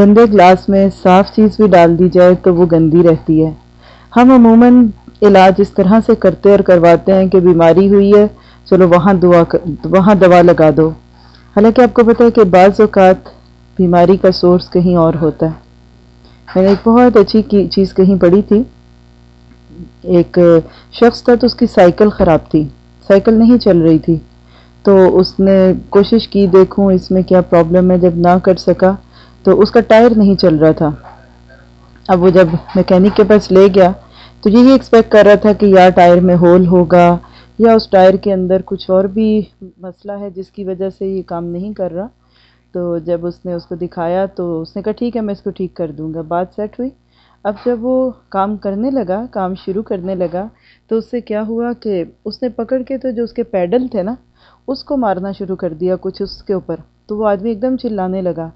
گندے گلاس میں صاف چیز بھی ڈال دی جائے تو وہ گندی رہتی ہے۔ ہم عموماً علاج اس طرح سے کرتے اور کرواتے ہیں کہ بیماری ہوئی ہے، چلو وہاں دعا وہاں دوا لگا دو۔ حالانکہ آپ کو پتہ ہے کہ بعض اوقات بیماری کا سورس کہیں اور ہوتا ہے۔ میں نے ایک بہت اچھی چیز کہیں پڑھی تھی۔ ایک شخص تھا تو اس کی سائیکل خراب تھی۔ سائیکل نہیں چل رہی تھی۔ تو اس نے کوشش کی، دیکھوں اس میں کیا پرابلم ہے، جب نہ کر سکا تو اس کا ٹائر نہیں چل رہا تھا۔ اب وہ جب میکینک کے پاس لے گیا تو یہی ایکسپیکٹ کر رہا تھا کہ یا ٹائر میں ہول ہوگا یا اس ٹائر کے اندر کچھ اور بھی مسئلہ ہے جس کی وجہ سے یہ کام نہیں کر رہا۔ تو جب اس نے اس کو دکھایا تو اس نے کہا، ٹھیک ہے، میں اس کو ٹھیک کر دوں گا۔ بات سیٹ ہوئی۔ اب جب وہ کام کرنے لگا، کام شروع کرنے لگا تو اس سے کیا ہوا کہ اس نے پکڑ کے تو جو اس کے پیڈل تھے نا، اس کو مارنا شروع کر دیا کچھ اس کے اوپر۔ تو وہ آدمی ایک دم چلانے لگا۔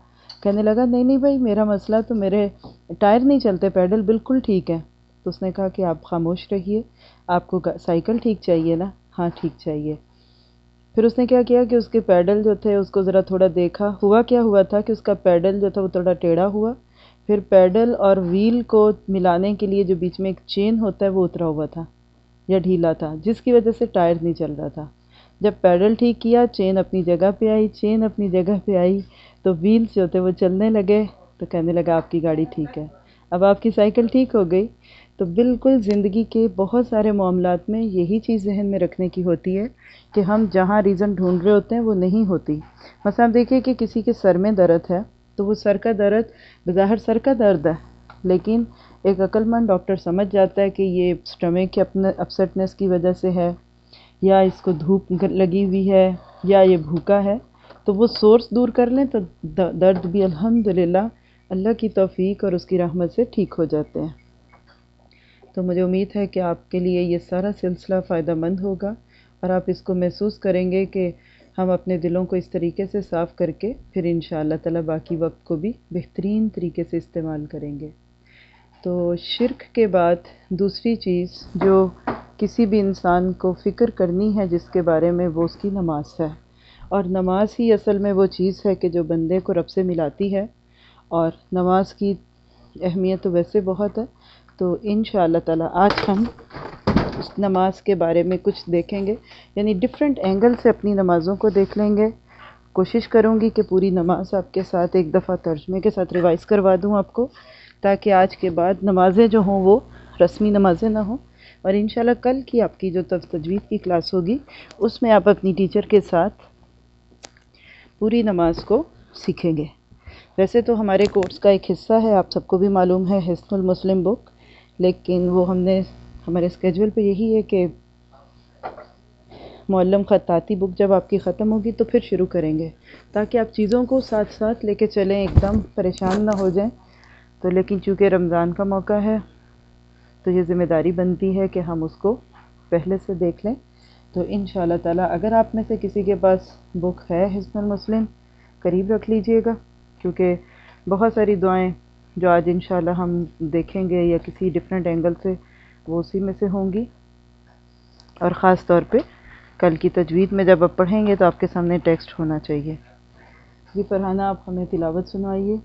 کہنے لگا، نہیں نہیں بھائی، میرا مسئلہ تو میرے ٹائر نہیں چلتے، پیڈل بالکل ٹھیک ہے تو اس نے کہا کہ آپ خاموش رہیے، آپ کو سائیکل ٹھیک چاہیے نا؟ ہاں ٹھیک چاہیے۔ پھر اس نے کیا کیا کہ اس کے پیڈل جو تھے اس کو ذرا تھوڑا دیکھا۔ ہوا کیا ہوا تھا کہ اس کا پیڈل جو تھا وہ تھوڑا ٹیڑھا ہوا۔ پھر پیڈل اور ویل کو ملانے کے لیے جو بیچ میں ایک چین ہوتا ہے وہ اترا ہوا تھا یا ڈھیلا تھا، جس کی وجہ سے ٹائر نہیں چل رہا تھا۔ جب پیڈل ٹھیک کیا، چین اپنی جگہ پہ آئی، چین اپنی جگہ پہ آئی۔ تو ویلز جو تھے وہ چلنے لگے تو کہنے لگا آپ کی گاڑی ٹھیک ہے۔ اب آپ کی سائیکل ٹھیک ہو گئی۔ تو بالکل زندگی کے بہت سارے معاملات میں یہی چیز ذہن میں رکھنے کی ہوتی ہے کہ ہم جہاں ریزن ڈھونڈ رہے ہوتے ہیں وہ نہیں ہوتی۔ مثلا دیکھیں کہ کسی کے سر میں درد ہے تو وہ سر کا درد بظاہر سر کا درد ہے، لیکن ایک عقل مند ڈاکٹر سمجھ جاتا ہے کہ یہ اسٹمک کے اپنے اپسٹنس کی وجہ سے ہے یا اس کو دھوپ لگی ہوئی ہے یا یہ بھوکا ہے۔ تو وہ سورس دور کر لیں تو درد بھی الحمدللہ اللہ کی توفیق اور اس کی رحمت سے ٹھیک ہو جاتے ہیں۔ تو مجھے امید ہے کہ آپ کے لیے یہ سارا سلسلہ فائدہ مند ہوگا اور آپ اس کو محسوس کریں گے کہ ہم اپنے دلوں کو اس طریقے سے صاف کر کے پھر ان شاء اللہ تعالیٰ باقی وقت کو بھی بہترین طریقے سے استعمال کریں گے۔ تو شرک کے بعد دوسری چیز جو کسی بھی انسان کو فکر کرنی ہے جس کے بارے میں وہ اس کی نماز ہے۔ اور نماز ہی اصل میں وہ چیز ہے کہ جو بندے کو رب سے ملاتی ہے۔ اور نماز کی اہمیت تو ویسے بہت ہے۔ تو ان شاء اللہ تعالیٰ آج ہم اس نماز کے بارے میں کچھ دیکھیں گے۔ یعنی ڈفرینٹ اینگل سے اپنی نمازوں کو دیکھ لیں گے۔ کوشش کروں گی کہ پوری نماز آپ کے ساتھ ایک دفعہ ترجمے کے ساتھ ریوائز کروا دوں آپ کو، تاکہ آج کے بعد نمازیں جو ہوں وہ رسمی نمازیں نہ ہوں۔ اور انشاءاللہ کل کی آپ کی جو تجوید کی کلاس ہوگی، اس میں آپ اپنی ٹیچر کے ساتھ پوری نماز کو سیکھیں گے۔ ویسے تو ہمارے کورس کا ایک حصہ ہے، آپ سب کو بھی معلوم ہے، حسن المسلم بک لیکن وہ ہم نے، ہمارے اسکیجول پہ یہی ہے کہ معلم خطاطی بک جب آپ کی ختم ہوگی تو پھر شروع کریں گے۔ تاکہ آپ چیزوں کو ساتھ ساتھ لے کے چلیں، ایک دم پریشان نہ ہو جائیں۔ تو لیکن چونکہ رمضان کا موقع ہے، تو یہ ذمہ داری بنتی ہے کہ ہم اس کو پہلے سے دیکھ لیں۔ تو ان شاء اللہ تعالیٰ اگر آپ میں سے کسی کے پاس بک ہے حسن المسلم، قریب رکھ لیجیے گا، کیونکہ بہت ساری دعائیں جو آج انشاءاللہ ہم دیکھیں گے یا کسی ڈفرینٹ اینگل سے وہ اسی میں سے ہوں گی۔ اور خاص طور پہ کل کی تجوید میں جب آپ پڑھیں گے تو آپ کے سامنے ٹیکسٹ ہونا چاہیے۔ جی فرحانہ، آپ ہمیں تلاوت سنوائیے۔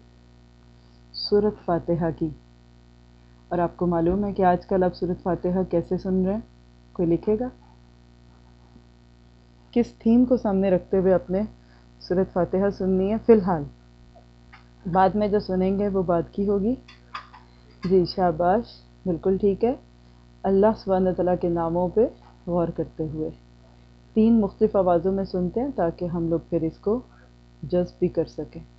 صورت فاتحہ کی۔ اور آپ کو معلوم ہے کہ آج کل آپ صورت فاتحہ کیسے سن رہے ہیں؟ کوئی لکھے گا؟ کس تھیم کو سامنے رکھتے ہوئے اپنے صورت فاتحہ سننی ہے؟ فی الحال، بعد میں جو سنیں گے وہ بات کی ہوگی۔ جی شاباش، بالکل ٹھیک ہے۔ اللہ سبحانہ تعالیٰ کے ناموں پہ غور کرتے ہوئے۔ تین مختلف آوازوں میں سنتے ہیں تاکہ ہم لوگ پھر اس کو جذب بھی کر سکیں۔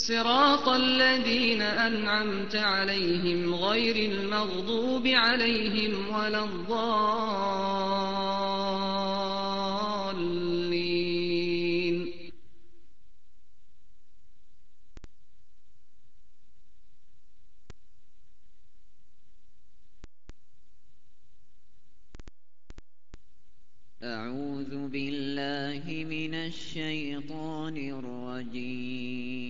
صراط الذين أنعمت عليهم غير المغضوب عليهم ولا الضالين. أعوذ بالله من الشيطان الرجيم.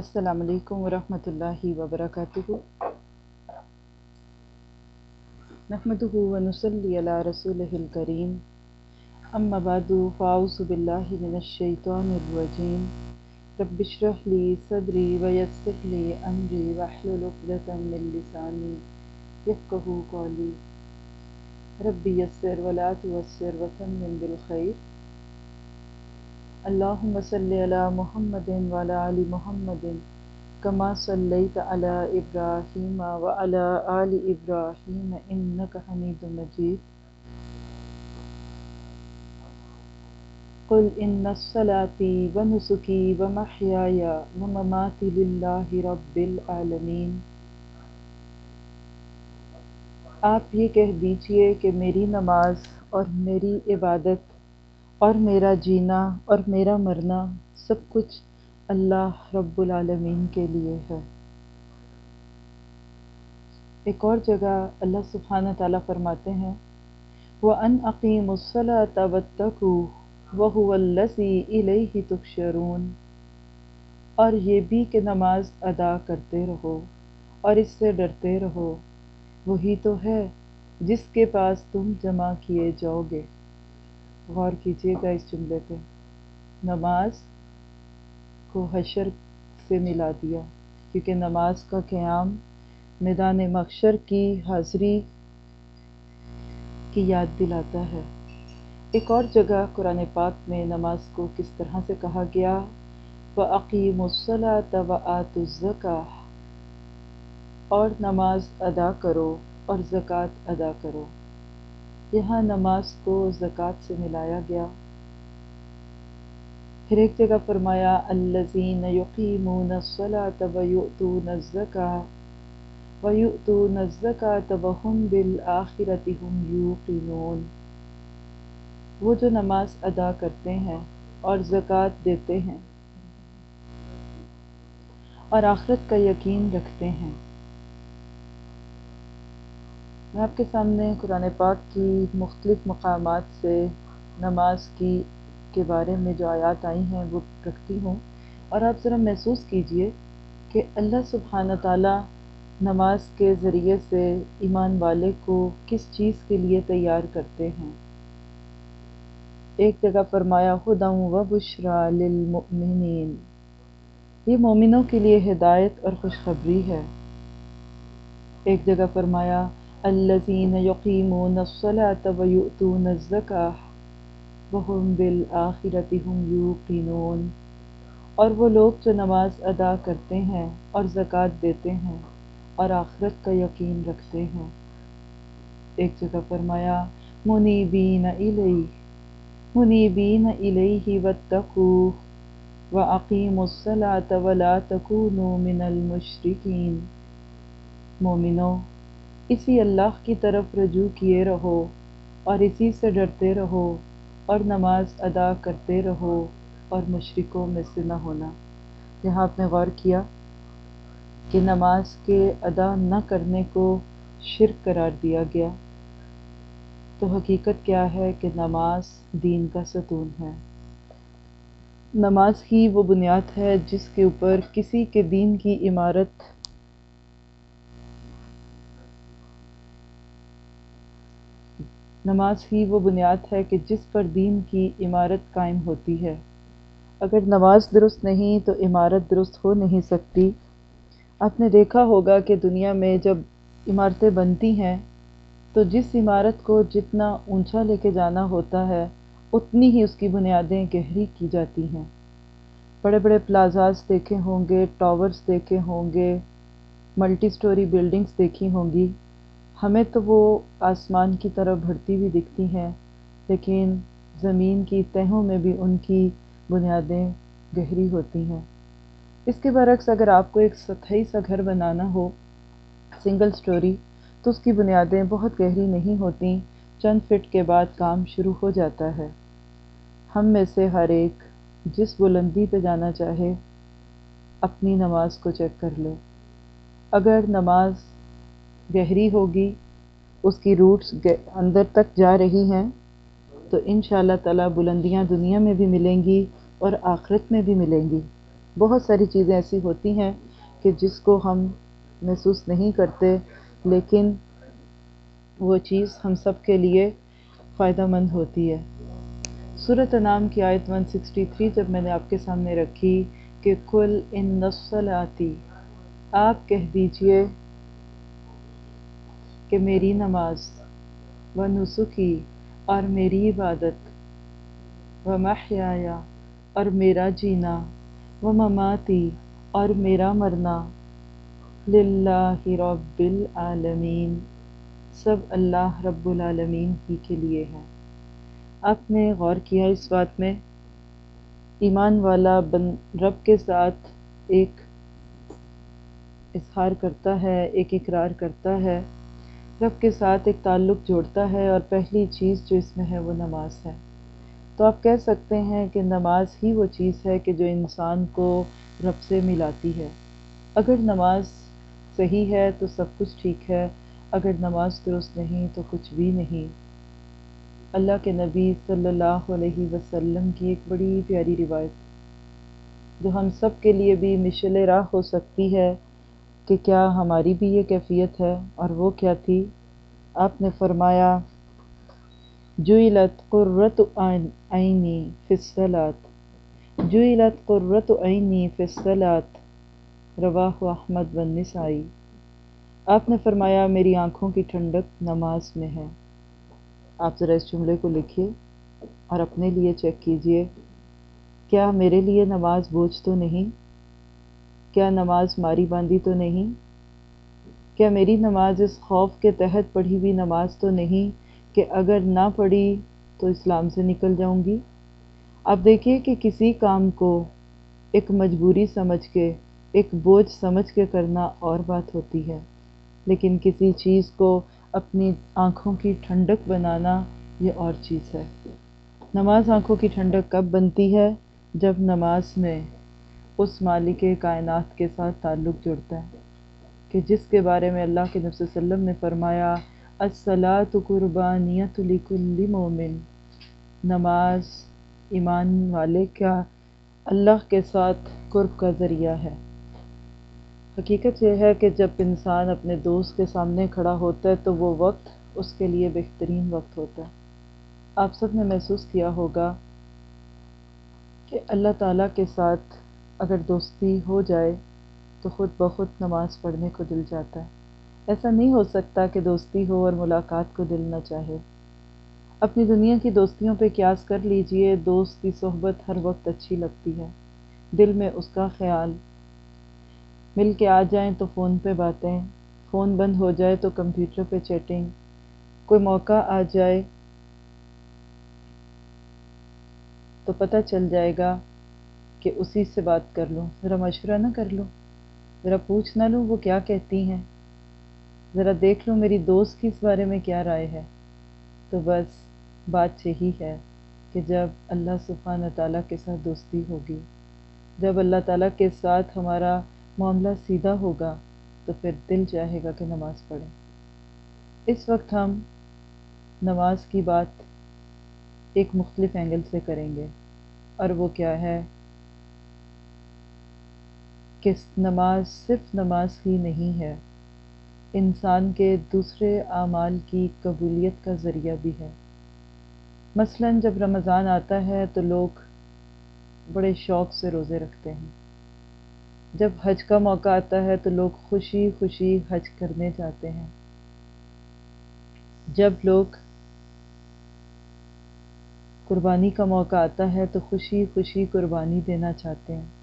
السلام علیکم ورحمۃ اللہ وبرکاتہ۔ نحمده ونصلي على رسوله الكريم اما بعد، فاعوذ بالله من الشيطان الرجيم رب اشرح لي صدري ويسر لي امري واحلل عقدة من لساني يفقهوا قولي رب يسر ولا تعسر وتمم بالخير اللهم صل على محمد وعلى آل محمد كما صليت على إبراهيم وعلى آل إبراهيم إنك حميد مجيد قل إن الصلاة ونسكي ومحياي ومماتي لله رب العالمين آپ یہ کہہ دیجیے کہ میری نماز اور میری عبادت اور میرا جینا اور میرا مرنا سب کچھ اللہ رب العالمین کے لیے ہے۔ ایک اور جگہ اللہ سبحانہ تعالیٰ فرماتے ہیں، وہ ان عقیم الصلاۃ تبتکو وہ الزی الہی تکشرون اور یہ بھی کہ نماز ادا کرتے رہو اور اس سے ڈرتے رہو، وہی تو ہے جس کے پاس تم جمع کیے جاؤ گے۔ غور کیجیے گا اس جملے پہ۔ نماز کو حشر سے ملا دیا، کیونکہ نماز کا قیام میدان مقشر کی حاضری کی یاد دلاتا ہے۔ ایک اور جگہ قرآن پاک میں نماز کو کس طرح سے کہا گیا؟ و عقیم الصلاۃ و آت اور نماز ادا کرو اور زکوٰۃ ادا کرو۔ یہاں نماز کو زکوٰۃ سے ملایا گیا۔ پھر ایک جگہ فرمایا الزین یقیمون الصلاۃ ویؤتون الزکاۃ ویؤتون الزکاۃ وهم بالآخرۃ هم یوقنون۔ وہ جو نماز ادا کرتے ہیں اور زکوٰۃ دیتے ہیں اور آخرت کا یقین رکھتے ہیں۔ میں آپ کے سامنے قرآن پاک کی مختلف مقامات سے نماز کی کے بارے میں جو آیات آئی ہیں وہ رکھتی ہوں اور آپ ذرا محسوس کیجیے کہ اللہ سبحانہ تعالیٰ نماز کے ذریعے سے ایمان والے کو کس چیز کے لیے تیار کرتے ہیں؟ ایک جگہ فرمایا، خدا و بشرا للمؤمنین یہ مومنوں کے لیے ہدایت اور خوشخبری ہے۔ ایک جگہ فرمایا الذین یقیمون الصلاة ویؤتون الزکاة وهم بالآخرت هم یوقنون اور وہ لوگ جو نماز ادا کرتے ہیں اور زکوٰۃ دیتے ہیں اور آخرت کا یقین رکھتے ہیں۔ ایک جگہ فرمایا، منیبین الیہ منیبین الیہ واتقوہ وعقیم الصلاۃ ولا تکونوا من المشرکین۔ مومنو اسی اللہ کی طرف رجوع کیے رہو اور اسی سے ڈرتے رہو اور نماز ادا کرتے رہو اور مشرکوں میں سے نہ ہونا۔ یہاں آپ نے غور کیا کہ نماز کے ادا نہ کرنے کو شرک قرار دیا گیا۔ تو حقیقت کیا ہے کہ نماز دین کا ستون ہے۔ نماز ہی وہ بنیاد ہے جس کے اوپر کسی کے دین کی عمارت نماز ہی وہ بنیاد ہے کہ جس پر دین کی عمارت قائم ہوتی ہے۔ اگر نماز درست نہیں تو عمارت درست ہو نہیں سکتی۔ آپ نے دیکھا ہوگا کہ دنیا میں جب عمارتیں بنتی ہیں تو جس عمارت کو جتنا اونچا لے کے جانا ہوتا ہے، اتنی ہی اس کی بنیادیں گہری کی جاتی ہیں۔ بڑے بڑے پلازاز دیکھے ہوں گے، ٹاورز دیکھے ہوں گے، ملٹی سٹوری بلڈنگز دیکھی ہوں گی۔ ہمیں تو وہ آسمان کی طرح بڑھتی ہوئی دکھتی ہیں، لیکن زمین کی تہوں میں بھی ان کی بنیادیں گہری ہوتی ہیں۔ اس کے برعکس اگر آپ کو ایک سطحی سا گھر بنانا ہو، سنگل سٹوری، تو اس کی بنیادیں بہت گہری نہیں ہوتیں، چند فٹ کے بعد کام شروع ہو جاتا ہے۔ ہم میں سے ہر ایک جس بلندی پہ جانا چاہے، اپنی نماز کو چیک کر لے۔ اگر نماز گہری ہوگی، اس کی روٹس اندر تک جا رہی ہیں، تو ان شاء اللہ تعالیٰ بلندیاں دنیا میں بھی ملیں گی اور آخرت میں بھی ملیں گی۔ بہت ساری چیزیں ایسی ہوتی ہیں کہ جس کو ہم محسوس نہیں کرتے، لیکن وہ چیز ہم سب کے لیے فائدہ مند ہوتی ہے۔ صورت نام کی آیت 163 جب میں نے آپ کے سامنے رکھی کہ کل ان نسل آتی آپ کہہ دیجیے کہ میری نماز و نسخی اور میری عبادت و محیا اور میرا جینا و مماتی اور میرا مرنا للہ رب العالمین، سب اللہ رب العالمین ہی کے لیے ہے۔ آپ نے غور کیا اس بات میں؟ ایمان والا بن رب کے ساتھ ایک اظہار کرتا ہے، ایک اقرار کرتا ہے۔ رب کے ساتھ ایک تعلق جوڑتا ہے اور پہلی چیز جو اس میں ہے وہ نماز ہے۔ تو آپ کہہ سکتے ہیں کہ نماز ہی وہ چیز ہے کہ جو انسان کو رب سے ملاتی ہے۔ اگر نماز صحیح ہے تو سب کچھ ٹھیک ہے، اگر نماز درست نہیں تو کچھ بھی نہیں۔ اللہ کے نبی صلی اللہ علیہ وسلم کی ایک بڑی پیاری روایت، جو ہم سب کے لیے بھی مشل راہ ہو سکتی ہے۔ کہ کیا ہماری بھی یہ کیفیت ہے اور وہ کیا تھی؟ آپ نے فرمایا جوئلت قرۃ عینی فصلات جوئلت قرۃ عینی فصلات رواہ احمد بن نسائی آپ نے فرمایا، میری آنکھوں کی ٹھنڈک نماز میں ہے۔ آپ ذرا اس جملے کو لکھیے اور اپنے لیے چیک کیجیے کیا میرے لیے نماز بوجھ تو نہیں؟ کیا نماز ماری باندھی تو نہیں؟ کیا میری نماز اس خوف کے تحت پڑھی ہوئی نماز تو نہیں کہ اگر نہ پڑھی تو اسلام سے نکل جاؤں گی؟ آپ دیکھیے کہ کسی کام کو ایک مجبوری سمجھ کے، ایک بوجھ سمجھ کے کرنا اور بات ہوتی ہے۔ لیکن کسی چیز کو اپنی آنکھوں کی ٹھنڈک بنانا یہ اور چیز ہے۔ نماز آنکھوں کی ٹھنڈک کب بنتی ہے؟ جب نماز میں اس مالک کائنات کے ساتھ تعلق جڑتا ہے کہ جس کے بارے میں اللہ کے نبی وسلم نے فرمایا الصلاۃ قربانیت لکل مومن۔ نماز ایمان والے کا اللہ کے ساتھ قرب کا ذریعہ ہے۔ حقیقت یہ ہے کہ جب انسان اپنے دوست کے سامنے کھڑا ہوتا ہے تو وہ وقت اس کے لیے بہترین وقت ہوتا ہے۔ آپ سب نے محسوس کیا ہوگا کہ اللہ تعالیٰ کے ساتھ اگر دوستی ہو جائے تو خود بخود نماز پڑھنے کو دل جاتا ہے۔ ایسا نہیں ہو سکتا کہ دوستی ہو اور ملاقات کو دل نہ چاہے۔ اپنی دنیا کی دوستیوں پہ قیاس کر لیجیے، دوست کی صحبت ہر وقت اچھی لگتی ہے۔ دل میں اس کا خیال مل کے آ جائیں تو فون پہ باتیں، فون بند ہو جائے تو کمپیوٹر پہ چیٹنگ۔ کوئی موقع آ جائے تو پتہ چل جائے گا کہ اسی سے بات کر لوں۔ ذرا مشورہ نہ کر لوں۔ ذرا پوچھ نہ لوں وہ کیا کہتی ہیں۔ ذرا دیکھ لوں میری دوست کی اس بارے میں کیا رائے ہے۔ تو بس بات یہی ہے کہ جب اللہ سبحانہ تعالیٰ کے ساتھ دوستی ہوگی، جب اللہ تعالیٰ کے ساتھ ہمارا معاملہ سیدھا ہوگا، تو پھر دل چاہے گا کہ نماز پڑھیں۔ اس وقت ہم نماز کی بات ایک مختلف اینگل سے کریں گے۔ اور وہ کیا ہے؟ کہ نماز صرف نماز ہی نہیں ہے، انسان کے دوسرے اعمال کی قبولیت کا ذریعہ بھی ہے۔ مثلا جب رمضان آتا ہے تو لوگ بڑے شوق سے روزے رکھتے ہیں۔ جب حج کا موقع آتا ہے تو لوگ خوشی خوشی حج کرنے جاتے ہیں۔ جب لوگ قربانی کا موقع آتا ہے تو خوشی خوشی قربانی دینا چاہتے ہیں۔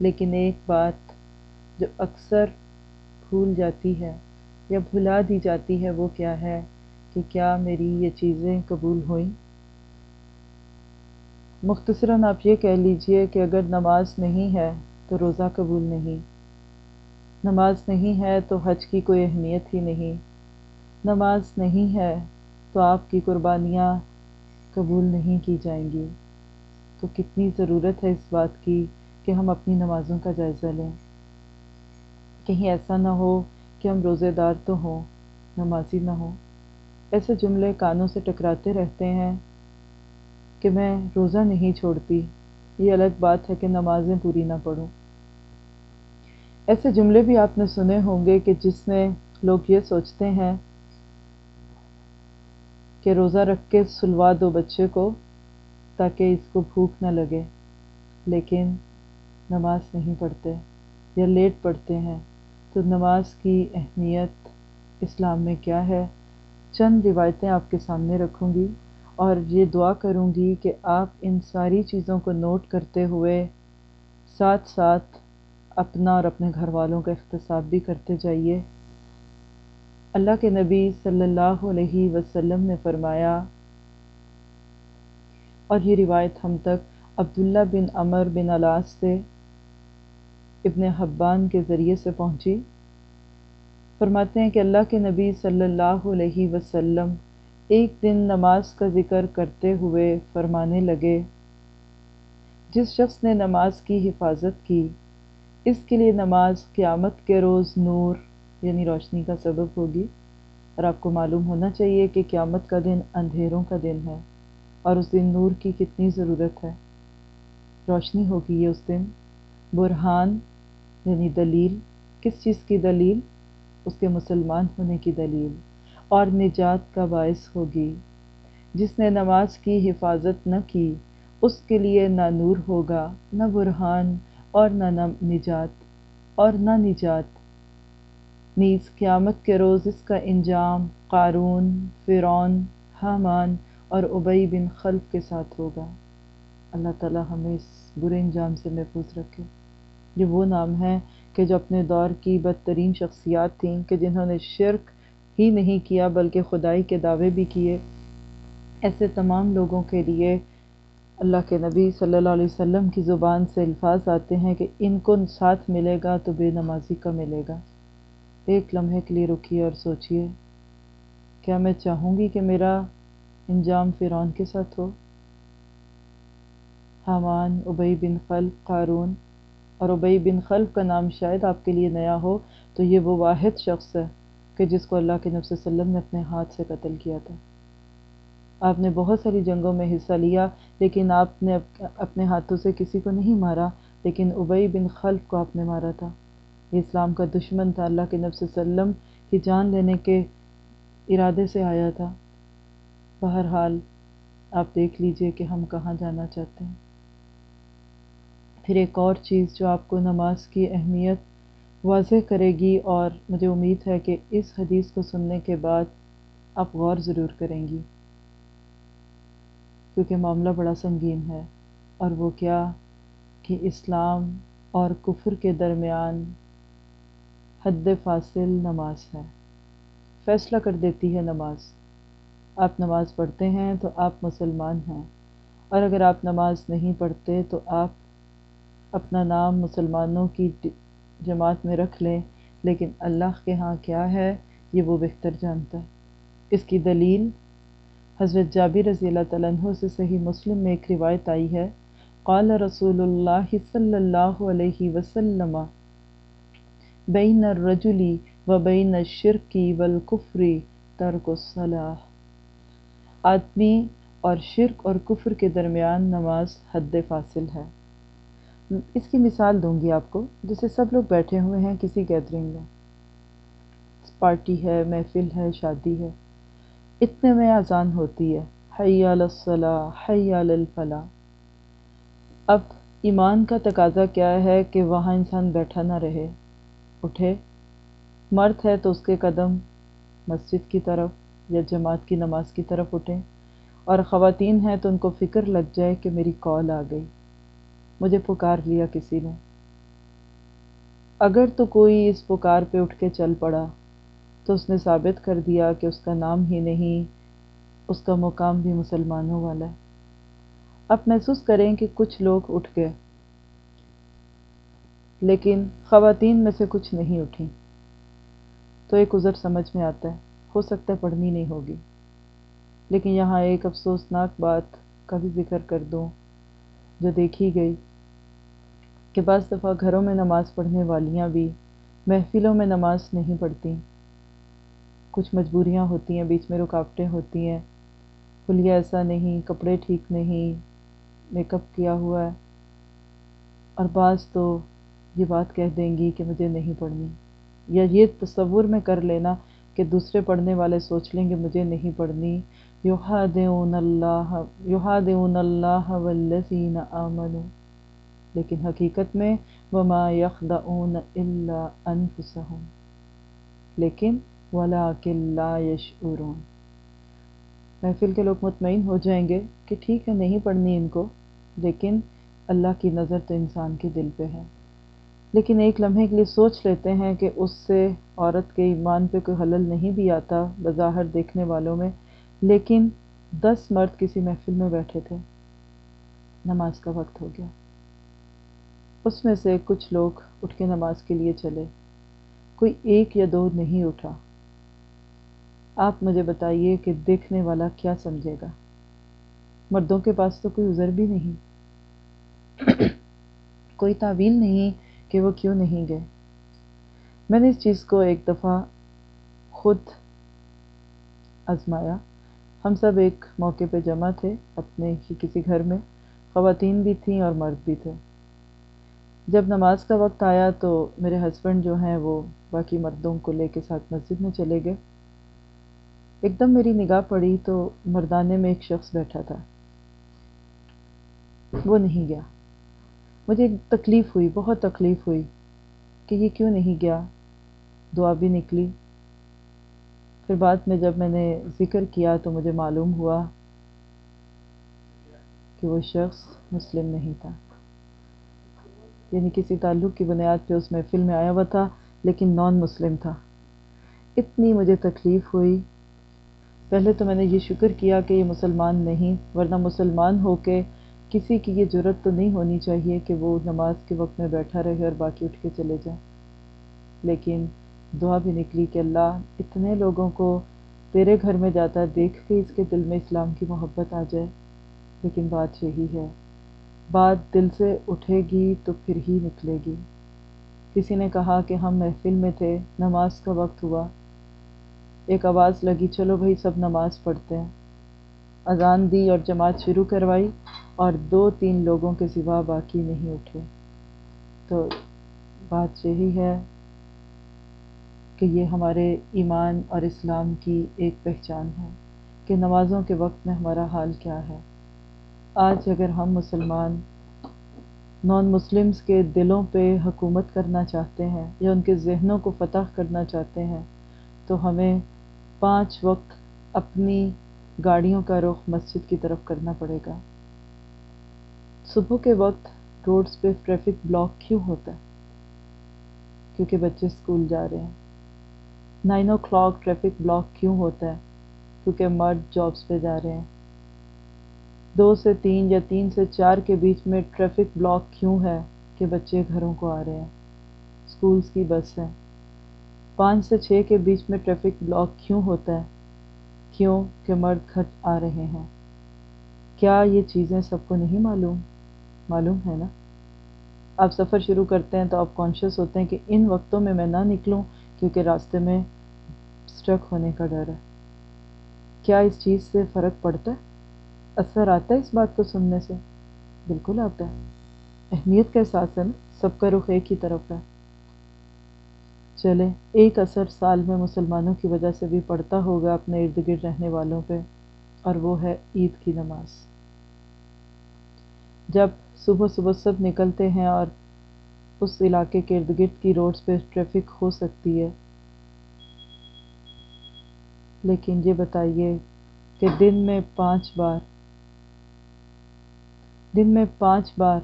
لیکن ایک بات جو اکثر بھول جاتی ہے یا بھلا دی جاتی ہے وہ کیا ہے کہ کیا میری یہ چیزیں قبول ہوئیں؟ مختصراً آپ یہ کہہ لیجیے کہ اگر نماز نہیں ہے تو روزہ قبول نہیں۔ نماز نہیں ہے تو حج کی کوئی اہمیت ہی نہیں۔ نماز نہیں ہے تو آپ کی قربانیاں قبول نہیں کی جائیں گی۔ تو کتنی ضرورت ہے اس بات کی کہ ہم اپنی نمازوں کا جائزہ لیں۔ کہیں ایسا نہ ہو کہ ہم روزے دار تو ہوں، نمازی نہ ہوں۔ ایسے جملے کانوں سے ٹکراتے رہتے ہیں کہ میں روزہ نہیں چھوڑتی۔ یہ الگ بات ہے کہ نمازیں پوری نہ پڑھوں۔ ایسے جملے بھی آپ نے سنے ہوں گے کہ جس میں لوگ یہ سوچتے ہیں کہ روزہ رکھ کے سلوا دو بچے کو تاکہ اس کو بھوک نہ لگے۔ لیکن نماز نہیں پڑھتے یا لیٹ پڑھتے ہیں، تو نماز کی اہمیت اسلام میں کیا ہے؟ چند روایتیں آپ کے سامنے رکھوں گی اور یہ دعا کروں گی کہ آپ ان ساری چیزوں کو نوٹ کرتے ہوئے ساتھ ساتھ اپنا اور اپنے گھر والوں کا اختصاب بھی کرتے جائیے۔ اللہ کے نبی صلی اللہ علیہ وسلم نے فرمایا، اور یہ روایت ہم تک عبداللہ بن عمر بن علاس سے ابن حبان کے ذریعے سے پہنچی۔ فرماتے ہیں کہ اللہ کے نبی صلی اللہ علیہ وسلم ایک دن نماز کا ذکر کرتے ہوئے فرمانے لگے، جس شخص نے نماز کی حفاظت کی، اس کے لیے نماز قیامت کے روز نور یعنی روشنی کا سبب ہوگی اور آپ کو معلوم ہونا چاہیے کہ قیامت کا دن اندھیروں کا دن ہے اور اس دن نور کی کتنی ضرورت ہے۔ روشنی ہوگی یہ اس دن۔ برہان یعنی دلیل، کس چیز کی دلیل؟ اس کے مسلمان ہونے کی دلیل۔ اور نجات کا باعث ہوگی۔ جس نے نماز کی حفاظت نہ کی، اس کے لیے نہ نور ہوگا، نہ برہان، اور نہ نجات، اور نہ نجات۔ نیز قیامت کے روز اس کا انجام قارون، فرعون، حامان اور ابئی بن خلف کے ساتھ ہوگا۔ اللہ تعالیٰ ہمیں اس برے انجام سے محفوظ رکھے۔ یہ وہ نام ہے کہ جو اپنے دور کی بدترین شخصیات تھیں کہ جنہوں نے شرک ہی نہیں کیا بلکہ خدائی کے دعوے بھی کیے۔ ایسے تمام لوگوں کے لیے اللہ کے نبی صلی اللہ علیہ وسلم کی زبان سے الفاظ آتے ہیں کہ ان کو ساتھ ملے گا تو بے نمازی کا ملے گا۔ ایک لمحے کے لیے رکیے اور سوچئے کیا میں چاہوں گی کہ میرا انجام فرعون کے ساتھ ہو؟ حامان ابئی بن خلف قارون اور ابئی بن خلف کا نام شاید آپ کے لیے نیا ہو، تو یہ وہ واحد شخص ہے کہ جس کو اللہ کے نبی صلی اللہ علیہ وسلم نے اپنے ہاتھ سے قتل کیا تھا۔ آپ نے بہت ساری جنگوں میں حصہ لیا، لیکن آپ نے اپنے ہاتھوں سے کسی کو نہیں مارا، لیکن ابئی بن خلف کو آپ نے مارا تھا۔ یہ اسلام کا دشمن تھا، اللہ کے نبی صلی اللہ علیہ وسلم کی جان لینے کے ارادے سے آیا تھا۔ بہرحال، آپ دیکھ لیجیے کہ ہم کہاں جانا چاہتے ہیں۔ پھر ایک اور چیز جو آپ کو نماز کی اہمیت واضح کرے گی اور مجھے امید ہے کہ اس حدیث کو سننے کے بعد آپ غور ضرور کریں گی، کیونکہ معاملہ بڑا سنگین ہے اور وہ کیا کہ اسلام اور کفر کے درمیان حد فاصل نماز ہے۔ فیصلہ کر دیتی ہے نماز۔ آپ نماز پڑھتے ہیں تو آپ مسلمان ہیں اور اگر آپ نماز نہیں پڑھتے تو آپ اپنا نام مسلمانوں کی جماعت میں رکھ لیں، لیکن اللہ کے ہاں کیا ہے، یہ وہ بہتر جانتا ہے۔ اس کی دلیل؟ حضرت جابر رضی اللہ تعالیٰ عنہ سے صحیح مسلم میں ایک روایت آئی ہے۔ قال رسول اللہ صلی اللہ علیہ وسلم، بین الرجلی و بین الشرکی والکفری ترک الصلاح آدمی اور شرک اور کفر کے درمیان نماز حد فاصل ہے۔ اس کی مثال دوں گی آپ کو جیسے سب لوگ بیٹھے ہوئے ہیں کسی گیدرنگ میں۔ پارٹی ہے، محفل ہے، شادی ہے۔ اتنے میں اذان ہوتی ہے۔ حی علی الصلاح، حی علی الفلاح۔ اب ایمان کا تقاضا کیا ہے کہ وہاں انسان بیٹھا نہ رہے۔ اٹھے۔ مرد ہے تو اس کے قدم مسجد کی طرف یا جماعت کی نماز کی طرف اٹھیں۔ اور خواتین ہیں تو ان کو فکر لگ جائے کہ میری کال آ گئی۔ مجھے پکار لیا کسی نے۔ اگر تو کوئی اس پکار پہ اٹھ کے چل پڑا، تو اس نے ثابت کر دیا کہ اس کا نام ہی نہیں، اس کا مقام بھی مسلمانوں والا ہے۔ اب محسوس کریں کہ کچھ لوگ اٹھ گئے، لیکن خواتین میں سے کچھ نہیں اٹھیں۔ تو ایک عذر سمجھ میں آتا ہے، ہو سکتا ہے پڑھنی نہیں ہوگی۔ لیکن یہاں ایک افسوسناک بات کا بھی ذکر کر دوں جو دیکھی گئی۔ کہ بعض دفعہ گھروں میں نماز پڑھنے والیاں بھی محفلوں میں نماز نہیں پڑھتیں کچھ مجبوریاں ہوتی ہیں، بیچ میں رکاوٹیں ہوتی ہیں۔ کھلیا ایسا نہیں، کپڑے ٹھیک نہیں میک اپ کیا ہوا ہے۔ اور بعض تو یہ بات کہہ دیں گی کہ مجھے نہیں پڑھنی۔ یا یہ تصور میں کر لینا کہ دوسرے پڑھنے والے سوچ لیں گے مجھے نہیں پڑھنی۔ یحادعون اللہ یحادعون اللہ والذین آمنوا۔ لیکن حقیقت میں وما یخدعون الا انفسهم لیکن وَلَكِنْ لَا يَشْعُرُونَ۔ محفل کے لوگ مطمئن ہو جائیں گے کہ ٹھیک ہے، نہیں پڑھنی ان کو، لیکن اللہ کی نظر تو انسان کے دل پہ ہے۔ لیکن ایک لمحے کے لیے سوچ لیتے ہیں کہ اس سے عورت کے ایمان پہ کوئی حلل نہیں بھی آتا بظاہر دیکھنے والوں میں۔ لیکن دس مرد کسی محفل میں بیٹھے تھے، نماز کا وقت ہو گیا۔ اس میں سے کچھ لوگ اٹھ کے نماز کے لیے چلے۔ کوئی ایک یا دو نہیں اٹھا۔ آپ مجھے بتائیے کہ دیکھنے والا کیا سمجھے گا؟ مردوں کے پاس تو کوئی عذر بھی نہیں۔ کوئی تعویل نہیں کہ وہ کیوں نہیں گئے۔ میں نے اس چیز کو ایک دفعہ خود آزمایا۔ ہم سب ایک موقع پہ جمع تھے، اپنے ہی کسی گھر میں۔ خواتین بھی تھیں اور مرد بھی تھے۔ جب نماز کا وقت آیا تو میرے ہسبینڈ جو ہیں وہ باقی مردوں کو لے کے ساتھ مسجد میں چلے گئے۔ ایک دم میری نگاہ پڑی تو مردانے میں ایک شخص بیٹھا تھا۔ وہ نہیں گیا۔ مجھے تکلیف ہوئی، بہت تکلیف ہوئی کہ یہ کیوں نہیں گیا؟ دعا بھی نکلی۔ پھر بعد میں جب میں نے ذکر کیا تو مجھے معلوم ہوا کہ وہ شخص مسلم نہیں تھا۔ یعنی کسی تعلق کی بنیاد پہ اس محفل میں آیا ہوا تھا، لیکن نان مسلم تھا۔ اتنی مجھے تکلیف ہوئی۔ پہلے تو میں نے یہ شکر کیا کہ یہ مسلمان نہیں، ورنہ مسلمان ہو کے کسی کی یہ ضرورت تو نہیں ہونی چاہیے کہ وہ نماز کے وقت میں بیٹھا رہے اور باقی اٹھ کے چلے جائیں لیکن دعا بھی نکلی کہ اللہ اتنے لوگوں کو تیرے گھر میں جاتا دیکھ کے اس کے دل میں اسلام کی محبت آ جائے۔ لیکن بات یہی ہے بات دل سے اٹھے گی تو پھر ہی نکلے گی۔ کسی نے کہا کہ ہم محفل میں تھے، نماز کا وقت ہوا۔ ایک آواز لگی، چلو بھائی سب نماز پڑھتے ہیں۔ اذان دی اور جماعت شروع کروائی اور دو تین لوگوں کے سوا باقی نہیں اٹھے۔ تو بات یہی ہے کہ یہ ہمارے ایمان اور اسلام کی ایک پہچان ہے کہ نمازوں کے وقت میں ہمارا حال کیا ہے۔ آج اگر ہم مسلمان نان مسلمز کے دلوں پہ حکومت کرنا چاہتے ہیں یا ان کے ذہنوں کو فتح کرنا چاہتے ہیں، تو ہمیں پانچ وقت اپنی گاڑیوں کا رخ مسجد کی طرف کرنا پڑے گا۔ صبح کے وقت روڈز پہ ٹریفک بلاک کیوں ہوتا ہے؟ کیونکہ بچے اسکول جا رہے ہیں۔ Nine o'clock traffic block کیوں ہوتا ہے؟ کیونکہ مرد جابس پہ جا رہے ہیں۔ دو سے تین یا تین سے چار کے بیچ میں ٹریفک بلاک کیوں ہے کہ بچے گھروں کو آ رہے ہیں؟ اسکولس کی بس ہے۔ پانچ سے چھ کے بیچ میں ٹریفک بلاک کیوں ہوتا ہے؟ کیوں کہ مرد گھر آ رہے ہیں؟ کیا یہ چیزیں سب کو نہیں معلوم؟ معلوم ہے نا؟ آپ سفر شروع کرتے ہیں تو آپ کانشیس ہوتے ہیں کہ ان وقتوں میں میں نہ نکلوں کیونکہ راستے میں اسٹرک ہونے کا ڈر ہے۔ کیا اس چیز سے فرق پڑتا ہے؟ اثر آتا ہے اس بات کو سننے سے۔ بالکل آتا ہے۔ اہمیت کا احساس ہے نا، سب کا رخ ایک ہی طرف ہے۔ چلیں، ایک اثر سال میں مسلمانوں کی وجہ سے بھی پڑتا ہوگا اپنے ارد گرد رہنے والوں پہ، اور وہ ہے عید کی نماز۔ جب صبح صبح سب نکلتے ہیں اور اس علاقے کے ارد گرد کی روڈز پہ ٹریفک ہو سکتی ہے۔ لیکن یہ بتائیے کہ دن میں پانچ بار دن میں پانچ بار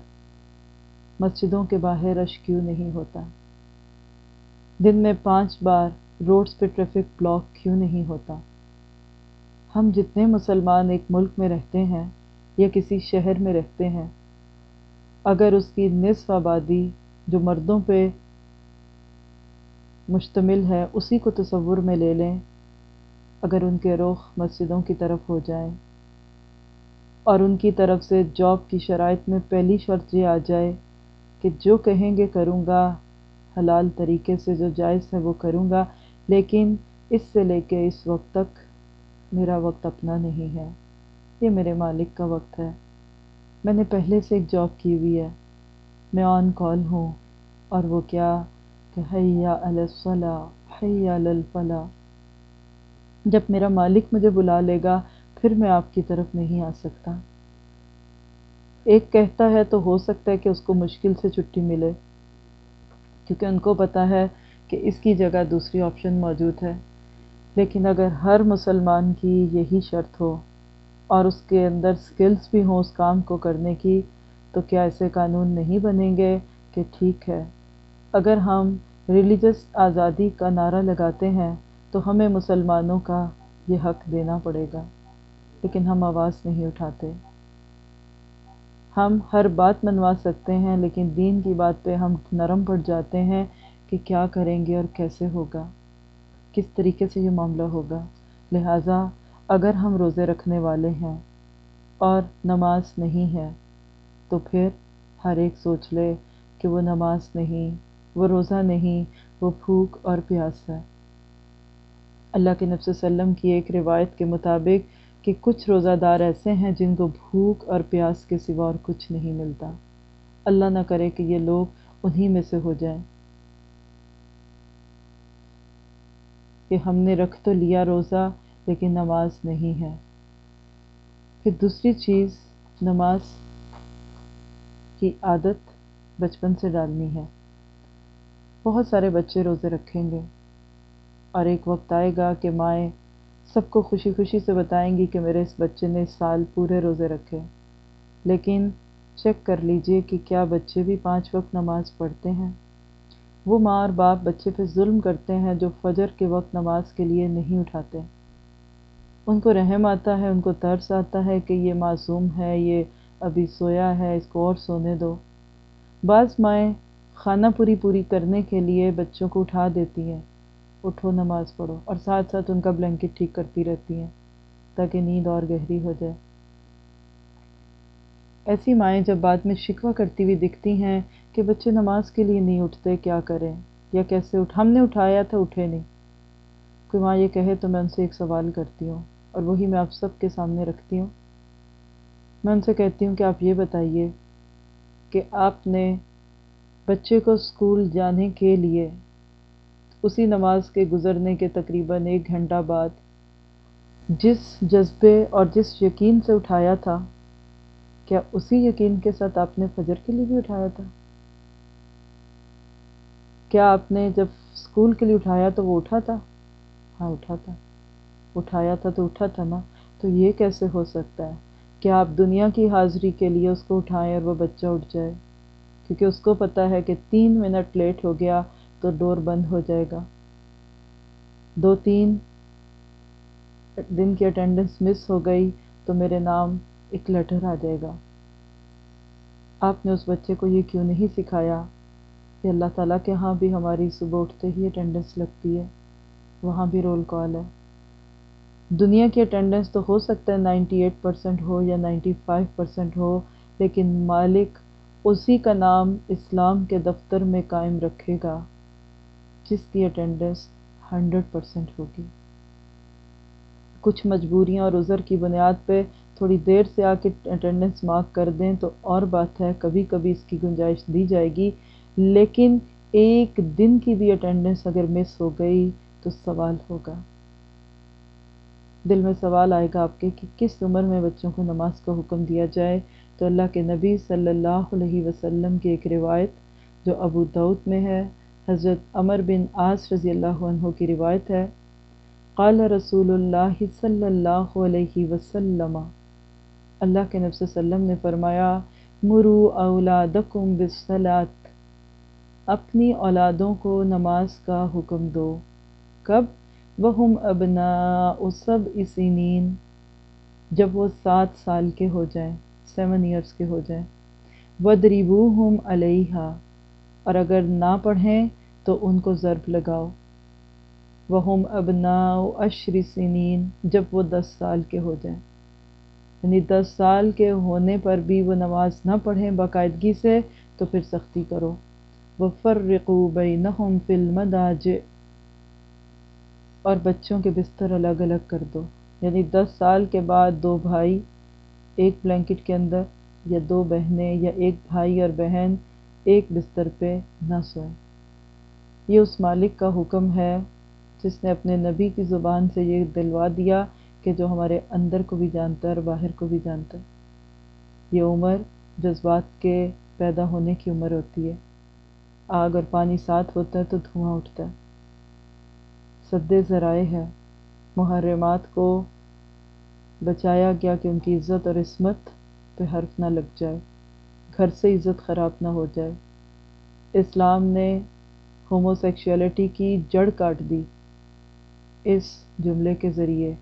مسجدوں کے باہر رش کیوں نہیں ہوتا؟ دن میں پانچ بار روڈز پہ ٹریفک بلاک کیوں نہیں ہوتا؟ ہم جتنے مسلمان ایک ملک میں رہتے ہیں یا کسی شہر میں رہتے ہیں، اگر اس کی نصف آبادی جو مردوں پہ مشتمل ہے اسی کو تصور میں لے لیں، اگر ان کے رخ مسجدوں کی طرف ہو جائیں۔ اور ان کی طرف سے جاب کی شرائط میں پہلی شرط یہ آ جائے کہ جو کہیں گے کروں گا، حلال طریقے سے جو جائز ہے وہ کروں گا، لیکن اس سے لے کے اس وقت تک میرا وقت اپنا نہیں ہے۔ یہ میرے مالک کا وقت ہے۔ میں نے پہلے سے ایک جاب کی ہوئی ہے۔ میں آن کال ہوں اور وہ کیا کہ حیا الصلاح حیا الفلاح۔ جب میرا مالک مجھے بلا لے گا پھر میں آپ کی طرف نہیں آ سکتا۔ ایک کہتا ہے تو ہو سکتا ہے کہ اس کو مشکل سے چھٹی ملے، کیونکہ ان کو پتہ ہے کہ اس کی جگہ دوسری آپشن موجود ہے۔ لیکن اگر ہر مسلمان کی یہی شرط ہو اور اس کے اندر سکلز بھی ہوں اس کام کو کرنے کی، تو کیا ایسے قانون نہیں بنیں گے کہ ٹھیک ہے؟ اگر ہم ریلیجس آزادی کا نعرہ لگاتے ہیں، تو ہمیں مسلمانوں کا یہ حق دینا پڑے گا۔ لیکن ہم آواز نہیں اٹھاتے۔ ہم ہر بات منوا سکتے ہیں، لیکن دین کی بات پہ ہم نرم پڑ جاتے ہیں کہ کیا کریں گے اور کیسے ہوگا۔ کس طریقے سے یہ معاملہ ہوگا؟ لہٰذا اگر ہم روزے رکھنے والے ہیں اور نماز نہیں ہے، تو پھر ہر ایک سوچ لے کہ وہ نماز نہیں، وہ روزہ نہیں، وہ بھوک اور پیاس ہے۔ اللہ کے نفس وسلم کی ایک روایت کے مطابق کہ کچھ روزہ دار ایسے ہیں جن کو بھوک اور پیاس کے سوا اور کچھ نہیں ملتا۔ اللہ نہ کرے کہ یہ لوگ انہی میں سے ہو جائیں۔ کہ ہم نے رکھ تو لیا روزہ لیکن نماز نہیں ہے۔ پھر دوسری چیز، نماز کی عادت بچپن سے ڈالنی ہے۔ بہت سارے بچے روزے رکھیں گے اور ایک وقت آئے گا کہ مائیں سب کو خوشی خوشی سے بتائیں گی کہ میرے اس بچے نے اس سال پورے روزے رکھے۔ لیکن چیک کر لیجیے کہ کیا بچے بھی پانچ وقت نماز پڑھتے ہیں۔ وہ ماں اور باپ بچے پہ ظلم کرتے ہیں جو فجر کے وقت نماز کے لیے نہیں اٹھاتے۔ ان کو رحم آتا ہے، ان کو ترس آتا ہے کہ یہ معصوم ہے، یہ ابھی سویا ہے، اس کو اور سونے دو۔ بعض مائیں خانہ پوری پوری کرنے کے لیے بچوں کو اٹھا دیتی ہیں۔ اٹھو نماز پڑھو اور ساتھ ساتھ ان کا بلینکٹ ٹھیک کرتی رہتی ہیں تاکہ نیند اور گہری ہو جائے۔ ایسی مائیں جب بعد میں شکوہ کرتی ہوئی دکھتی ہیں کہ بچے نماز کے لیے نہیں اٹھتے، کیا کریں؟ یا کیسے اٹھ؟ ہم نے اٹھایا تھا، اٹھے نہیں۔ کوئی ماں یہ کہے تو میں ان سے ایک سوال کرتی ہوں اور وہی میں آپ سب کے سامنے رکھتی ہوں۔ میں ان سے کہتی ہوں کہ آپ یہ بتائیے کہ آپ نے بچے کو اسکول جانے کے لیے اسی نماز کے گزرنے کے تقریباً ایک گھنٹہ بعد جس جذبے اور جس یقین سے اٹھایا تھا، کیا اسی یقین کے ساتھ آپ نے فجر کے لیے بھی اٹھایا تھا؟ کیا آپ نے جب اسکول کے لیے اٹھایا تو وہ اٹھا تھا؟ ہاں اٹھا تھا۔ اٹھایا تھا تو اٹھا تھا نا۔ تو یہ کیسے ہو سکتا ہے؟ کیا آپ دنیا کی حاضری کے لیے اس کو اٹھائیں اور وہ بچہ اٹھ جائے؟ کیونکہ اس کو پتہ ہے کہ تین منٹ لیٹ ہو گیا تو ڈور بند ہو جائے گا۔ دو تین دن کی اٹینڈنس مس ہو گئی تو میرے نام ایک لیٹر آ جائے گا۔ آپ نے اس بچے کو یہ کیوں نہیں سکھایا؟ کہ اللہ تعالیٰ کے ہاں بھی ہماری صبح اٹھتے ہی اٹینڈنس لگتی ہے۔ وہاں بھی رول کال ہے۔ دنیا کی اٹینڈنس تو ہو سکتا ہے نائنٹی ایٹ پرسینٹ ہو یا نائنٹی فائیو پرسینٹ ہو، لیکن مالک اسی کا نام اسلام کے دفتر میں قائم رکھے گا۔ جس کی اٹینڈنس ہنڈریڈ پرسینٹ ہوگی۔ کچھ مجبوریاں اور عذر کی بنیاد پہ تھوڑی دیر سے آ کے اٹینڈنس مارک کر دیں تو اور بات ہے کبھی کبھی اس کی گنجائش دی جائے گی۔ لیکن ایک دن کی بھی اٹینڈنس اگر مس ہو گئی تو سوال ہوگا۔ دل میں سوال آئے گا آپ کے کہ کس عمر میں بچوں کو نماز کا حکم دیا جائے؟ تو اللہ کے نبی صلی اللہ علیہ وسلم کی ایک روایت جو ابو دعود میں ہے۔ حضرت عمر بن آس رضی اللہ عنہ کی روایت ہے، قال رسول اللہ صلی اللہ علیہ وسلم، اللہ کے نبی صلی اللہ علیہ وسلم نے فرمایا، مرو اولادکم بالصلاة، اپنی اولادوں کو نماز کا حکم دو۔ کب؟ وہم ابناء سب اسنین جب وہ سات سال کے ہو جائیں سیون ایئرس کے ہو جائیں۔ ودریبوہم علیہا اور اگر نہ پڑھیں تو ان کو ضرب لگاؤ۔ وہم ابناء عشر سنین جب وہ دس سال کے ہو جائیں۔ یعنی دس سال کے ہونے پر بھی وہ نماز نہ پڑھیں باقاعدگی سے، تو پھر سختی کرو۔ وفرقوا بینہم فی المداج اور بچوں کے بستر الگ الگ کر دو۔ یعنی دس سال کے بعد دو بھائی، ایک بلینکٹ کے اندر یا دو بہنیں یا ایک بھائی اور بہن ایک بستر پہ نہ سوئیں یہ اس مالک کا حکم ہے جس نے اپنے نبی کی زبان سے یہ دلوا دیا کہ جو ہمارے اندر کو بھی جانتا ہے اور باہر کو بھی جانتا ہے۔ یہ عمر جذبات کے پیدا ہونے کی عمر ہوتی ہے۔ آگ اور پانی ساتھ ہوتا ہے تو دھواں اٹھتا ہے۔ سد ذرائع ہے۔ محرمات کو بچایا گیا کہ ان کی عزت اور عصمت پہ حرف نہ لگ جائے۔ گھر سے عزت خراب نہ ہو جائے۔ اسلام نے ہومو سیکشولیٹی کی جڑ کاٹ دی۔ اس جملے کے ذریعے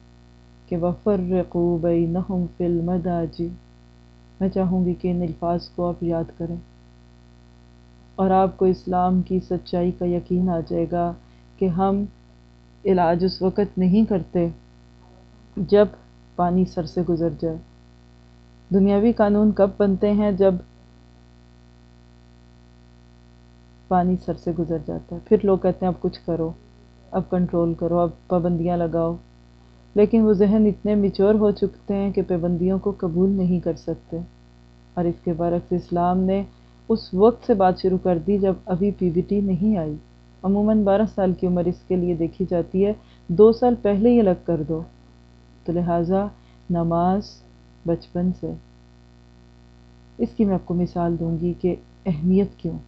کہ وفر بینہم فی المداجی میں چاہوں گی کہ ان الفاظ کو آپ یاد کریں۔ اور آپ کو اسلام کی سچائی کا یقین آ جائے گا کہ ہم علاج اس وقت نہیں کرتے جب پانی سر سے گزر جائے۔ دنیاوی قانون کب بنتے ہیں؟ جب پانی سر سے گزر جاتا ہے۔ پھر لوگ کہتے ہیں، اب کچھ کرو، اب کنٹرول کرو، اب پابندیاں لگاؤ۔ لیکن وہ ذہن اتنے میچور ہو چکتے ہیں کہ پابندیوں کو قبول نہیں کر سکتے۔ اور اس کے برعکس اسلام نے اس وقت سے بات شروع کر دی جب ابھی پی بی ٹی نہیں آئی۔ عموماً بارہ سال کی عمر اس کے لیے دیکھی جاتی ہے۔ دو سال پہلے ہی الگ کر دو۔ تو لہٰذا نماز بچپن سے۔ اس کی میں آپ کو مثال دوں گی کہ اہمیت کیوں۔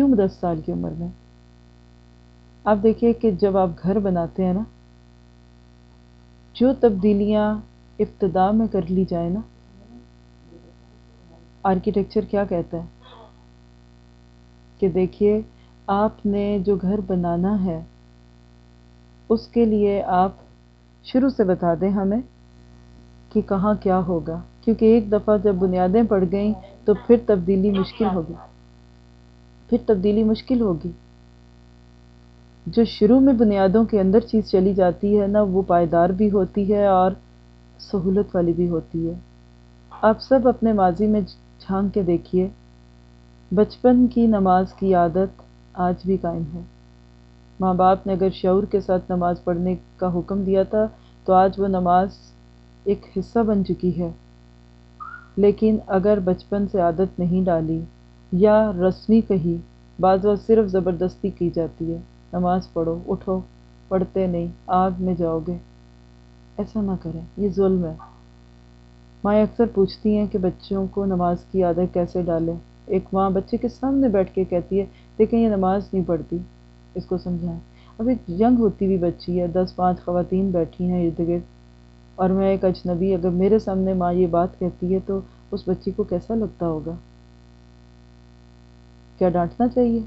کیوں دس سال کی عمر میں؟ آپ دیکھیے کہ جب آپ گھر بناتے ہیں نا، جو تبدیلیاں ابتدا میں کر لی جائیں نا آرکیٹیکچر کیا کہتا ہے؟ کہ دیکھیے، آپ نے جو گھر بنانا ہے، اس کے لیے آپ شروع سے بتا دیں ہمیں کہ کہاں کیا ہوگا، کیونکہ ایک دفعہ جب بنیادیں پڑ گئیں تو پھر تبدیلی مشکل ہوگی۔ پھر تبدیلی مشکل ہوگی۔ جو شروع میں بنیادوں کے اندر چیز چلی جاتی ہے نا، وہ پائیدار بھی ہوتی ہے اور سہولت والی بھی ہوتی ہے۔ آپ سب اپنے ماضی میں جھانک کے دیکھیے۔ بچپن کی نماز کی عادت آج بھی قائم ہے۔ ماں باپ نے اگر شعور کے ساتھ نماز پڑھنے کا حکم دیا تھا، تو آج وہ نماز ایک حصہ بن چکی ہے۔ لیکن اگر بچپن سے عادت نہیں ڈالی یا رسمی کہی، بعض وقت صرف زبردستی کی جاتی ہے۔ نماز پڑھو، اٹھو، پڑھتے نہیں، آگ میں جاؤ گے۔ ایسا نہ کریں، یہ ظلم ہے۔ مائیں اکثر پوچھتی ہیں کہ بچوں کو نماز کی عادت کیسے ڈالیں؟ ایک ماں بچے کے سامنے بیٹھ کے کہتی ہے، دیکھیں یہ نماز نہیں پڑھتی۔ اس کو سمجھائیں۔ اب ایک جنگ ہوتی ہوئی بچی ہے، دس پانچ خواتین بیٹھی ہیں ارد گرد۔ اور میں ایک اجنبی، اگر میرے سامنے ماں یہ بات کہتی ہے تو اس بچی کو کیسا لگتا ہوگا؟ کیا ڈانٹنا چاہیے؟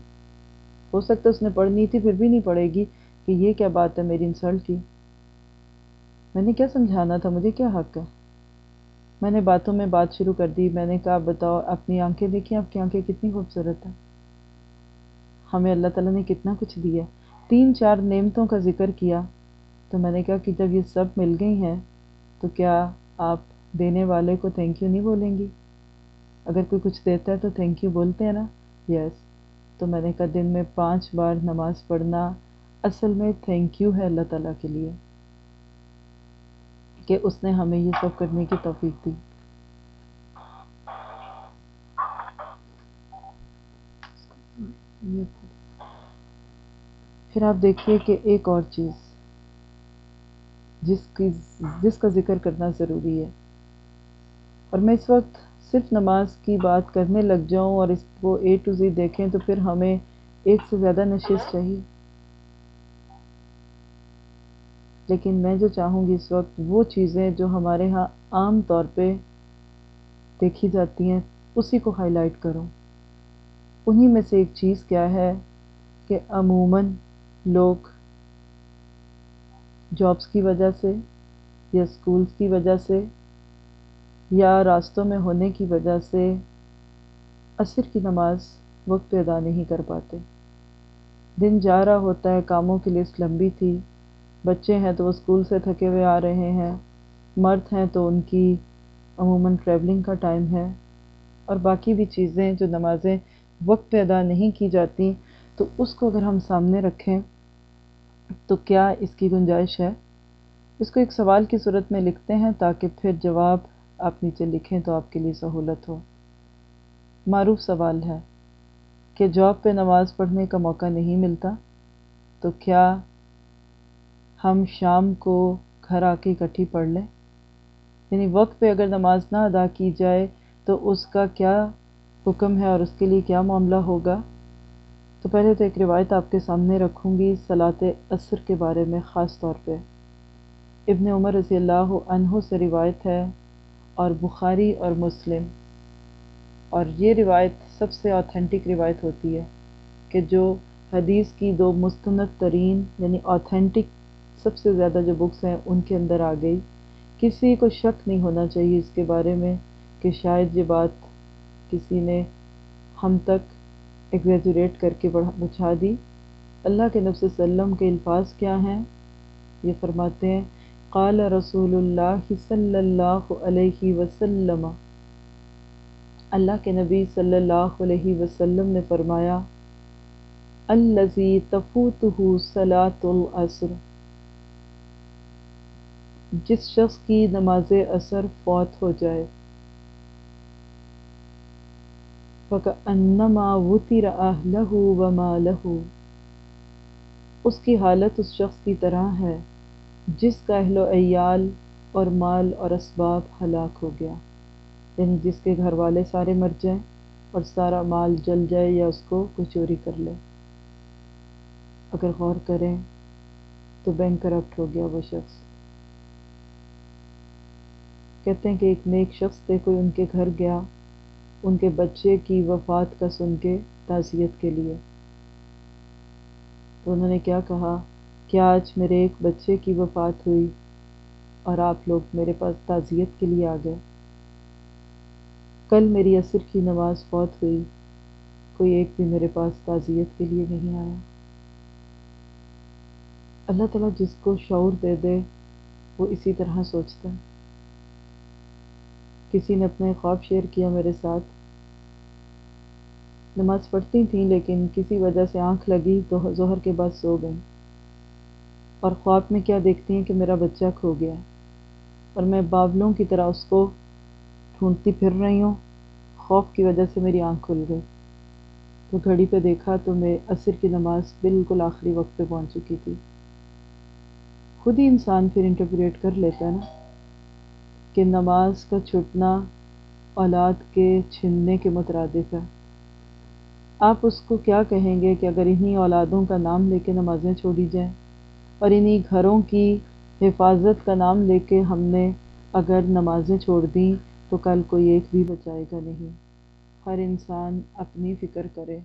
ہو سکتا اس نے پڑھنی تھی، پھر بھی نہیں پڑھے گی کہ یہ کیا بات ہے میری انسلٹ کی۔ میں نے کیا سمجھانا تھا؟ مجھے کیا حق ہے؟ میں نے باتوں میں بات شروع کر دی، میں نے کہا بتاؤ، اپنی آنکھیں دیکھیں، آپ کی آنکھیں کتنی خوبصورت ہیں۔ ہمیں اللہ تعالیٰ نے کتنا کچھ دیا تین چار نعمتوں کا ذکر کیا۔ تو میں نے کہا کہ جب یہ سب مل گئی ہیں، تو کیا آپ دینے والے کو تھینک یو نہیں بولیں گی؟ اگر کوئی کچھ دیتا ہے تو تھینک یو بولتے ہیں نا۔ یس تو میں نے کہا، دن میں پانچ بار نماز پڑھنا اصل میں تھینک یو ہے اللہ تعالیٰ کے لیے، کہ اس نے ہمیں یہ سب کرنے کی توفیق دی۔ پھر آپ دیکھیے کہ ایک اور چیز، جس کی، جس کا ذکر کرنا ضروری ہے۔ اور میں اس وقت صرف نماز کی بات کرنے لگ جاؤں اور اس کو اے ٹو زی دیکھیں تو پھر ہمیں ایک سے زیادہ نشست چاہیے۔ لیکن میں جو چاہوں گی اس وقت وہ چیزیں جو ہمارے ہاں عام طور پہ دیکھی جاتی ہیں، اسی کو ہائی لائٹ کروں۔ انہی میں سے ایک چیز کیا ہے کہ عموماً لوگ جابس کی وجہ سے یا اسکولس کی وجہ سے یا راستوں میں ہونے کی وجہ سے عصر کی نماز وقت پہ ادا نہیں کر پاتے۔ دن جا رہا ہوتا ہے، کاموں کی لسٹ لمبی تھی۔ بچے ہیں تو وہ اسکول سے تھکے ہوئے آ رہے ہیں۔ مرد ہیں تو ان کی عموماً ٹریولنگ کا ٹائم ہے۔ اور باقی بھی چیزیں جو نمازیں وقت پہ ادا نہیں کی جاتی، تو اس کو اگر ہم سامنے رکھیں، تو کیا اس کی گنجائش ہے؟ اس کو ایک سوال کی صورت میں لکھتے ہیں تاکہ پھر جواب آپ نیچے لکھیں تو آپ کے لیے سہولت ہو۔ معروف سوال ہے کہ جاب پہ نماز پڑھنے کا موقع نہیں ملتا تو کیا ہم شام کو گھر آ کے اکٹھی پڑھ لیں؟ یعنی وقت پہ اگر نماز نہ ادا کی جائے تو اس کا کیا حکم ہے اور اس کے لیے کیا معاملہ ہوگا؟ تو پہلے تو ایک روایت آپ کے سامنے رکھوں گی صلاح عصر کے بارے میں، خاص طور پہ۔ ابن عمر رضی اللہ عنہ سے روایت ہے اور بخاری اور مسلم۔ اور یہ روایت سب سے آتھینٹک روایت ہوتی ہے کہ جو حدیث کی دو مستند ترین یعنی آتھینٹک سب سے زیادہ جو بکس ہیں ان کے اندر آ گئی۔ کسی کو شک نہیں ہونا چاہیے اس کے بارے میں کہ شاید یہ بات کسی نے ہم تک ایگزیجوریٹ کر کے بڑھا دی۔ اللہ کے نفس وسلم کے الفاظ کیا ہیں؟ یہ فرماتے ہیں قال رسول اللہ صلی اللہ علیہ وسلم، اللہ کے نبی صلی اللہ علیہ وسلم نے فرمایا الزی تفوتہ صلاۃ العصر، جس شخص کی نماز اثر فوت ہو جائے انما وطر اہلہ و مالہ اس کی حالت اس شخص کی طرح ہے۔ جس کا اہل و عیال اور مال اور اسباب ہلاک ہو گیا۔ یعنی جس کے گھر والے سارے مر جائیں اور سارا مال جل جائے یا اس کو کوئی چوری کر لے۔ اگر غور کریں تو بینک کرپٹ ہو گیا وہ شخص۔ کہتے ہیں کہ ایک نیک شخص تھے کوئی ان کے گھر گیا، ان کے بچے کی وفات کا سن کے تعزیت کے لیے۔ تو انہوں نے کیا کہا؟ کہ آج میرے ایک بچے کی وفات ہوئی اور آپ لوگ میرے پاس تعزیت کے لیے آ گئے۔ کل میری عصر کی نماز فوت ہوئی، کوئی ایک بھی میرے پاس تعزیت کے لیے نہیں آیا۔ اللہ تعالیٰ جس کو شعور دے دے، وہ اسی طرح سوچتا ہے۔ کسی نے اپنے خواب شیئر کیا میرے ساتھ۔ نماز پڑھتی تھیں لیکن کسی وجہ سے آنکھ لگی تو ظہر کے بعد سو گئیں۔ اور خواب میں کیا دیکھتی ہیں کہ میرا بچہ کھو گیا ہے؟ اور میں باولوں کی طرح اس کو ڈھونڈتی پھر رہی ہوں، خوف کی وجہ سے میری آنکھ کھل گئی۔ تو گھڑی پہ دیکھا تو میں عصر کی نماز بالکل آخری وقت پہ پہنچ چکی تھی۔ خود ہی انسان پھر انٹرپریٹ کر لیتا ہے نا کہ نماز کا چھٹنا اولاد کے چھننے کے مترادف ہے۔ آپ اس کو کیا کہیں گے کہ اگر انہی اولادوں کا نام لے کے نمازیں چھوڑی جائیں؟ اور انہی گھروں کی حفاظت کا نام لے کے ہم نے اگر نمازیں چھوڑ دیں تو کل کوئی ایک بھی بچائے گا نہیں۔ ہر انسان اپنی فکر کرے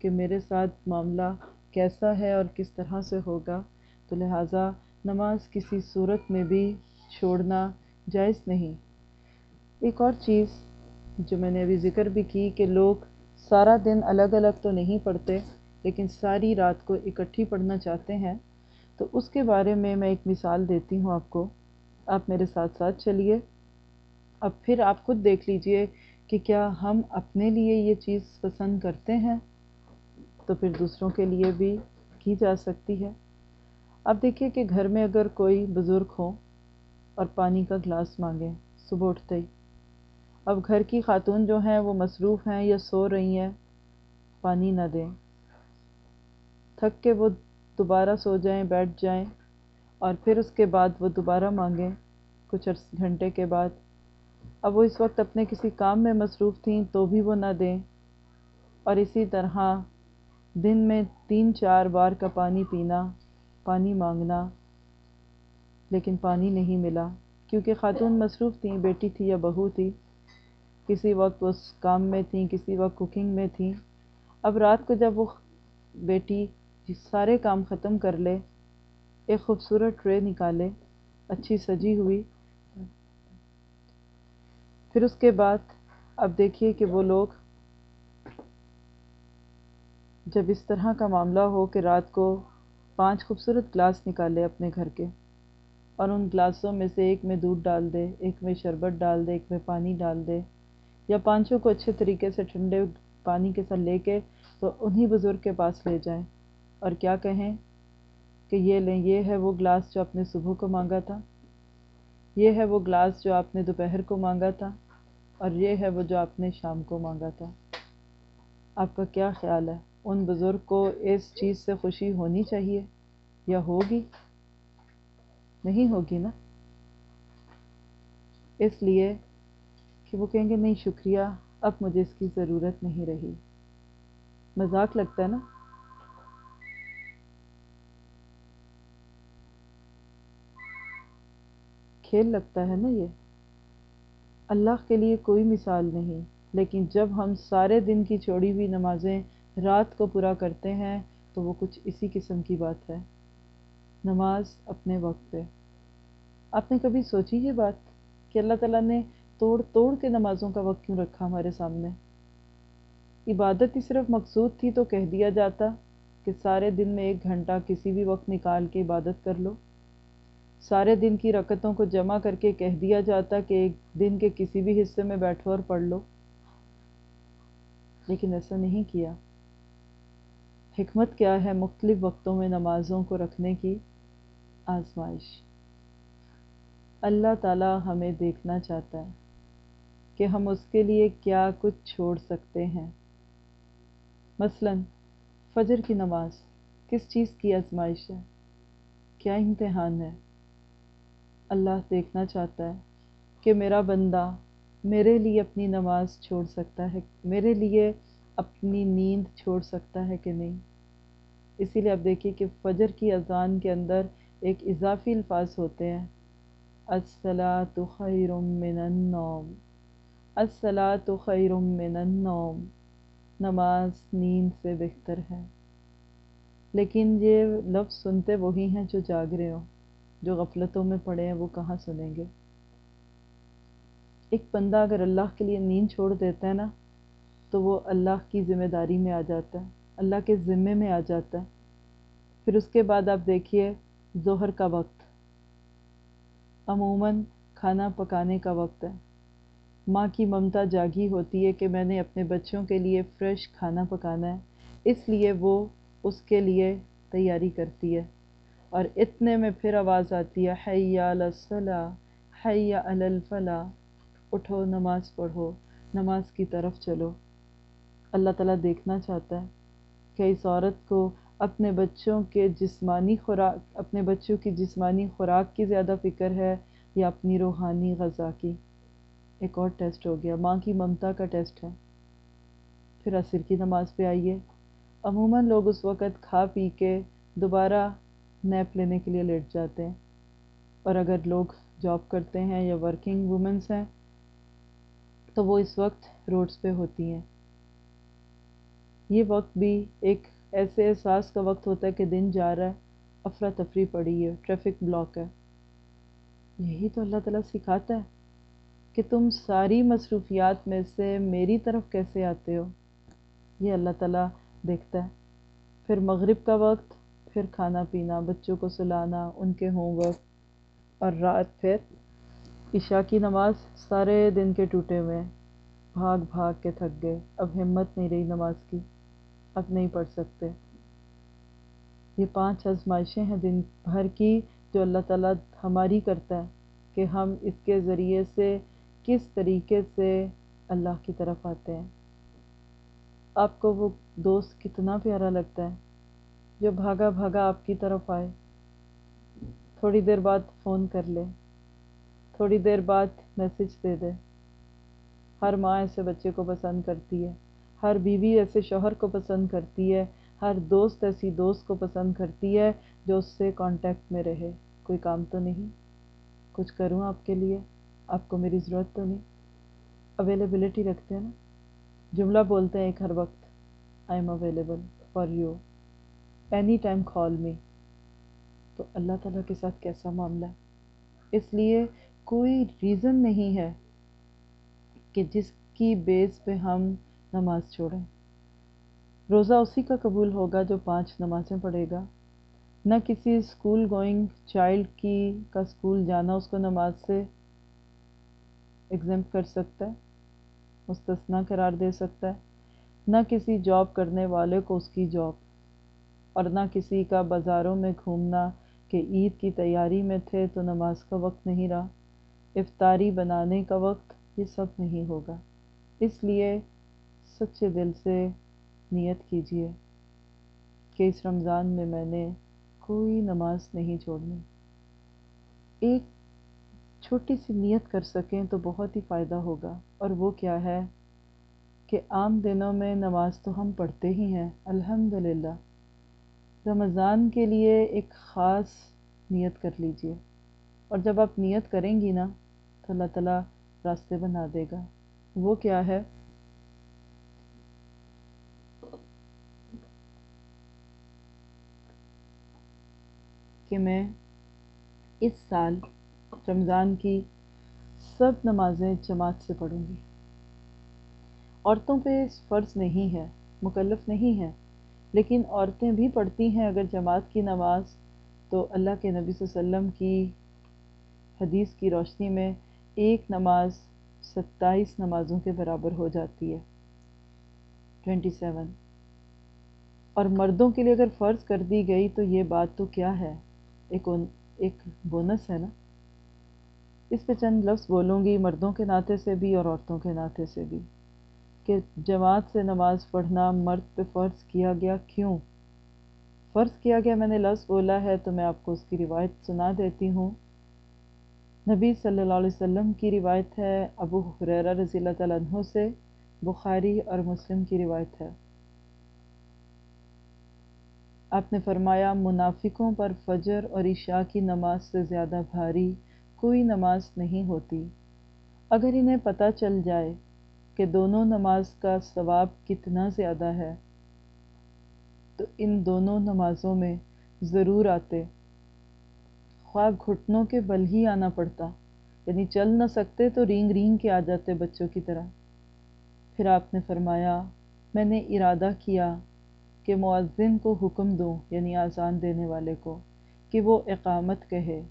کہ میرے ساتھ معاملہ کیسا ہے اور کس طرح سے ہوگا، تو لہٰذا نماز کسی صورت میں بھی چھوڑنا جائز نہیں۔ ایک اور چیز جو میں نے ابھی ذکر بھی کی کہ لوگ سارا دن الگ الگ تو نہیں پڑھتے، لیکن ساری رات کو اکٹھی پڑھنا چاہتے ہیں تو اس کے بارے میں میں ایک مثال دیتی ہوں آپ کو۔ آپ میرے ساتھ ساتھ چلیے۔ اب پھر آپ خود دیکھ لیجیے کہ کیا ہم اپنے لیے یہ چیز پسند کرتے ہیں۔ تو پھر دوسروں کے لیے بھی کی جا سکتی ہے۔ اب دیکھیے کہ گھر میں اگر کوئی بزرگ ہو اور پانی کا گلاس مانگیں صبح اٹھتے ہی۔ اب گھر کی خاتون جو ہیں وہ مصروف ہیں یا سو رہی ہیں، پانی نہ دیں۔ تھک کے وہ دوبارہ سو جائیں، بیٹھ جائیں اور پھر اس کے بعد وہ دوبارہ مانگیں کچھ گھنٹے کے بعد۔ اب وہ اس وقت اپنے کسی کام میں مصروف تھیں تو بھی وہ نہ دیں۔ اور اسی طرح دن میں تین، چار بار کا پانی پینا، پانی مانگنا، لیکن پانی نہیں ملا۔ کیونکہ خاتون مصروف تھیں، بیٹی تھی یا بہو تھی، کسی وقت اس کام میں تھیں، کسی وقت کوکنگ میں تھیں۔ اب رات کو جب وہ بیٹی سارے کام ختم کر لے، ایک خوبصورت ٹرے نکالے، اچھی سجی ہوئی۔ پھر اس کے بعد اب دیکھیے کہ وہ لوگ جب اس طرح کا معاملہ ہو کہ رات کو پانچ خوبصورت گلاس نکالے اپنے گھر کے اور ان گلاسوں میں سے ایک میں دودھ ڈال دے، ایک میں شربت ڈال دے، ایک میں پانی ڈال دے، یا پانچوں کو اچھے طریقے سے ٹھنڈے پانی کے ساتھ لے کے تو انہی بزرگ کے پاس لے جائیں۔ اور کیا کہیں کہ یہ لیں، یہ ہے وہ گلاس جو آپ نے صبح کو مانگا تھا؟ یہ ہے وہ گلاس جو آپ نے دوپہر کو مانگا تھا؟ اور یہ ہے وہ جو آپ نے شام کو مانگا تھا؟ آپ کا کیا خیال ہے؟ ان بزرگ کو اس چیز سے خوشی ہونی چاہیے یا ہوگی؟ نہیں ہوگی نا؟ اس لیے کہ وہ کہیں گے، نہیں، شکریہ، اب مجھے اس کی ضرورت نہیں رہی۔ مذاق لگتا ہے نا؟ کھیل لگتا ہے نا یہ؟ اللہ کے لیے کوئی مثال نہیں، لیکن جب ہم سارے دن کی چھوڑی ہوئی نمازیں رات کو پورا کرتے ہیں، تو وہ کچھ اسی قسم کی بات ہے۔ نماز اپنے وقت پہ۔ آپ نے کبھی سوچی یہ بات کہ اللہ تعالیٰ نے توڑ توڑ کے نمازوں کا وقت کیوں رکھا ہمارے سامنے؟ عبادت ہی صرف مقصود تھی تو کہہ دیا جاتا کہ سارے دن میں ایک گھنٹہ کسی بھی وقت نکال کے عبادت کر لو۔ سارے دن کی رکتوں کو جمع کر کے کہہ دیا جاتا کہ ایک دن کے کسی بھی حصے میں بیٹھو اور پڑھ لو۔ لیکن ایسا نہیں کیا۔ حکمت کیا ہے مختلف وقتوں میں نمازوں کو رکھنے کی؟ آزمائش۔ اللہ تعالیٰ ہمیں دیکھنا چاہتا ہے کہ ہم اس کے لیے کیا کچھ چھوڑ سکتے ہیں۔ مثلا، فجر کی نماز کس چیز کی آزمائش ہے؟ کیا امتحان ہے؟ اللہ دیکھنا چاہتا ہے کہ میرا بندہ میرے لیے اپنی نماز چھوڑ سکتا ہے، میرے لیے اپنی نیند چھوڑ سکتا ہے کہ نہیں؟ اسی لیے اب دیکھیے کہ فجر کی اذان کے اندر ایک اضافی الفاظ ہوتے ہیں۔ الصلاة خیر من النوم۔ الصلاة خیر من النوم۔ نماز نیند سے بہتر ہے۔ لیکن یہ لفظ سنتے وہی ہیں جو جاگ رہے ہوں۔ جو غفلتوں میں پڑے ہیں وہ کہاں سنیں گے؟ ایک بندہ اگر اللہ کے لیے نیند چھوڑ دیتا ہے نا، تو وہ اللہ کی ذمہ داری میں آ جاتا ہے، اللہ کے ذمے میں آ جاتا ہے۔ پھر اس کے بعد آپ دیکھیے ظہر کا وقت۔ عموماً کھانا پکانے کا وقت ہے۔ ماں کی ممتا جاگی ہوتی ہے کہ میں نے اپنے بچوں کے لیے فریش کھانا پکانا ہے، اس لیے وہ اس کے لیے تیاری کرتی ہے۔ اور اتنے میں پھر آواز آتی ہے حیا الصلاح حیا الفلاح. اٹھو، نماز پڑھو، نماز کی طرف چلو۔ اللہ تعالیٰ دیکھنا چاہتا ہے کہ اس عورت کو اپنے بچوں کے جسمانی خوراک، اپنے بچوں کی جسمانی خوراک کی زیادہ فکر ہے یا اپنی روحانی غذا کی؟ ایک اور ٹیسٹ ہو گیا۔ ماں کی ممتا کا ٹیسٹ ہے۔ پھر عصر کی نماز پہ آئیے۔ عموماً لوگ اس وقت کھا پی کے دوبارہ نیپ لینے کے لیے لیٹ جاتے ہیں۔ اور اگر لوگ جاب کرتے ہیں یا ورکنگ وومنس ہیں، تو وہ اس وقت روڈز پہ ہوتی ہیں۔ یہ وقت بھی ایک ایسے احساس کا وقت ہوتا ہے کہ دن جا رہا ہے افراتفری پڑی ہے ٹریفک بلاک ہے۔ یہی تو اللہ تعالیٰ سکھاتا ہے کہ تم ساری مصروفیات میں سے میری طرف کیسے آتے ہو۔ یہ اللہ تعالیٰ دیکھتا ہے۔ پھر مغرب کا وقت پھر کھانا پینا، بچوں کو سلانا، ان کے ہوم ورک اور رات پھر عشاء کی نماز سارے دن کے ٹوٹے ہوئے بھاگ بھاگ کے تھک گئے۔ اب ہمت نہیں رہی نماز کی۔ اب نہیں پڑھ سکتے۔ یہ پانچ آزمائشیں ہیں دن بھر کی جو اللہ تعالیٰ ہماری کرتا ہے کہ ہم اس کے ذریعے سے کس طریقے سے اللہ کی طرف آتے ہیں۔ آپ کو وہ دوست کتنا پیارا لگتا ہے۔ جو بھاگا بھاگا آپ کی طرف آئے۔ تھوڑی دیر بعد فون کر لے۔ تھوڑی دیر بعد میسج دے دے۔ ہر ماں ایسے بچے کو پسند کرتی ہے۔ ہر بیوی ایسے شوہر کو پسند کرتی ہے۔ ہر دوست ایسی دوست کو پسند کرتی ہے جو اس سے کانٹیکٹ میں رہے۔ کوئی کام تو نہیں۔ کچھ کروں آپ کے لیے؟ آپ کو میری ضرورت تو نہیں۔ اویلیبلٹی رکھتے ہیں نا۔ جملہ بولتے ہیں ایک ہر وقت۔ I am available for you any time call me تو اللہ تعالیٰ کے ساتھ کیسا معاملہ؟ ہے اس لیے کوئی ریزن نہیں ہے کہ جس کی بیس پہ ہم نماز چھوڑیں۔ روزہ اسی کا قبول ہوگا جو پانچ نمازیں پڑھے گا۔ نہ کسی اسکول گوئنگ چائلڈ کی کا اسکول جانا اس کو نماز سے ایگزام کر سکتا ہے مستثنا قرار دے سکتا ہے۔ نہ کسی جاب کرنے والے کو اس کی جاب اور نہ کسی کا بازاروں میں گھومنا کہ عید کی تیاری میں تھے تو نماز کا وقت نہیں رہا۔ افطاری بنانے کا وقت یہ سب نہیں ہوگا۔ اس لیے سچے دل سے نیت کیجیے کہ اس رمضان میں میں نے کوئی نماز نہیں چھوڑنی۔ ایک چھوٹی سی نیت کر سکیں تو بہت ہی فائدہ ہوگا۔ اور وہ کیا ہے کہ عام دنوں میں نماز تو ہم پڑھتے ہی ہیں۔ الحمد للہ رمضان کے لیے ایک خاص نیت کر لیجیے۔ اور جب آپ نیت کریں گی نا، تو اللہ تعالیٰ راستے بنا دے گا۔ وہ کیا ہے؟ کہ میں اس سال رمضان کی سب نمازیں جماعت سے پڑھوں گی۔ عورتوں پہ فرض نہیں ہے، مکلف نہیں ہے۔ لیکن عورتیں بھی پڑھتی ہیں اگر جماعت کی نماز تو اللہ کے نبی صلی اللہ علیہ وسلم کی حدیث کی روشنی میں ایک نماز ستائیس نمازوں کے برابر ہو جاتی ہے۔ Twenty seven. اور مردوں کے لیے اگر فرض کر دی گئی تو یہ بات تو کیا ہے؟ ایک ایک بونس ہے نا؟ اس پہ چند لفظ بولوں گی مردوں کے ناطے سے بھی اور عورتوں کے ناطے سے بھی۔ کہ جماعت سے نماز پڑھنا مرد پہ فرض کیا گیا کیوں؟ فرض کیا گیا میں نے لفظ بولا ہے تو میں آپ کو اس کی روایت سنا دیتی ہوں۔ نبی صلی اللہ علیہ وسلم کی روایت ہے، ابو حریرہ رضی اللہ تعالیٰ عنہ سے، بخاری اور مسلم کی روایت ہے۔ آپ نے فرمایا، منافقوں پر فجر اور عشاء کی نماز سے زیادہ بھاری کوئی نماز نہیں ہوتی۔ اگر انہیں پتہ چل جائے کہ دونوں نماز کا ثواب کتنا زیادہ ہے۔ تو ان دونوں نمازوں میں ضرور آتے۔ خواہ گھٹنوں کے بل ہی آنا پڑتا یعنی چل نہ سکتے تو رینگ رینگ کے آ جاتے بچوں کی طرح۔ پھر آپ نے فرمایا، میں نے ارادہ کیا کہ معذن کو حکم دوں یعنی آزان دینے والے کو، کہ وہ اقامت کہے۔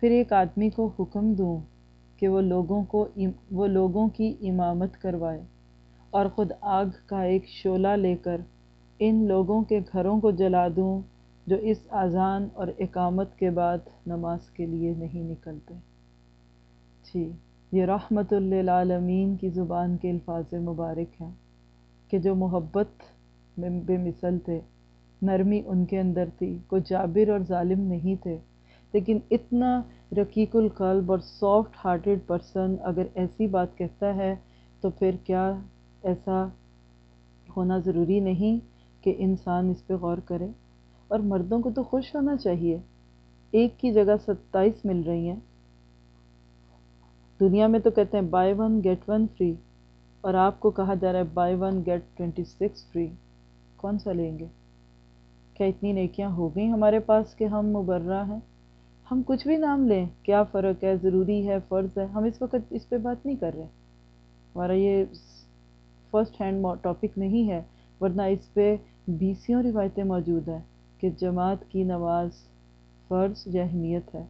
پھر ایک آدمی کو حکم دوں کہ وہ لوگوں کو وہ لوگوں کی امامت کروائے اور خود آگ کا ایک شعلہ لے کر ان لوگوں کے گھروں کو جلا دوں جو اس اذان اور اقامت کے بعد نماز کے لیے نہیں نکلتے۔ جی یہ رحمت للعالمین کی زبان کے الفاظ مبارک ہیں کہ جو محبت میں بے مثل تھے، نرمی ان کے اندر تھی کوئی جابر اور ظالم نہیں تھے۔ لیکن اتنا رقیق القلب اور سافٹ ہارٹیڈ پرسن اگر ایسی بات کہتا ہے تو پھر کیا ایسا ہونا ضروری نہیں کہ انسان اس پہ غور کرے؟ اور مردوں کو تو خوش ہونا چاہیے۔ ایک کی جگہ ستائیس مل رہی ہیں۔ دنیا میں تو کہتے ہیں buy one get one free اور آپ کو کہا جا رہا ہے buy one get twenty six free کون سا لیں گے؟ کیا اتنی نیکیاں ہو گئیں ہمارے پاس کہ ہم مبرہ ہیں؟ ہم کچھ بھی نام لیں، کیا فرق ہے؟ ضروری ہے، فرض ہے، ہم اس وقت اس پہ بات نہیں کر رہے۔ ہمارا یہ فرسٹ ہینڈ ٹاپک نہیں ہے، ورنہ اس پہ بیسیوں روایتیں موجود ہیں کہ جماعت کی نماز فرض یا اہمیت ہے۔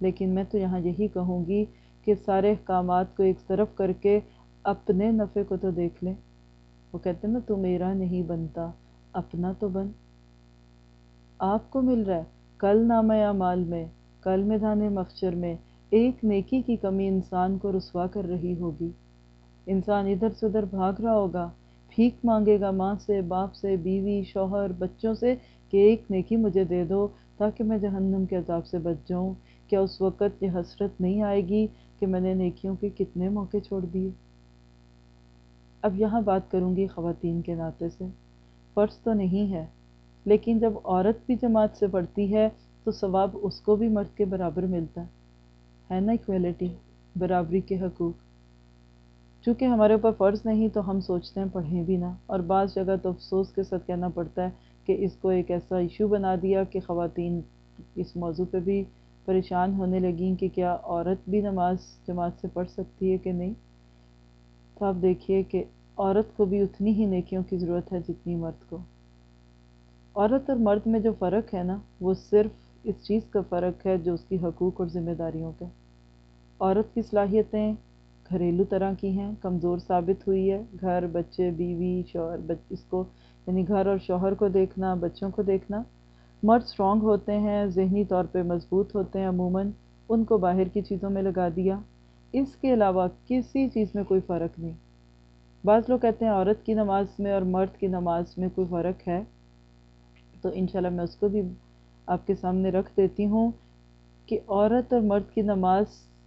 لیکن میں تو یہاں یہی کہوں گی کہ سارے احکامات کو ایک طرف کر کے اپنے نفع کو تو دیکھ لیں۔ وہ کہتے ہیں نا، تو میرا نہیں بنتا، اپنا تو بن۔ آپ کو مل رہا ہے کل نامہ اعمال میں، کل میدان مخشر میں ایک نیکی کی کمی انسان کو رسوا کر رہی ہوگی۔ انسان ادھر سے ادھر بھاگ رہا ہوگا، بھیک مانگے گا ماں سے، باپ سے، بیوی، شوہر، بچوں سے کہ ایک نیکی مجھے دے دو تاکہ میں جہنم کے عذاب سے بچ جاؤں۔ کیا اس وقت یہ حسرت نہیں آئے گی کہ میں نے نیکیوں کے کتنے موقع چھوڑ دیے؟ اب یہاں بات کروں گی خواتین کے ناطے سے۔ فرض تو نہیں ہے لیکن جب عورت بھی جماعت سے پڑھتی ہے تو ثواب اس کو بھی مرد کے برابر ملتا ہے۔ ہے نا اکویلٹی برابری کے حقوق۔ چونکہ ہمارے اوپر فرض نہیں تو ہم سوچتے ہیں پڑھیں بھی نہ۔ اور بعض جگہ تو افسوس کے ساتھ کہنا پڑتا ہے کہ اس کو ایک ایسا ایشو بنا دیا کہ خواتین اس موضوع پہ بھی پریشان ہونے لگیں کہ کیا عورت بھی نماز جماعت سے پڑھ سکتی ہے کہ نہیں؟ تو آپ دیکھیے کہ عورت کو بھی اتنی ہی نیکیوں کی ضرورت ہے جتنی مرد کو۔ عورت اور مرد میں جو فرق ہے نا، وہ صرف اس چیز کا فرق ہے جو اس کی حقوق اور ذمہ داریوں کا عورت کی صلاحیتیں گھریلو طرح کی ہیں، کمزور ثابت ہوئی ہے۔ گھر، بچے، بیوی، شوہر اس کو یعنی گھر اور شوہر کو دیکھنا، بچوں کو دیکھنا۔ مرد اسٹرانگ ہوتے ہیں، ذہنی طور پہ مضبوط ہوتے ہیں، عموماً ان کو باہر کی چیزوں میں لگا دیا۔ اس کے علاوہ کسی چیز میں کوئی فرق نہیں۔ بعض لوگ کہتے ہیں عورت کی نماز میں اور مرد کی نماز میں کوئی فرق ہے۔ تو انشاءاللہ میں اس کو بھی آپ کے سامنے رکھ دیتی ہوں کہ عورت اور مرد کی نماز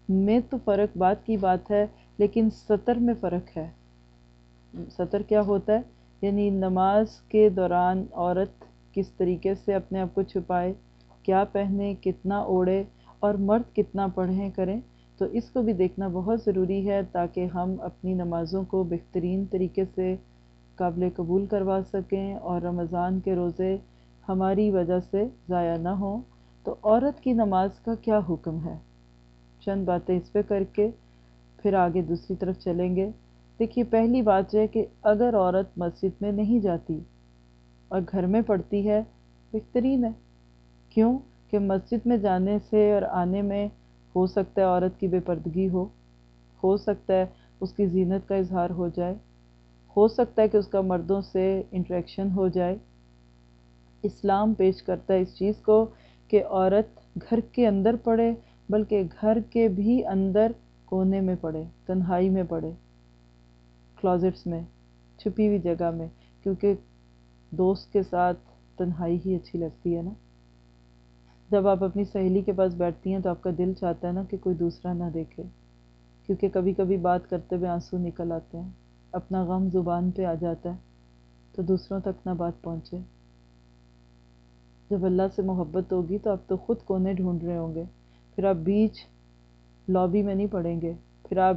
میں تو فرق بات کی بات ہے، لیکن سطر میں فرق ہے۔ سطر کیا ہوتا ہے؟ یعنی نماز کے دوران عورت کس طریقے سے اپنے آپ کو چھپائے، کیا پہنے، کتنا اوڑھے اور مرد کتنا پڑھیں کریں، تو اس کو بھی دیکھنا بہت ضروری ہے تاکہ ہم اپنی نمازوں کو بہترین طریقے سے قابل قبول کروا سکیں اور رمضان کے روزے ہماری وجہ سے ضائع نہ ہوں، تو عورت کی نماز کا کیا حکم ہے؟ چند باتیں اس پہ کر کے پھر آگے دوسری طرف چلیں گے۔ دیکھیے، پہلی بات یہ کہ اگر عورت مسجد میں نہیں جاتی اور گھر میں پڑھتی ہے، بہترین ہے۔ کیوں؟ کہ مسجد میں جانے سے اور آنے میں ہو سکتا ہے عورت کی بے پردگی ہو ہو سکتا ہے اس کی زینت کا اظہار ہو جائے، ہو سکتا ہے کہ اس کا مردوں سے انٹریکشن ہو جائے۔ اسلام پیش کرتا ہے اس چیز کو کہ عورت گھر کے اندر پڑھے، بلکہ گھر کے بھی اندر کونے میں پڑھے، تنہائی میں پڑھے کلازٹس میں، چھپی ہوئی جگہ میں، کیونکہ دوست کے ساتھ تنہائی ہی اچھی لگتی ہے نا۔ جب آپ اپنی سہیلی کے پاس بیٹھتی ہیں تو آپ کا دل چاہتا ہے نا کہ کوئی دوسرا نہ دیکھے، کیونکہ کبھی کبھی بات کرتے ہوئے آنسو نکل آتے ہیں، اپنا غم زبان پہ آ جاتا ہے تو دوسروں تک نہ بات پہنچے۔ جب اللہ سے محبت ہوگی تو آپ تو خود کونے ڈھونڈ رہے ہوں گے۔ پھر آپ بیچ لابی میں نہیں پڑھیں گے۔ پھر آپ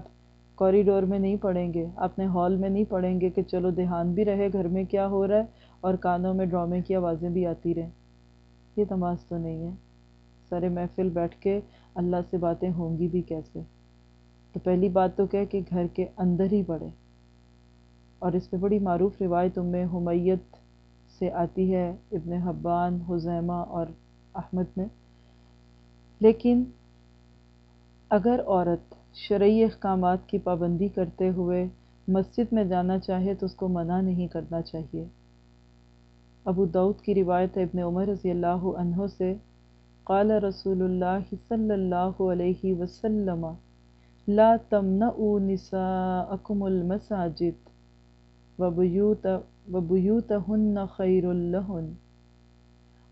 کوریڈور میں نہیں پڑھیں گے۔ اپنے ہال میں نہیں پڑھیں گے کہ چلو دھیان بھی رہے گھر میں کیا ہو رہا ہے اور کانوں میں ڈرامے کی آوازیں بھی آتی رہیں۔ یہ تماز تو نہیں ہے۔ سارے محفل بیٹھ کے اللہ سے باتیں ہوں گی بھی کیسے؟ تو پہلی بات تو کہ کہ گھر کے اندر ہی پڑھے اور اس پہ بڑی معروف روایت ام حمیت سے آتی ہے ابن حبان، حزیمہ اور احمد میں۔ لیکن اگر عورت شرعی احکامات کی پابندی کرتے ہوئے مسجد میں جانا چاہے تو اس کو منع نہیں کرنا چاہیے۔ ابو دعود کی روایت ہے ابن عمر رضی اللہ عنہ سے، قال رسول اللہ صلی اللہ علیہ وسلم، لا تمنعوا نساءکم المساجد وبیوت وبیوتہن خیر لہن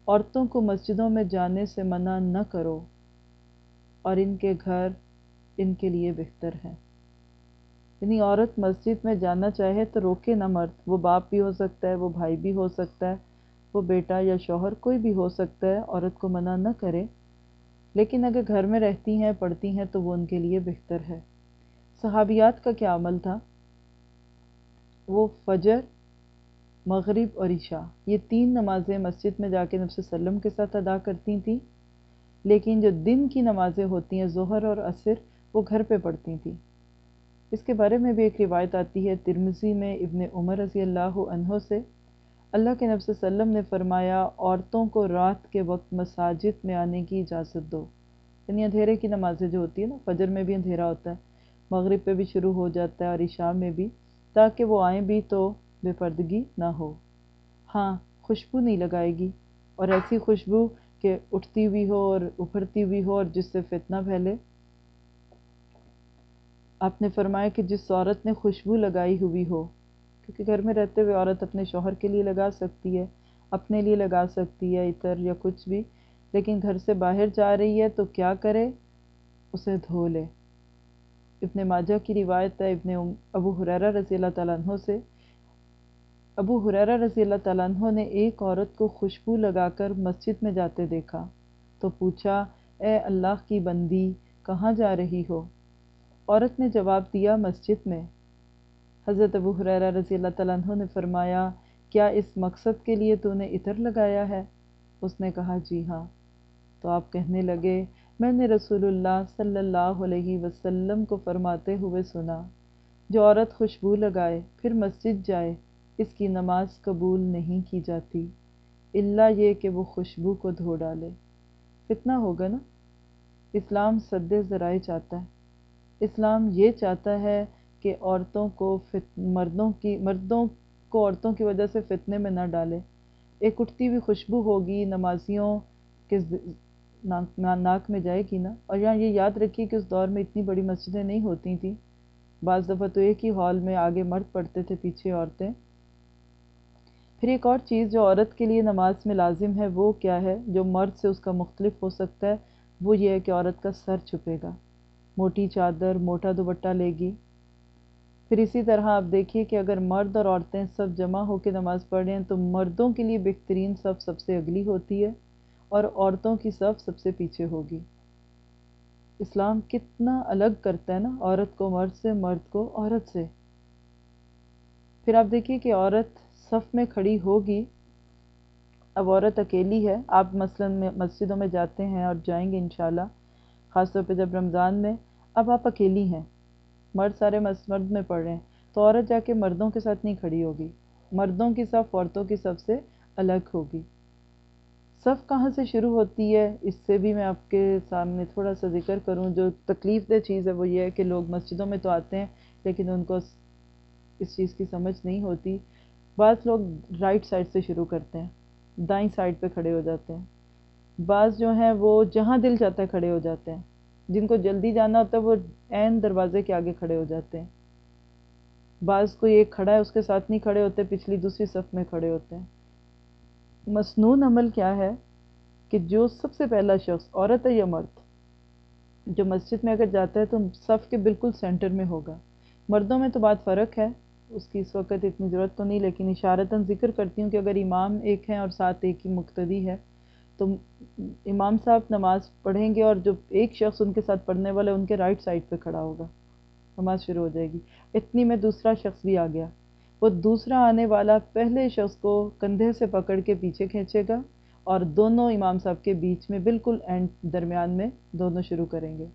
عورتوں کو مسجدوں میں جانے سے منع نہ کرو۔ اور ان کے گھر ان کے لیے بہتر ہیں یعنی عورت مسجد میں جانا چاہے تو روکے نہ مرد۔ وہ باپ بھی ہو سکتا ہے، وہ بھائی بھی ہو سکتا ہے، وہ بیٹا یا شوہر کوئی بھی ہو سکتا ہے، عورت کو منع نہ کرے۔ لیکن اگر گھر میں رہتی ہیں، پڑھتی ہیں، تو وہ ان کے لیے بہتر ہے۔ صحابیات کا کیا عمل تھا؟ وہ فجر مغرب اور عشاء۔ یہ تین نمازیں مسجد میں جا کے نفس وسلم کے ساتھ ادا کرتی تھیں، لیکن جو دن کی نمازیں ہوتی ہیں، ظہر اور عصر، وہ گھر پہ پڑھتی تھیں۔ اس کے بارے میں بھی ایک روایت آتی ہے ترمزی میں ابن عمر رضی اللہ عنہ سے۔ اللہ کے نفس وسلم نے فرمایا، عورتوں کو رات کے وقت مساجد میں آنے کی اجازت دو۔ یعنی اندھیرے کی نمازیں جو ہوتی ہیں نا، فجر میں بھی اندھیرا ہوتا ہے، مغرب پہ بھی شروع ہو جاتا ہے اور عشاء میں بھی، تاکہ وہ آئیں بھی تو بے پردگی نہ ہو۔ ہاں خوشبو نہیں لگائے گی۔ اور ایسی خوشبو کہ اٹھتی ہوئی ہو اور ابھرتی ہوئی ہو اور جس سے فتنہ پھیلے۔ آپ نے فرمایا کہ جس عورت نے خوشبو لگائی ہوئی ہو، کیونکہ گھر میں رہتے ہوئے عورت اپنے شوہر کے لیے لگا سکتی ہے، اپنے لیے لگا سکتی ہے عطر یا کچھ بھی۔ لیکن گھر سے باہر جا رہی ہے تو کیا کرے؟ اسے دھو لے۔ ابن ماجہ کی روایت ہے، ابن ابو حریرہ رضی اللہ تعالیٰ عنہ سے ابو حریرہ رضی اللہ تعالیٰ عنہ نے ایک عورت کو خوشبو لگا کر مسجد میں جاتے دیکھا تو پوچھا، اے اللہ کی بندی، کہاں جا رہی ہو؟ عورت نے جواب دیا، مسجد میں. حضرت ابو حریرہ رضی اللہ تعالیٰ عنہ نے فرمایا، کیا اس مقصد کے لیے تو نے عطر لگایا ہے؟ اس نے کہا جی ہاں. تو آپ کہنے لگے، میں نے رسول اللہ صلی اللہ علیہ وسلم کو فرماتے ہوئے سنا، جو عورت خوشبو لگائے، پھر مسجد جائے اس کی نماز قبول نہیں کی جاتی۔ اللہ یہ کہ وہ خوشبو کو دھو ڈالے۔ فتنہ ہوگا نا؟ اسلام سد ذرائع چاہتا ہے۔ اسلام یہ چاہتا ہے کہ عورتوں کو فت، مردوں کی، مردوں کو عورتوں کی وجہ سے فتنے میں نہ ڈالے۔ ایک اٹھتی ہوئی خوشبو ہوگی، نمازیوں کے ناک میں جائے گی نا؟ اور یہاں یہ یاد رکھیے کہ اس دور میں اتنی بڑی مسجدیں نہیں ہوتی تھیں۔ بعض دفعہ تو ایک ہی ہال میں آگے مرد پڑھتے تھے، پیچھے عورتیں۔ پھر ایک اور چیز جو عورت کے لیے نماز میں لازم ہے، وہ کیا ہے؟ جو مرد سے اس کا مختلف ہو سکتا ہے، وہ یہ ہے کہ عورت کا سر چھپے گا۔ موٹی چادر، موٹا دوبٹہ لے گی۔ پھر اسی طرح آپ دیکھیے کہ اگر مرد اور عورتیں سب جمع ہو کے نماز پڑھ رہے ہیں، تو مردوں کے لیے بہترین صف سب سے اگلی ہوتی ہے اور عورتوں کی صف سب سے پیچھے ہوگی۔ اسلام کتنا الگ کرتا ہے نا، عورت کو مرد سے، مرد کو عورت سے۔ پھر آپ دیکھیے کہ عورت صف میں کھڑی ہوگی۔ اب عورت اکیلی ہے۔ آپ مثلاً مسجدوں میں جاتے ہیں اور جائیں گے انشاءاللہ، خاص طور پہ جب رمضان میں۔ اب آپ اکیلی ہیں۔ مرد سارے مرد میں پڑھ رہے ہیں۔ تو عورت جا کے مردوں کے ساتھ نہیں کھڑی ہوگی۔ مردوں کی صف عورتوں کی صف سے الگ ہوگی۔ صف کہاں سے شروع ہوتی ہے؟ اس سے بھی میں آپ کے سامنے تھوڑا سا ذکر کروں۔ جو تکلیف دہ چیز ہے وہ یہ ہے کہ لوگ مسجدوں میں تو آتے ہیں، لیکن ان کو اس چیز کی سمجھ نہیں ہوتی۔ بعض لوگ رائٹ سائڈ سے شروع کرتے ہیں، دائیں سائڈ پہ کھڑے ہو جاتے ہیں۔ بعض جو ہیں وہ جہاں دل چاہتا ہے کھڑے ہو جاتے ہیں۔ جن کو جلدی جانا ہوتا ہے وہ عین دروازے کے آگے کھڑے ہو جاتے ہیں۔ بعض کوئی ایک کھڑا ہے، اس کے ساتھ نہیں کھڑے ہوتے، پچھلی دوسری صف میں کھڑے ہوتے ہیں۔ مصنون عمل کیا ہے کہ جو سب سے پہلا شخص، عورت ہے یا مرد، جو مسجد میں اگر جاتا ہے تو صف کے بالکل سینٹر میں ہوگا۔ مردوں میں تو بات فرق ہے۔ اس کی اس وقت اتنی ضرورت تو نہیں، لیکن اشارتاً ذکر کرتی ہوں کہ اگر امام ایک ہیں اور ساتھ ایک ہی مقتدی ہے، تو امام صاحب نماز پڑھیں گے اور جو ایک شخص ان کے ساتھ پڑھنے والا ہے، ان کے رائٹ سائڈ پہ کھڑا ہوگا، نماز شروع ہو جائے گی۔ اتنی میں دوسرا شخص بھی آ گیا۔ وہ دوسرا آنے والا پہلے شخص کو کندھے سے پکڑ کے پیچھے کھینچے گا اور دونوں امام صاحب کے بیچ میں بالکل اینڈ درمیان میں دونوں شروع کریں گے۔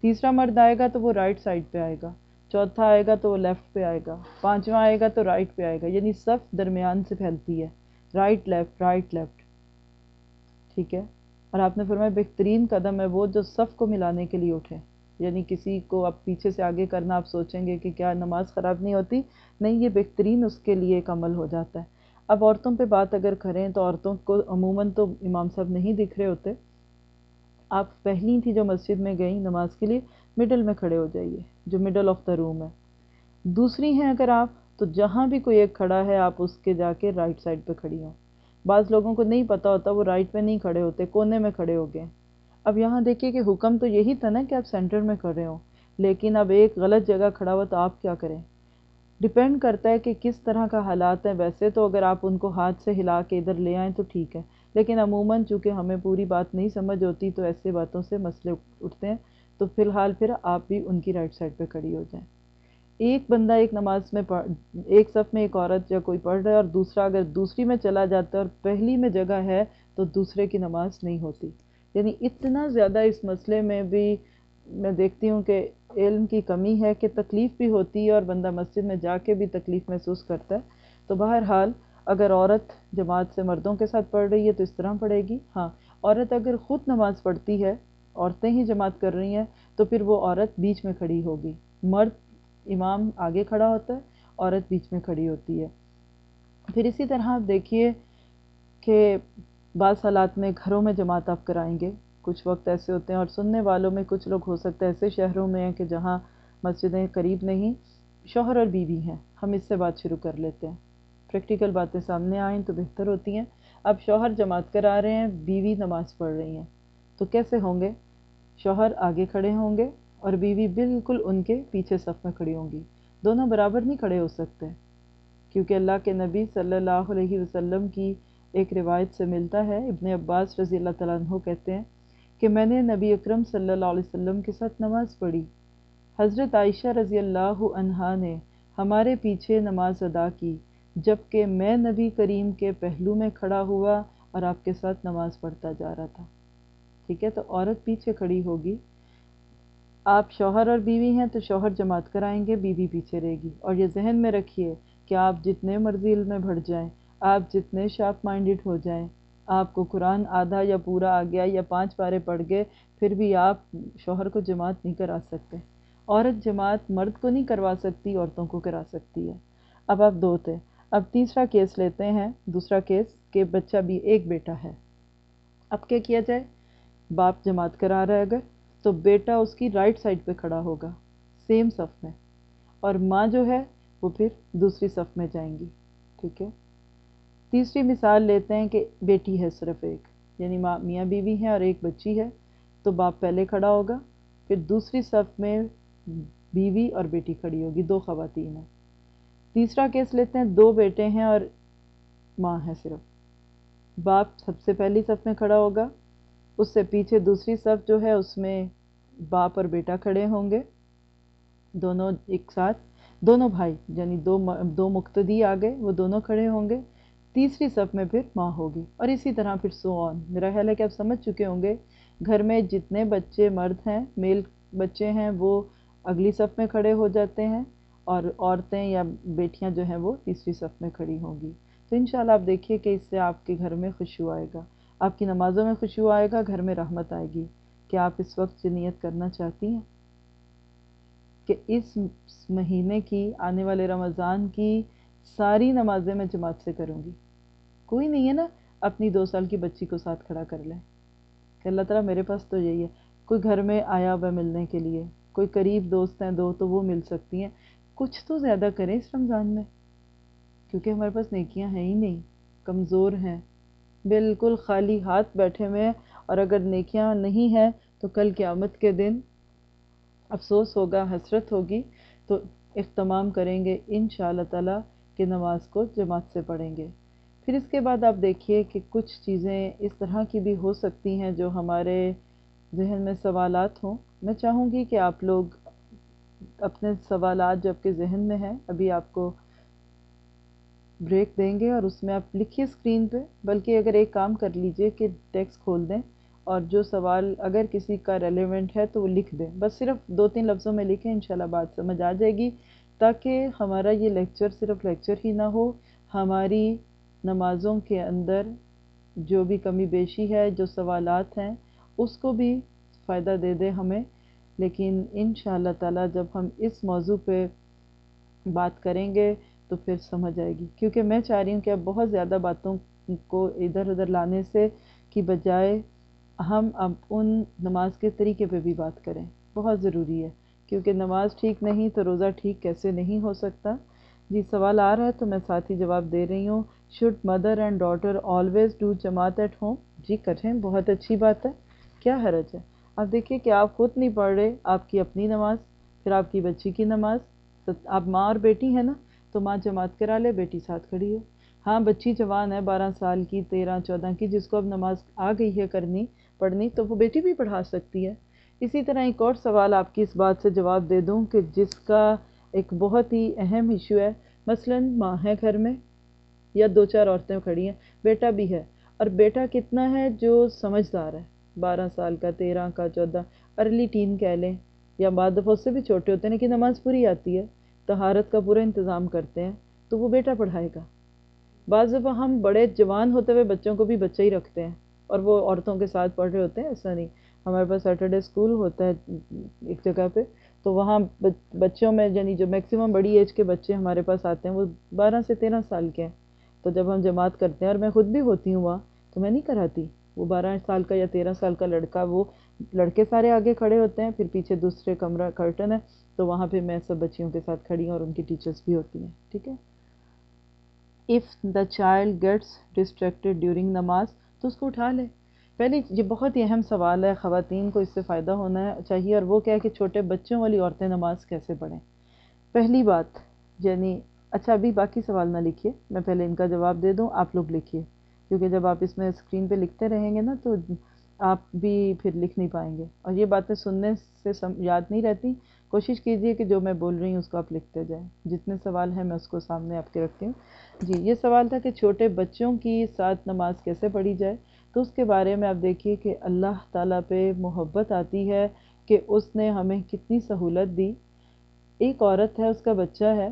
تیسرا مرد آئے گا تو وہ رائٹ سائڈ پہ آئے گا۔ چوتھا آئے گا تو وہ لیفٹ پہ آئے گا، پانچواں آئے گا تو رائٹ پہ آئے گا یعنی صف درمیان سے پھیلتی ہے۔ رائٹ لیفٹ رائٹ لیفٹ ٹھیک ہے؟ اور آپ نے فرمایا بہترین قدم ہے وہ جو صف کو ملانے کے لیے اٹھے۔ یعنی کسی کو اب پیچھے سے آگے کرنا، آپ سوچیں گے کہ کیا نماز خراب نہیں ہوتی؟ نہیں، یہ بہترین اس کے لیے ایک عمل ہو جاتا ہے۔ اب عورتوں پہ بات اگر کریں تو عورتوں کو عموماً تو امام صاحب نہیں دکھ رہے ہوتے۔ آپ پہلی تھی جو مسجد میں گئیں نماز کے لیے مڈل میں کھڑے ہو جائیے، جو مڈل آف دا روم ہے۔ دوسری ہیں اگر آپ، تو جہاں بھی کوئی ایک کھڑا ہے، آپ اس کے جا کے رائٹ سائڈ پہ کھڑی ہوں۔ بعض لوگوں کو نہیں پتہ ہوتا، وہ رائٹ پہ نہیں کھڑے ہوتے، کونے میں کھڑے ہو گئے۔ اب یہاں دیکھیے کہ حکم تو یہی تھا نا کہ آپ سینٹر میں کھڑے ہوں۔ لیکن اب ایک غلط جگہ کھڑا ہوا تو آپ کیا کریں؟ ڈپینڈ کرتا ہے کہ کس طرح کا حالات ہیں۔ ویسے تو اگر آپ ان کو ہاتھ سے ہلا کے ادھر لے آئیں تو ٹھیک ہے۔ لیکن عموماً چونکہ ہمیں پوری بات نہیں سمجھ ہوتی، تو ایسے باتوں سے مسئلے اٹھتے ہیں۔ تو فی الحال پھر آپ بھی ان کی رائٹ سائڈ پہ کھڑی ہو جائیں۔ ایک بندہ ایک نماز میں پڑھ ایک صف میں ایک عورت یا کوئی پڑھ رہا ہے اور دوسرا اگر دوسری میں چلا جاتا ہے اور پہلی میں جگہ ہے تو دوسرے کی نماز نہیں ہوتی۔ یعنی اتنا زیادہ اس مسئلے میں بھی میں دیکھتی ہوں کہ علم کی کمی ہے کہ تکلیف بھی ہوتی ہے اور بندہ مسجد میں جا کے بھی تکلیف محسوس کرتا ہے۔ تو بہرحال اگر عورت جماعت سے مردوں کے ساتھ پڑھ رہی ہے تو اس طرح پڑھے گی۔ ہاں عورت اگر خود نماز پڑھتی ہے عورتیں ہی جماعت کر رہی ہیں، تو پھر وہ عورت بیچ میں کھڑی ہوگی۔ مرد، امام آگے کھڑا ہوتا ہے، عورت بیچ میں کھڑی ہوتی ہے۔ پھر اسی طرح آپ دیکھیے کہ بعض حالات میں گھروں میں جماعت آپ کرائیں گے۔ کچھ وقت ایسے ہوتے ہیں اور سننے والوں میں کچھ لوگ ہو سکتے ہیں، ایسے شہروں میں ہیں کہ جہاں مسجدیں قریب نہیں، شوہر اور بیوی ہیں۔ ہم اس سے بات شروع کر لیتے ہیں۔ پریکٹیکل باتیں سامنے آئیں تو بہتر ہوتی ہیں۔ اب شوہر جماعت کرا رہے ہیں، بیوی نماز پڑھ رہی ہیں۔ تو کیسے ہوں گے؟ شوہر آگے کھڑے ہوں گے اور بیوی بالکل ان کے پیچھے صف میں کھڑی ہوں گی۔ دونوں برابر نہیں کھڑے ہو سکتے، کیونکہ اللہ کے نبی صلی اللہ علیہ وسلم کی ایک روایت سے ملتا ہے، ابن عباس رضی اللہ تعالیٰ عنہ کہتے ہیں کہ میں نے نبی اکرم صلی اللہ علیہ وسلم کے ساتھ نماز پڑھی۔ حضرت عائشہ رضی اللہ عنہا نے ہمارے پیچھے نماز ادا کی جبکہ میں نبی کریم کے پہلو میں کھڑا ہوا اور آپ کے ساتھ نماز پڑھتا جا رہا تھا۔ ٹھیک ہے؟ تو عورت پیچھے کھڑی ہوگی۔ آپ شوہر اور بیوی ہیں تو شوہر جماعت کرائیں گے، بیوی پیچھے رہے گی۔ اور یہ ذہن میں رکھیے کہ آپ جتنے مرضی علم میں بڑھ جائیں، آپ جتنے شارپ مائنڈڈ ہو جائیں، آپ کو قرآن آدھا یا پورا آ گیا یا پانچ پارے پڑھ گئے، پھر بھی آپ شوہر کو جماعت نہیں کرا سکتے۔ عورت جماعت مرد کو نہیں کروا سکتی، عورتوں کو کرا سکتی ہے۔ اب آپ دو تھے۔ اب تیسرا کیس لیتے ہیں۔ دوسرا کیس کہ بچہ بھی ایک بیٹا ہے۔ اب کیا کیا جائے؟ باپ جماعت کرا رہا ہے اگر، تو بیٹا اس کی رائٹ سائڈ پہ کھڑا ہوگا سیم صف میں۔ اور ماں جو ہے، وہ پھر دوسری صف میں جائیں گی، ٹھیک ہے؟ تیسری مثال لیتے ہیں کہ بیٹی ہے صرف ایک یعنی ماں، میاں بیوی ہیں اور ایک بچی ہے، تو باپ پہلے کھڑا ہوگا، پھر دوسری صف میں بیوی اور بیٹی کھڑی ہوگی، دو خواتین ہیں۔ تیسرا کیس لیتے ہیں، دو بیٹے ہیں اور ماں ہے صرف۔ باپ سب سے پہلی صف میں کھڑا ہوگا اس سے پیچھے دوسری صف جو ہے، اس میں باپ اور بیٹا کھڑے ہوں گے، دونوں ایک ساتھ، دونوں بھائی یعنی دو دو مقتدی آ گئے وہ دونوں کھڑے ہوں گے۔ تیسری صف میں پھر ماں ہوگی۔ اور اسی طرح پھر سو آن۔ میرا خیال ہے کہ آپ سمجھ چکے ہوں گے، گھر میں جتنے بچے مرد ہیں، میل بچے ہیں، وہ اگلی صف میں کھڑے ہو جاتے ہیں۔ اور عورتیں یا بیٹیاں جو ہیں، وہ تیسری صف میں کھڑی ہوں گی۔ تو انشاءاللہ آپ دیکھیے کہ اس سے آپ کے گھر میں خوشبو آئے گا۔ آپ کی نمازوں میں خوشبو آئے گا، گھر میں رحمت آئے گی۔ کہ آپ اس وقت سے نیت کرنا چاہتی ہیں؟ کہ اس مہینے کی، آنے والے رمضان کی ساری نمازیں میں جماعت سے کروں گی۔ کوئی نہیں ہے نا اپنی دو سال کی بچی کو ساتھ کھڑا کر لیں کہ اللہ تعالیٰ میرے پاس تو یہی ہے، کوئی گھر میں آیا ہوا ملنے کے لیے، کوئی قریب دوست ہیں، دو تو وہ مل سکتی ہیں۔ کچھ تو زیادہ کریں اس رمضان میں، کیونکہ ہمارے پاس نیکیاں ہیں ہی نہیں، کمزور ہیں۔ بالکل خالی ہاتھ بیٹھے ہوئے ہیں اور اگر نیکیاں نہیں ہیں تو کل قیامت کے دن افسوس ہوگا، حسرت ہوگی۔ تو اختمام کریں گے ان شاء اللہ تعالیٰ کہ نماز کو جماعت سے پڑھیں گے۔ پھر اس کے بعد آپ دیکھیے کہ کچھ چیزیں اس طرح کی بھی ہو سکتی ہیں جو ہمارے ذہن میں سوالات ہوں۔ میں چاہوں گی کہ آپ لوگ اپنے سوالات جو آپ کے ذہن میں ہیں، ابھی آپ کو بریک دیں گے اور اس میں آپ لکھیے اسکرین پہ، بلکہ اگر ایک کام کر لیجیے کہ ٹیکسٹ کھول دیں اور جو سوال اگر کسی کا ریلیونٹ ہے تو وہ لکھ دیں۔ بس صرف دو تین لفظوں میں لکھیں، انشاءاللہ بات سمجھ آ جائے گی، تاکہ ہمارا یہ لیکچر صرف لیکچر ہی نہ ہو، ہماری نمازوں کے اندر جو بھی کمی بیشی ہے، جو سوالات ہیں، اس کو بھی فائدہ دے دے ہمیں۔ لیکن ان شاء اللہ تعالیٰ جب ہم اس موضوع پہ بات کریں گے تو پھر سمجھ آئے گی۔ کیونکہ میں چاہ رہی ہوں کہ اب بہت زیادہ باتوں کو ادھر ادھر لانے سے کی بجائے ہم اب ان نماز کے طریقے پہ بھی بات کریں۔ بہت ضروری ہے۔ کیونکہ نماز ٹھیک نہیں تو روزہ ٹھیک کیسے نہیں ہو سکتا؟ جی سوال آ رہا ہے تو میں ساتھ ہی جواب دے رہی ہوں۔ Should mother and daughter always do جماعت ایٹ ہوم جی کریں۔ بہت اچھی بات ہے۔ کیا حرج ہے؟ آپ دیکھیے کہ آپ خود نہیں پڑھ رہے، آپ کی اپنی نماز، پھر آپ کی بچی کی نماز۔ آپ ماں اور بیٹی ہیں نا؟ تو ماں جماعت کرا لے بیٹی ساتھ کھڑی ہو ہاں بچی جوان ہے، بارہ سال کی، تیرہ، چودہ کی، جس کو اب نماز آ گئی ہے کرنی، پڑھنی، تو وہ بیٹی بھی پڑھا سکتی ہے۔ اسی طرح ایک اور سوال آپ کی اس بات سے جواب دے دوں کہ جس کا ایک بہت ہی اہم ایشو ہے، مثلا ماں ہے گھر میں یا دو چار عورتیں کھڑی ہیں، بیٹا بھی ہے۔ اور بیٹا کتنا ہے جو سمجھدار ہے، بارہ سال کا، تیرہ کا، چودہ ارلی ٹین کہہ لیں، یا بعد دفعہ اس سے بھی چھوٹے ہوتے ہیں لیکن نماز پوری آتی ہے۔ طہارت کا پورا انتظام کرتے ہیں، تو وہ بیٹا پڑھائے گا۔ بعض دفعہ ہم بڑے جوان ہوتے ہوئے بچوں کو بھی بچے ہی رکھتے ہیں اور وہ عورتوں کے ساتھ پڑھ رہے ہوتے ہیں، ایسا نہیں۔ ہمارے پاس سیٹرڈے اسکول ہوتا ہے ایک جگہ پہ، تو وہاں بچوں میں یعنی جو میکسیمم بڑی ایج کے بچے ہمارے پاس آتے ہیں، وہ بارہ سے تیرہ سال کے ہیں۔ تو جب ہم جماعت کرتے ہیں اور میں خود بھی ہوتی ہوں وہاں، تو میں نہیں کراتی۔ وہ بارہ سال کا یا تیرہ سال کا لڑکا، وہ لڑکے سارے آگے کھڑے ہوتے ہیں، پھر پیچھے دوسرے کمرہ کرٹن ہے۔ تو وہاں پہ میں سب بچیوں کے ساتھ کھڑی ہوں اور ان کی ٹیچرس بھی ہوتی ہیں، ٹھیک ہے؟ If the child gets distracted during نماز تو اس کو اٹھا لے۔ پہلی یہ بہت ہی اہم سوال ہے، خواتین کو اس سے فائدہ ہونا چاہیے اور وہ کیا ہے کہ چھوٹے بچوں والی عورتیں نماز کیسے پڑھیں۔ پہلی بات یعنی اچھا ابھی باقی سوال نہ لکھیے، میں پہلے ان کا جواب دے دوں، آپ لوگ لکھیے۔ کیونکہ جب آپ اس میں اسکرین پہ لکھتے رہیں گے نا، تو آپ بھی پھر لکھ نہیں پائیں گے۔ اور یہ باتیں سننے سے یاد نہیں رہتی کوشش کیجیے کہ جو میں بول رہی ہوں اس کو آپ لکھتے جائیں۔ جتنے سوال ہیں میں اس کو سامنے آپ کے رکھتی ہوں۔ جی یہ سوال تھا کہ چھوٹے بچوں کی ساتھ نماز کیسے پڑھی جائے؟ تو اس کے بارے میں آپ دیکھیے کہ اللہ تعالیٰ پہ محبت آتی ہے کہ اس نے ہمیں کتنی سہولت دی۔ ایک عورت ہے، اس کا بچہ ہے۔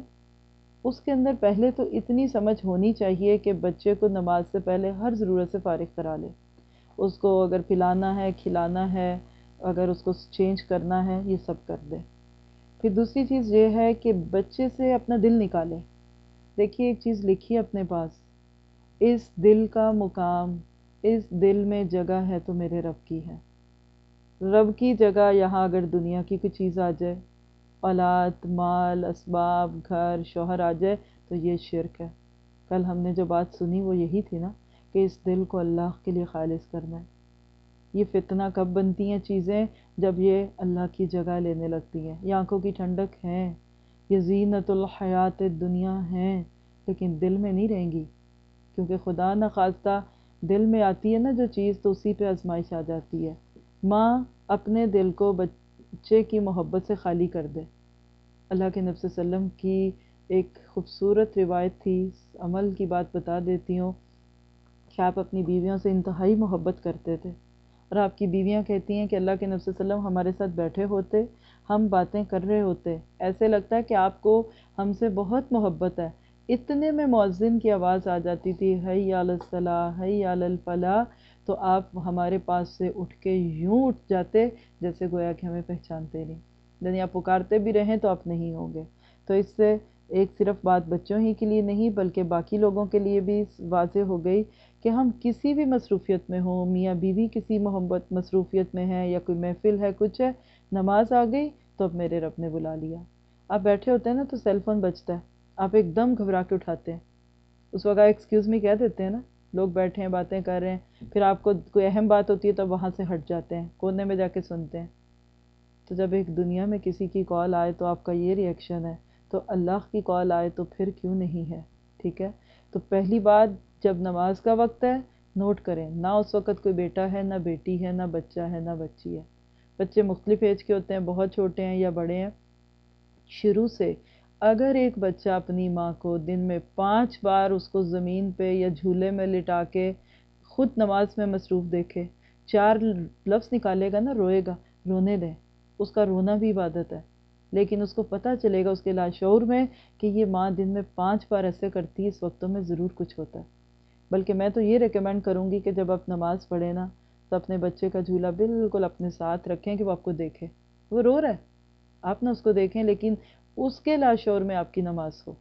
اس کے اندر پہلے تو اتنی سمجھ ہونی چاہیے کہ بچے کو نماز سے پہلے ہر ضرورت سے فارغ کرا لے۔ اس کو اگر پلانا ہے، کھلانا ہے، اگر اس کو چینج کرنا ہے، یہ سب کر دے۔ پھر دوسری چیز یہ ہے کہ بچے سے اپنا دل نکالے دیکھیے ایک چیز لکھی اپنے پاس۔ اس دل کا مقام، اس دل میں جگہ ہے تو میرے رب کی ہے۔ رب کی جگہ یہاں اگر دنیا کی کوئی چیز آ جائے، اولاد، مال، اسباب، گھر، شوہر آ جائے تو یہ شرک ہے۔ کل ہم نے جو بات سنی وہ یہی تھی نا کہ اس دل کو اللہ کے لیے خالص کرنا ہے۔ یہ فتنہ کب بنتی ہیں چیزیں جب یہ اللہ کی جگہ لینے لگتی ہیں۔ یہ آنکھوں کی ٹھنڈک ہیں یہ زینت الحیات دنیا ہیں لیکن دل میں نہیں رہیں گی۔ کیونکہ خدا نخواستہ دل میں آتی ہے نا جو چیز، تو اسی پہ آزمائش آ جاتی ہے۔ ماں اپنے دل کو بچے کی محبت سے خالی کر دے۔ اللہ کے نفس وسلم کی ایک خوبصورت روایت تھی، عمل کی بات بتا دیتی ہوں کہ آپ اپنی بیویوں سے انتہائی محبت کرتے تھے۔ اور آپ کی بیویاں کہتی ہیں کہ اللہ کے نفس وسلم ہمارے ساتھ بیٹھے ہوتے، ہم باتیں کر رہے ہوتے۔ ایسے لگتا ہے کہ آپ کو ہم سے بہت محبت ہے۔ اتنے میں مؤذن کی آواز آ جاتی تھی حی علی الصلاح حی علی الفلاح تو آپ ہمارے پاس سے اٹھ کے یوں اٹھ جاتے جیسے گویا کہ ہمیں پہچانتے نہیں۔ یعنی آپ پکارتے بھی رہیں تو آپ نہیں ہوں گے۔ تو اس سے ایک صرف بات بچوں ہی کے لیے نہیں، بلکہ باقی لوگوں کے لیے بھی واضح ہو گئی کہ ہم کسی بھی مصروفیت میں ہوں، میاں بیوی کسی محبت، مصروفیت میں ہیں یا کوئی محفل ہے، کچھ ہے، نماز آ گئی تو اب میرے رب نے بلا لیا۔ آپ بیٹھے ہوتے ہیں نا تو سیل فون بچتا ہے۔ آپ ایک دم گھبرا کے اٹھاتے ہیں۔ اس وقت ایکسکیوز می کہہ دیتے ہیں نا۔ لوگ بیٹھے ہیں، باتیں کر رہے ہیں۔ پھر آپ کو کوئی اہم بات ہوتی ہے تو وہاں سے ہٹ جاتے ہیں۔ کونے میں جا کے سنتے ہیں۔ تو جب ایک دنیا میں کسی کی کال آئے تو آپ کا یہ ریئیکشن ہے۔ تو اللہ کی کال آئے تو پھر کیوں نہیں ہے؟ ٹھیک ہے؟ تو پہلی بات جب نماز کا وقت ہے، نوٹ کریں، نہ اس وقت کوئی بیٹا ہے، نہ بیٹی ہے، نہ بچہ ہے، نہ بچی ہے۔ بچے مختلف ایج کے ہوتے ہیں، بہت چھوٹے ہیں یا بڑے ہیں۔ شروع سے اگر ایک بچہ اپنی ماں کو دن میں پانچ بار اس کو زمین پہ یا جھولے میں لٹا کے خود نماز میں مصروف دیکھے، چار لفظ نکالے گا نا، روئے گا، رونے دیں اس کا رونا بھی عبادت ہے۔ لیکن اس کو پتہ چلے گا، اس کے لاشعور میں کہ یہ ماں دن میں پانچ بار ایسے کرتی ہے، اس وقتوں میں ضرور کچھ ہوتا ہے۔ بلکہ میں تو یہ ریکمینڈ کروں گی کہ جب آپ نماز پڑھیں نا، تو اپنے بچے کا جھولا بالکل اپنے ساتھ رکھیں کہ وہ آپ کو دیکھے۔ وہ رو رہا ہے۔ آپ نہ اس کو دیکھیں، لیکن اس کے لاشعور میں آپ کی نماز ہو۔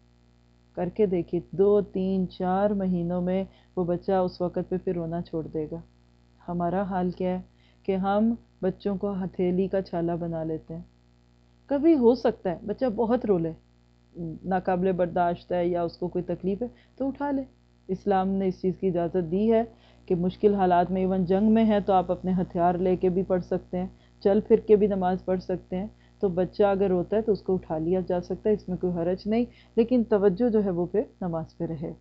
کر کے دیکھیے، دو، تین، چار مہینوں میں وہ بچہ اس وقت پہ پھر رونا چھوڑ دے گا۔ ہمارا حال کیا ہے کہ ہم بچوں کو ہتھیلی کا چھالا بنا لیتے ہیں۔ کبھی ہو سکتا ہے، بچہ بہت رو لے، ناقابل برداشت ہے یا اس کو کوئی تکلیف ہے تو اٹھا لے۔ اسلام نے اس چیز کی اجازت دی ہے کہ مشکل حالات میں ایون جنگ میں ہے تو آپ اپنے ہتھیار لے کے بھی پڑھ سکتے ہیں، چل پھر کے بھی نماز پڑھ سکتے ہیں۔ تو بچہ اگر روتا ہے تو اس کو اٹھا لیا جا سکتا ہے، اس میں کوئی حرج نہیں، لیکن توجہ جو ہے وہ پھر نماز پہ رہے۔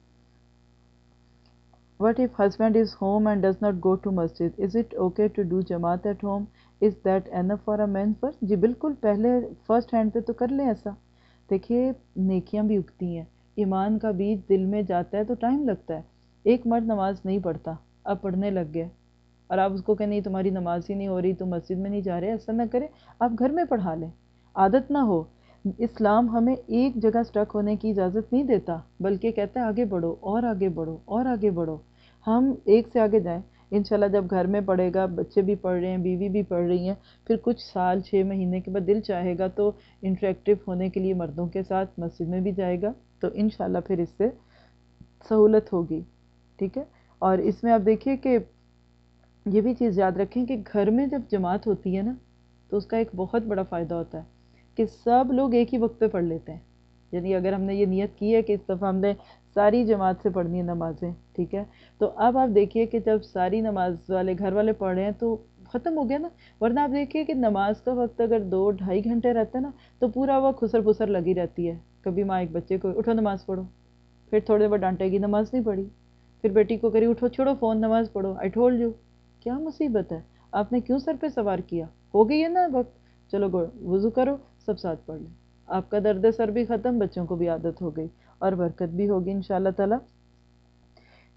What if husband is home and does not go to Masjid is it okay to do جماعت at home is that enough for a man first جی بالکل، پہلے فرسٹ ہینڈ پہ تو کر لیں ایسا۔ دیکھیے، نیکیاں بھی اگتی ہیں۔ ایمان کا بیج دل میں جاتا ہے تو ٹائم لگتا ہے۔ ایک مرد نماز نہیں پڑھتا، اب پڑھنے لگ گئے اور آپ اس کو کہ نہیں، تمہاری نماز ہی نہیں ہو رہی تو مسجد میں نہیں جا رہے، ایسا نہ کرے آپ گھر میں پڑھا لیں۔ عادت نہ ہو۔ اسلام ہمیں ایک جگہ سٹک ہونے کی اجازت نہیں دیتا، بلکہ کہتا ہے، آگے بڑھو، اور آگے بڑھو، اور آگے بڑھو۔ ہم ایک سے آگے جائیں۔ انشاءاللہ جب گھر میں پڑھے گا، بچے بھی پڑھ رہے ہیں، بیوی بھی پڑھ رہی ہیں، پھر کچھ سال، چھ مہینے کے بعد دل چاہے گا تو انٹریکٹیو ہونے کے لیے مردوں کے ساتھ مسجد میں بھی جائے گا۔ تو انشاءاللہ پھر اس سے سہولت ہوگی، ٹھیک ہے؟ اور اس میں آپ دیکھیے کہ یہ بھی چیز یاد رکھیں کہ گھر میں جب جماعت ہوتی ہے نا، تو اس کا ایک بہت بڑا فائدہ ہوتا ہے کہ سب لوگ ایک ہی وقت پہ پڑھ لیتے ہیں۔ یعنی اگر ہم نے یہ نیت کی ہے کہ اس دفعہ ہم نے ساری جماعت سے پڑھنی ہے نمازیں، ٹھیک ہے؟ تو اب آپ دیکھیے کہ جب ساری نماز والے گھر والے پڑھ رہے ہیں تو ختم ہو گیا نا۔ ورنہ آپ دیکھیے کہ نماز کا وقت اگر دو، ڈھائی گھنٹے رہتا ہے نا، تو پورا وقت خسر پھسر لگی رہتی ہے۔ کبھی ماں ایک بچے کو اٹھو نماز پڑھو، پھر تھوڑے بار ڈانٹے گی نماز نہیں پڑھی، پھر بیٹی کو کری اٹھو چھوڑو فون، نماز پڑھو۔ آئی ٹھول جو کیا مصیبت ہے؟ آپ نے کیوں سر پہ سوار کیا؟ ہو گئی ہے نا وقت؟ چلو گو، وضو کرو، سب ساتھ پڑھ لیں۔ آپ کا درد سر بھی ختم، بچوں کو بھی عادت ہو گئی اور برکت بھی ہوگی ان شاء اللہ تعالیٰ۔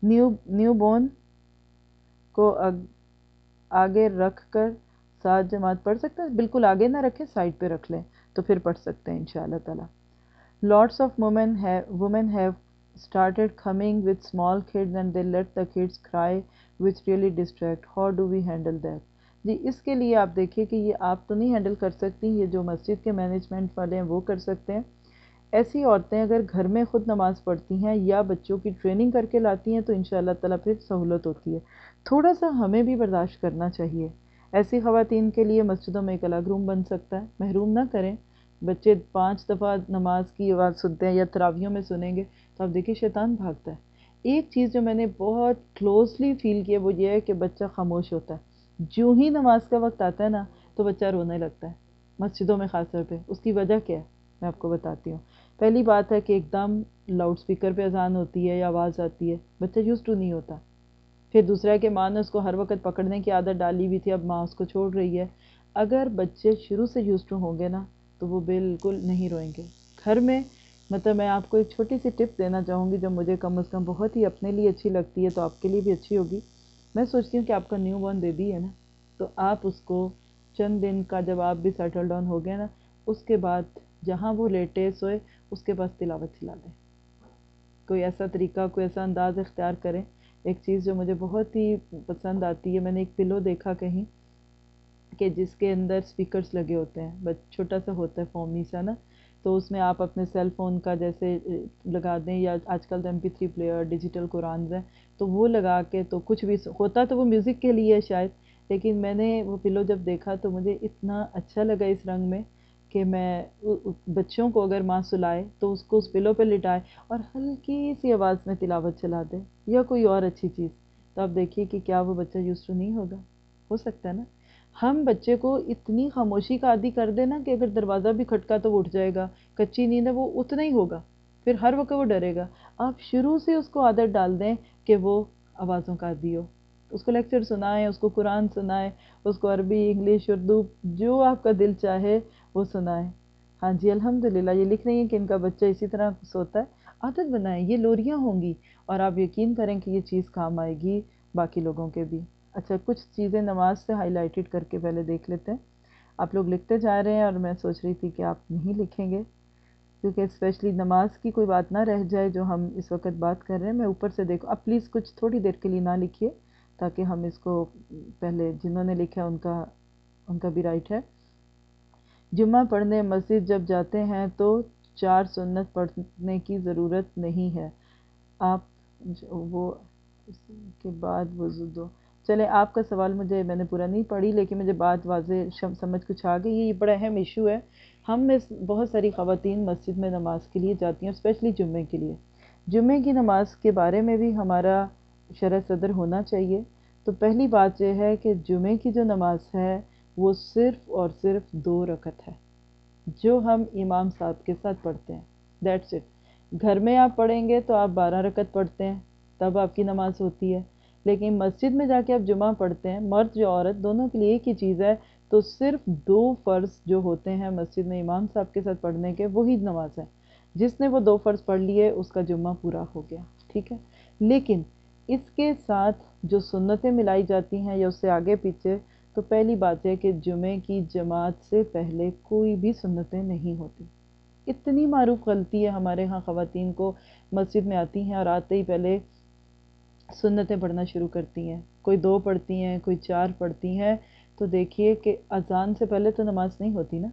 نیو نیو بورن کو آگے رکھ کر ساتھ جماعت پڑھ سکتے ہیں؟ بالکل آگے نہ رکھیں، سائڈ پہ رکھ لیں تو پھر پڑھ سکتے ہیں ان شاء اللہ تعالیٰ۔ Lots of women women have started coming with small kids and they let the kids cry which really distract how do we handle that جی اس کے لیے آپ دیکھیے کہ یہ آپ تو نہیں ہینڈل کر سکتی یہ جو مسجد کے مینجمنٹ والے ہیں وہ کر سکتے ہیں ایسی عورتیں اگر گھر میں خود نماز پڑھتی ہیں یا بچوں کی ٹریننگ کر کے لاتی ہیں تو ان شاء اللہ تعالیٰ پھر سہولت ہوتی ہے تھوڑا سا ہمیں بھی برداشت کرنا چاہیے ایسی خواتین کے لیے مسجدوں میں ایک الگ روم بن سکتا ہے محروم نہ کریں بچے پانچ دفعہ نماز کی آواز سنتے ہیں یا تراویوں میں سنیں گے تو آپ دیکھیے شیطان بھاگتا ہے۔ ایک چیز جو میں نے بہت کلوزلی فیل کیا وہ یہ ہے کہ بچہ خاموش ہوتا ہے۔ جو ہی نماز کا وقت آتا ہے نا تو بچہ رونے لگتا ہے، مسجدوں میں خاص طور پہ۔ اس کی وجہ کیا ہے؟ میں آپ کو بتاتی ہوں۔ پہلی بات ہے کہ ایک دم لاؤڈ سپیکر پہ اذان ہوتی ہے یا آواز آتی ہے، بچہ یوز ٹو نہیں ہوتا۔ پھر دوسرا ہے کہ ماں نے اس کو ہر وقت پکڑنے کی عادت ڈالی ہوئی تھی، اب ماں اس کو چھوڑ رہی ہے۔ اگر بچے شروع سے یوز ٹو ہوں گے نا تو وہ بالکل نہیں روئیں گے۔ گھر میں مطلب میں آپ کو ایک چھوٹی سی ٹپ دینا چاہوں گی جو مجھے کم از کم بہت ہی اپنے لیے اچھی لگتی ہے تو آپ کے لیے بھی اچھی ہوگی۔ میں سوچتی ہوں کہ آپ کا نیو بورن بیبی ہے نا، تو آپ اس کو چند دن کا جب آپ بھی سیٹل ڈاؤن ہو گئے نا، اس کے بعد جہاں وہ لیٹے سوئے اس کے پاس تلاوت چلا دیں۔ کوئی ایسا طریقہ، کوئی ایسا انداز اختیار کریں۔ ایک چیز جو مجھے بہت ہی پسند آتی ہے، میں نے ایک پلو دیکھا کہیں کہ جس کے اندر سپیکرز لگے ہوتے ہیں بس چھوٹا سا ہوتا ہے فومی سا نا، تو اس میں آپ اپنے سیل فون کا جیسے لگا دیں یا آج کل تو M P three player digital قرآنز ہیں، تو وہ لگا کے تو کچھ بھی ہوتا تو وہ میوزک کے لیے شاید، لیکن میں نے وہ پلو جب دیکھا تو مجھے اتنا اچھا لگا اس رنگ میں کہ میں بچوں کو اگر ماں سلائے تو اس کو اس پلو پہ لٹائے اور ہلکی سی آواز میں تلاوت چلا دے، یا کوئی اور اچھی چیز۔ تو آپ دیکھیے کہ کیا وہ بچہ یوز ٹو نہیں ہوگا؟ ہو سکتا ہے نا؟ ہم بچے کو اتنی خاموشی کا عادی کر دیں نا کہ اگر دروازہ بھی کھٹکا تو وہ اٹھ جائے گا، کچی نیند ہے وہ اتنا ہی ہوگا، پھر ہر وقت وہ ڈرے گا۔ آپ شروع سے اس کو عادت ڈال دیں کہ وہ آوازوں کا عادی ہو۔ اس کو لیکچر سنائیں، اس کو قرآن سنائیں، اس کو عربی، انگلش، اردو، جو آپ کا دل چاہے وہ سنائیں۔ ہاں جی الحمدللہ، یہ لکھ رہی ہیں کہ ان کا بچہ اسی طرح سوتا ہے۔ عادت بنائیں، یہ لوریاں ہوں گی اور آپ یقین کریں کہ یہ چیز کام آئے گی باقی لوگوں کے بھی۔ اچھا کچھ چیزیں نماز سے ہائی لائٹڈ کر کے پہلے دیکھ لیتے ہیں۔ آپ لوگ لکھتے جا رہے ہیں اور میں سوچ رہی تھی کہ آپ نہیں لکھیں گے۔ کیونکہ اسپیشلی نماز کی کوئی بات نہ رہ جائے جو ہم اس وقت بات کر رہے ہیں، میں اوپر سے دیکھوں اب پلیز کچھ تھوڑی دیر کے لیے نہ لکھیے تاکہ ہم اس کو پہلے جنہوں نے لکھا ان کا ان کا بھی رائٹ ہے۔ جمعہ پڑھنے، مسجد جب جاتے ہیں تو چار سنت پڑھنے کی ضرورت نہیں ہے۔ آپ وہ اس کے بعد وضو دو۔ چلے، آپ کا سوال مجھے، میں نے پورا نہیں پڑھی، لیکن مجھے بات واضح سمجھ کچھ آ گئی۔ یہ بڑا اہم ایشو ہے۔ ہم میں بہت ساری خواتین مسجد میں نماز کے لیے جاتی ہیں اسپیشلی جمعے کے لیے۔ جمعے کی نماز کے بارے میں بھی ہمارا شرح صدر ہونا چاہیے۔ تو پہلی بات یہ ہے کہ جمعے کی جو نماز ہے، وہ صرف اور صرف دو رکت ہے، جو ہم امام صاحب کے ساتھ پڑھتے ہیں۔ دیٹس اٹ گھر میں آپ پڑھیں گے تو آپ بارہ رکت پڑھتے ہیں، تب آپ کی نماز ہوتی ہے۔ لیکن مسجد میں جا کے آپ جمعہ پڑھتے ہیں، مرد جو عورت، دونوں کے لیے ایک ہی چیز ہے، تو صرف دو فرض جو ہوتے ہیں مسجد میں امام صاحب کے ساتھ پڑھنے کے، وہی نماز ہے۔ جس نے وہ دو فرض پڑھ لیے، اس کا جمعہ پورا ہو گیا، ٹھیک ہے؟ لیکن اس کے ساتھ جو سنتیں ملائی جاتی ہیں یا اس سے آگے پیچھے، تو پہلی بات ہے کہ جمعے کی جماعت سے پہلے کوئی بھی سنتیں نہیں ہوتی۔ اتنی معروف غلطی ہے ہمارے ہاں خواتین کو، مسجد میں آتی ہیں اور آتے ہی پہلے سنتیں پڑھنا شروع کرتی ہیں۔ کوئی دو پڑھتی ہیں، کوئی چار پڑھتی ہیں۔ تو دیکھیے کہ اذان سے پہلے تو نماز نہیں ہوتی نا۔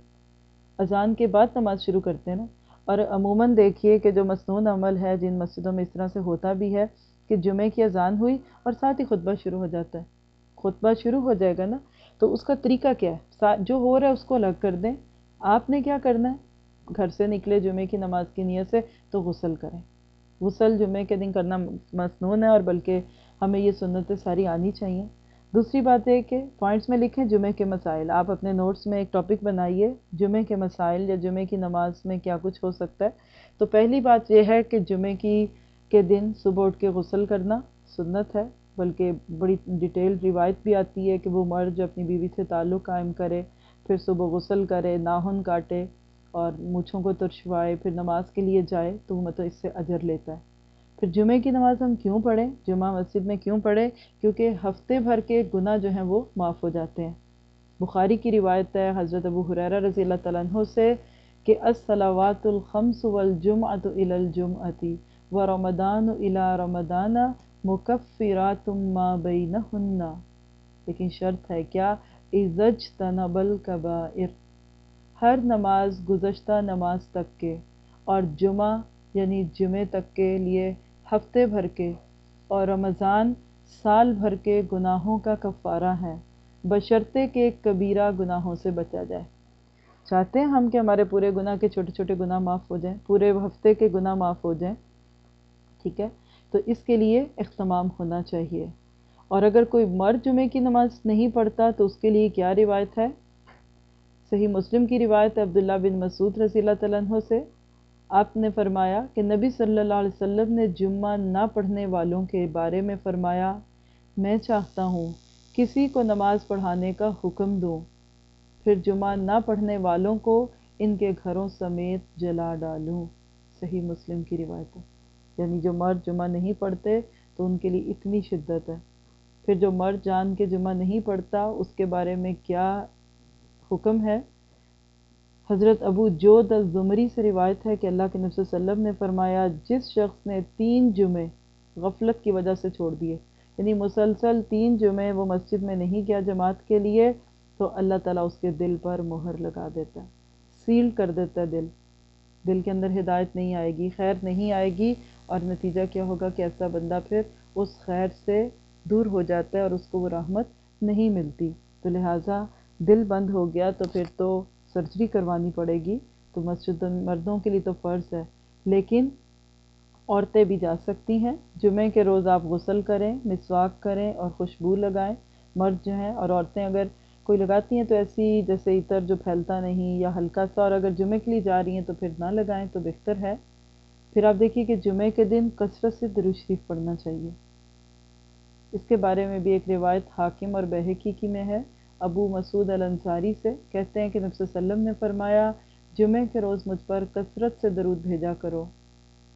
اذان کے بعد نماز شروع کرتے ہیں نا۔ اور عموماً دیکھیے کہ جو مصنون عمل ہے، جن مسجدوں میں اس طرح سے ہوتا بھی ہے کہ جمعے کی اذان ہوئی اور ساتھ ہی خطبہ شروع ہو جاتا ہے۔ خطبہ شروع ہو جائے گا نا، تو اس کا طریقہ کیا ہے؟ جو ہو رہا ہے اس کو الگ کر دیں۔ آپ نے کیا کرنا ہے؟ گھر سے نکلے جمعے کی نماز کی نیت سے تو غسل کریں۔ غسل جمعے کے دن کرنا مصنون ہے اور بلکہ ہمیں یہ سنتیں ساری آنی چاہیے۔ دوسری بات ہے کہ پوائنٹس میں لکھیں جمعے کے مسائل۔ آپ اپنے نوٹس میں ایک ٹاپک بنائیے جمعے کے مسائل یا جمعے کی نماز میں کیا کچھ ہو سکتا ہے۔ تو پہلی بات یہ ہے کہ جمعے کی کے دن صبح اٹھ کے غسل کرنا سنت ہے، بلکہ بڑی ڈیٹیل روایت بھی آتی ہے کہ وہ مرد جو اپنی بیوی سے تعلق قائم کرے، پھر صبح غسل کرے، ناہن کاٹے اور مونچھوں کو ترشوائے، پھر نماز کے لیے جائے تو وہ مطلب اس سے اجر لیتا ہے۔ پھر جمعے کی نماز ہم کیوں پڑھیں؟ جمعہ مسجد میں کیوں پڑھیں؟ کیونکہ ہفتے بھر کے گناہ جو ہیں وہ معاف ہو جاتے ہیں۔ بخاری کی روایت ہے حضرت ابو حریرہ رضی اللہ تعالیٰ عنہ سے کہ الصلاوات الخمس والجمعۃ الى الجمعۃ و رمضان الى رمضان مکفرات ما بینہن۔ لیکن شرط ہے، کیا؟ ازج تنب الکبائر ہر نماز گزشتہ نماز تک کے اور جمعہ یعنی جمعے تک کے لیے ہفتے بھر کے اور رمضان سال بھر کے گناہوں کا کفارہ ہے۔ بشرطے کے کبیرہ گناہوں سے بچا جائے۔ چاہتے ہیں ہم کہ ہمارے پورے گناہ کے چھوٹے چھوٹے گناہ معاف ہو جائیں، پورے ہفتے کے گناہ معاف ہو جائیں، ٹھیک ہے؟ تو اس کے لیے اختمام ہونا چاہیے۔ اور اگر کوئی مرد جمعے کی نماز نہیں پڑھتا تو اس کے لیے کیا روایت ہے؟ صحیح مسلم کی روایت ہے عبداللہ بن مسعود رضی اللہ تعالیٰ عنہ سے۔ آپ نے فرمایا کہ نبی صلی اللہ علیہ وسلم نے جمعہ نہ پڑھنے والوں کے بارے میں فرمایا، میں چاہتا ہوں کسی کو نماز پڑھانے کا حکم دوں۔ پھر جمعہ نہ پڑھنے والوں کو ان کے گھروں سمیت جلا ڈالوں۔ صحیح مسلم کی روایت ہے۔ یعنی جو مرد جمعہ نہیں پڑھتے تو ان کے لیے اتنی شدت ہے۔ پھر جو مرد جان کے جمعہ نہیں پڑھتا، اس کے بارے میں کیا حکم ہے۔ حضرت ابو جود الزمری سے روایت ہے کہ اللہ کے نبی صلی اللہ علیہ وسلم نے فرمایا، جس شخص نے تین جمعے غفلت کی وجہ سے چھوڑ دیے یعنی مسلسل تین جمعے وہ مسجد میں نہیں گیا جماعت کے لیے، تو اللہ تعالیٰ اس کے دل پر مہر لگا دیتا ہے، سیل کر دیتا ہے دل۔ دل کے اندر ہدایت نہیں آئے گی، خیر نہیں آئے گی، اور نتیجہ کیا ہوگا کہ ایسا بندہ پھر اس خیر سے دور ہو جاتا ہے اور اس کو وہ رحمت نہیں ملتی۔ تو لہٰذا دل بند ہو گیا تو پھر تو سرجری کروانی پڑے گی، تو مسجد مردوں کے لیے تو فرض ہے۔ لیکن عورتیں بھی جا سکتی ہیں، جمعہ کے روز آپ غسل کریں، مسواک کریں اور خوشبو لگائیں۔ مرد جو ہیں اور عورتیں اگر کوئی لگاتی ہیں تو ایسی جیسے عطر جو پھیلتا نہیں یا ہلکا سا اور اگر جمعے کے لیے جا رہی ہیں تو پھر نہ لگائیں تو بہتر ہے۔ پھر آپ دیکھیے کہ جمعے کے دن کثرت سے شریف پڑھنا چاہیے۔ اس کے بارے میں بھی ایک روایت حاکم اور بحقی کی میں ہے۔ ابو مسعود الانصاری سے کہتے ہیں کہ نبی صلی اللہ علیہ وسلم نے فرمایا جمعے کے روز مجھ پر کثرت سے درود بھیجا کرو۔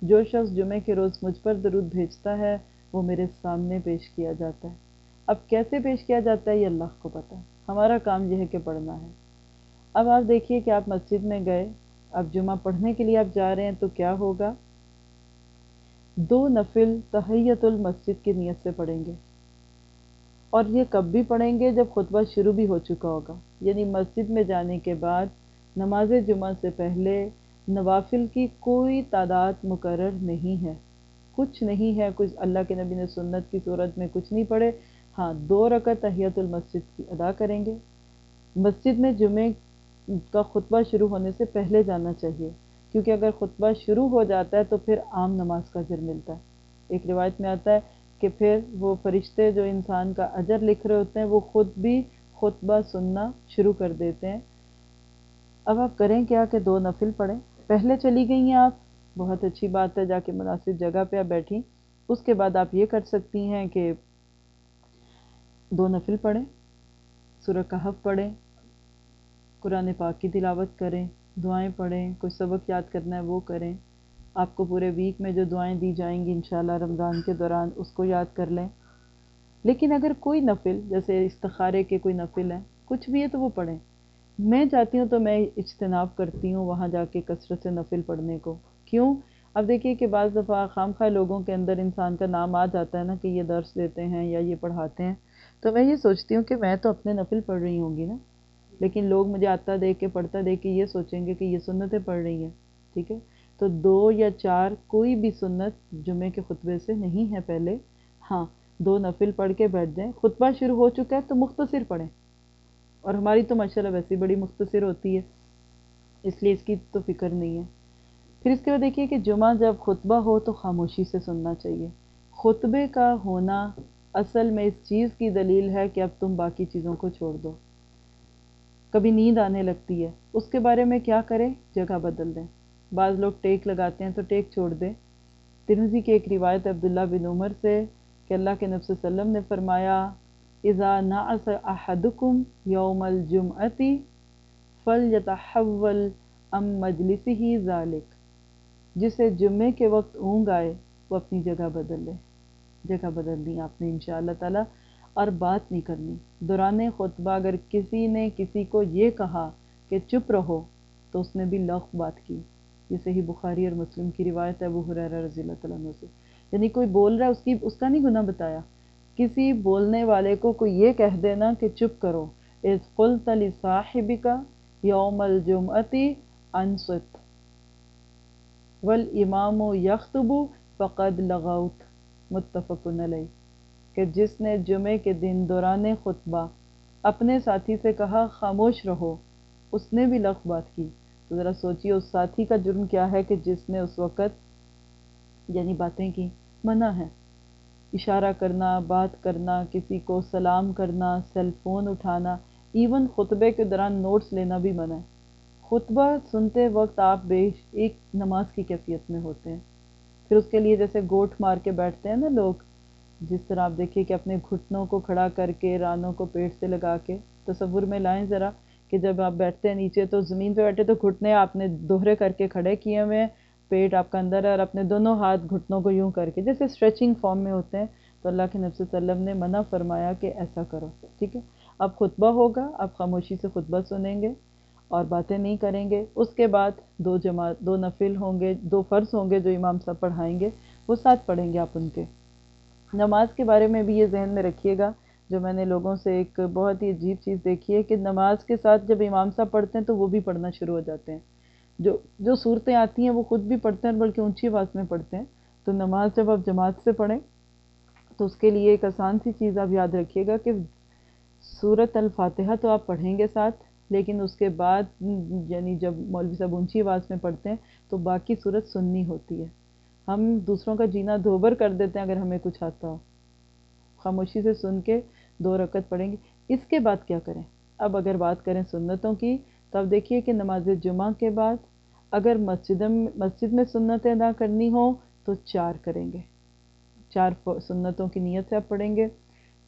جو شخص جمعے کے روز مجھ پر درود بھیجتا ہے، وہ میرے سامنے پیش کیا جاتا ہے۔ اب کیسے پیش کیا جاتا ہے، یہ اللہ کو پتہ ہے۔ ہمارا کام یہ ہے کہ پڑھنا ہے۔ اب آپ دیکھیے کہ آپ مسجد میں گئے، اب جمعہ پڑھنے کے لیے آپ جا رہے ہیں، تو کیا ہوگا؟ دو نفل تحیت المسجد کی نیت سے پڑھیں گے۔ اور یہ کب بھی پڑھیں گے جب خطبہ شروع بھی ہو چکا ہوگا؟ یعنی مسجد میں جانے کے بعد نماز جمعہ سے پہلے نوافل کی کوئی تعداد مقرر نہیں ہے۔ کچھ نہیں ہے، کچھ اللہ کے نبی نے سنت کی صورت میں کچھ نہیں پڑھے۔ ہاں دو رکعت تحیت المسجد کی ادا کریں گے۔ مسجد میں جمعے کا خطبہ شروع ہونے سے پہلے جانا چاہیے، کیونکہ اگر خطبہ شروع ہو جاتا ہے تو پھر عام نماز کا اجر ملتا ہے۔ ایک روایت میں آتا ہے کہ پھر وہ فرشتے جو انسان کا اجر لکھ رہے ہوتے ہیں، وہ خود بھی خطبہ سننا شروع کر دیتے ہیں۔ اب آپ کریں کیا کہ دو نفل پڑھیں؟ پہلے چلی گئی ہیں آپ۔ بہت اچھی بات ہے، جا کے مناسب جگہ پہ آپ بیٹھی اس کے بعد آپ یہ کر سکتی ہیں کہ دو نفل پڑھیں، سورہ کہف پڑھیں، قرآن پاک کی تلاوت کریں، دعائیں پڑھیں کچھ سبق یاد کرنا ہے وہ کریں۔ آپ کو پورے ویک میں جو دعائیں دی جائیں گی انشاءاللہ رمضان کے دوران، اس کو یاد کر لیں۔ لیکن اگر کوئی نفل، جیسے استخارے کے کوئی نفل ہیں، کچھ بھی ہے تو وہ پڑھیں۔ میں چاہتی ہوں تو میں اجتناب کرتی ہوں وہاں جا کے کثرت سے نفل پڑھنے کو۔ کیوں؟ اب دیکھیے کہ بعض دفعہ خام خواہ لوگوں کے اندر انسان کا نام آ جاتا ہے نا کہ یہ درس دیتے ہیں یا یہ پڑھاتے ہیں۔ تو میں یہ سوچتی ہوں کہ میں تو اپنے نفل پڑھ رہی ہوں گی نا۔ لیکن لوگ مجھے آتا دیکھ کے، پڑھتا دیکھ کے یہ سوچیں گے کہ یہ سنتیں پڑھ رہی ہیں۔ ٹھیک ہے؟ تو دو یا چار کوئی بھی سنت جمعے کے خطبے سے نہیں ہے پہلے۔ ہاں دو نفل پڑھ کے بیٹھ جائیں۔ خطبہ شروع ہو چکا ہے تو مختصر پڑھیں۔ اور ہماری تو ماشاءاللہ ویسے بڑی مختصر ہوتی ہے، اس لیے اس کی تو فکر نہیں ہے۔ پھر اس کے بعد دیکھیے کہ جمعہ جب خطبہ ہو تو خاموشی سے سننا چاہیے۔ خطبے کا ہونا اصل میں اس چیز کی دلیل ہے کہ اب تم باقی چیزوں کو چھوڑ دو۔ کبھی نیند آنے لگتی ہے۔ اس کے بارے میں کیا کریں؟ جگہ بدل دیں۔ بعض لوگ ٹیک لگاتے ہیں تو ٹیک چھوڑ دیں۔ ترمزی کی ایک روایت عبداللہ بن عمر سے کہ اللہ کے نفس وسلم نے فرمایا، اذا نعس احدکم یوم الجمعتی فلیتحول ام مجلسی ذالک جسے جمعے کے وقت اونگ آئے، وہ اپنی جگہ بدل لے۔ جگہ بدل دی آپ نے انشاءاللہ تعالی، اور بات نہیں کرنی۔ دوران خطبہ اگر کسی نے کسی کو یہ کہا کہ چپ رہو، تو اس نے بھی لغ بات کی۔ یہ صحیح بخاری اور مسلم کی روایت ہے وہ حریر رضی اللہ تعالیٰ عنہ سے۔ یعنی کوئی بول رہا ہے، اس کی، اس کا نہیں گناہ بتایا۔ کسی بولنے والے کو کوئی یہ کہہ دینا کہ چپ کرو۔ اس قلت لصاحبک یوم الجمعتی انصت۔ والامام یخطب فقد لغوت۔ متفق علیہ۔ کہ جس نے جمعے کے دن دوران خطبہ اپنے ساتھی سے کہا، خاموش رہو۔ اس نے بھی لغ بات کی۔ تو ذرا سوچیے اس ساتھی کا جرم کیا ہے کہ جس نے اس وقت یعنی باتیں کی؟ منع ہے۔ اشارہ کرنا، بات کرنا، کسی کو سلام کرنا، سیل فون اٹھانا، ایون خطبے کے دوران نوٹس لینا بھی منع ہے۔ خطبہ سنتے وقت آپ بے ایک نماز کی کیفیت میں ہوتے ہیں۔ پھر اس کے لیے جیسے گوٹ مار کے بیٹھتے ہیں نا لوگ، جس طرح آپ دیکھیے کہ اپنے گھٹنوں کو کھڑا کر کے، رانوں کو پیٹ سے لگا کے، تصور میں لائیں ذرا۔ کہ جب آپ بیٹھتے ہیں نیچے تو زمین پہ بیٹھے تو گھٹنے آپ نے دوہرے کر کے کھڑے کیے ہوئے ہیں، پیٹ آپ کا اندر ہے اور اپنے دونوں ہاتھ گھٹنوں کو یوں کر کے، جیسے اسٹریچنگ فارم میں ہوتے ہیں۔ تو اللہ کے نفس وسلم نے منع فرمایا کہ ایسا کرو، ٹھیک ہے؟ اب خطبہ ہوگا، آپ خاموشی سے خطبہ سنیں گے اور باتیں نہیں کریں گے۔ اس کے بعد دو جماعت، دو نفل ہوں گے، دو فرض ہوں گے جو امام صاحب پڑھائیں گے، وہ ساتھ پڑھیں گے آپ ان کے۔ نماز کے بارے میں بھی یہ ذہن میں رکھیے گا جو میں نے لوگوں سے ایک بہت ہی عجیب چیز دیکھی ہے کہ نماز کے ساتھ جب امام صاحب پڑھتے ہیں تو وہ بھی پڑھنا شروع ہو جاتے ہیں۔ جو جو صورتیں آتی ہیں وہ خود بھی پڑھتے ہیں بلکہ اونچی آواز میں پڑھتے ہیں۔ تو نماز جب آپ جماعت سے پڑھیں تو اس کے لیے ایک آسان سی چیز آپ یاد رکھیے گا کہ صورت الفاتحہ تو آپ پڑھیں گے ساتھ، لیکن اس کے بعد یعنی جب مولوی صاحب اونچی آواز میں پڑھتے ہیں تو باقی صورت سننی ہوتی ہے۔ ہم دوسروں کا جینا دھوبر کر دیتے ہیں اگر ہمیں کچھ آتا ہو۔ خاموشی سے سن کے دو رکعت پڑھیں گے۔ اس کے بعد کیا کریں؟ اب اگر بات کریں سنتوں کی، تو اب دیکھیے کہ نماز جمعہ کے بعد اگر مسجد مسجد میں سنتیں ادا کرنی ہوں تو چار کریں گے۔ چار سنتوں کی نیت سے آپ پڑھیں گے۔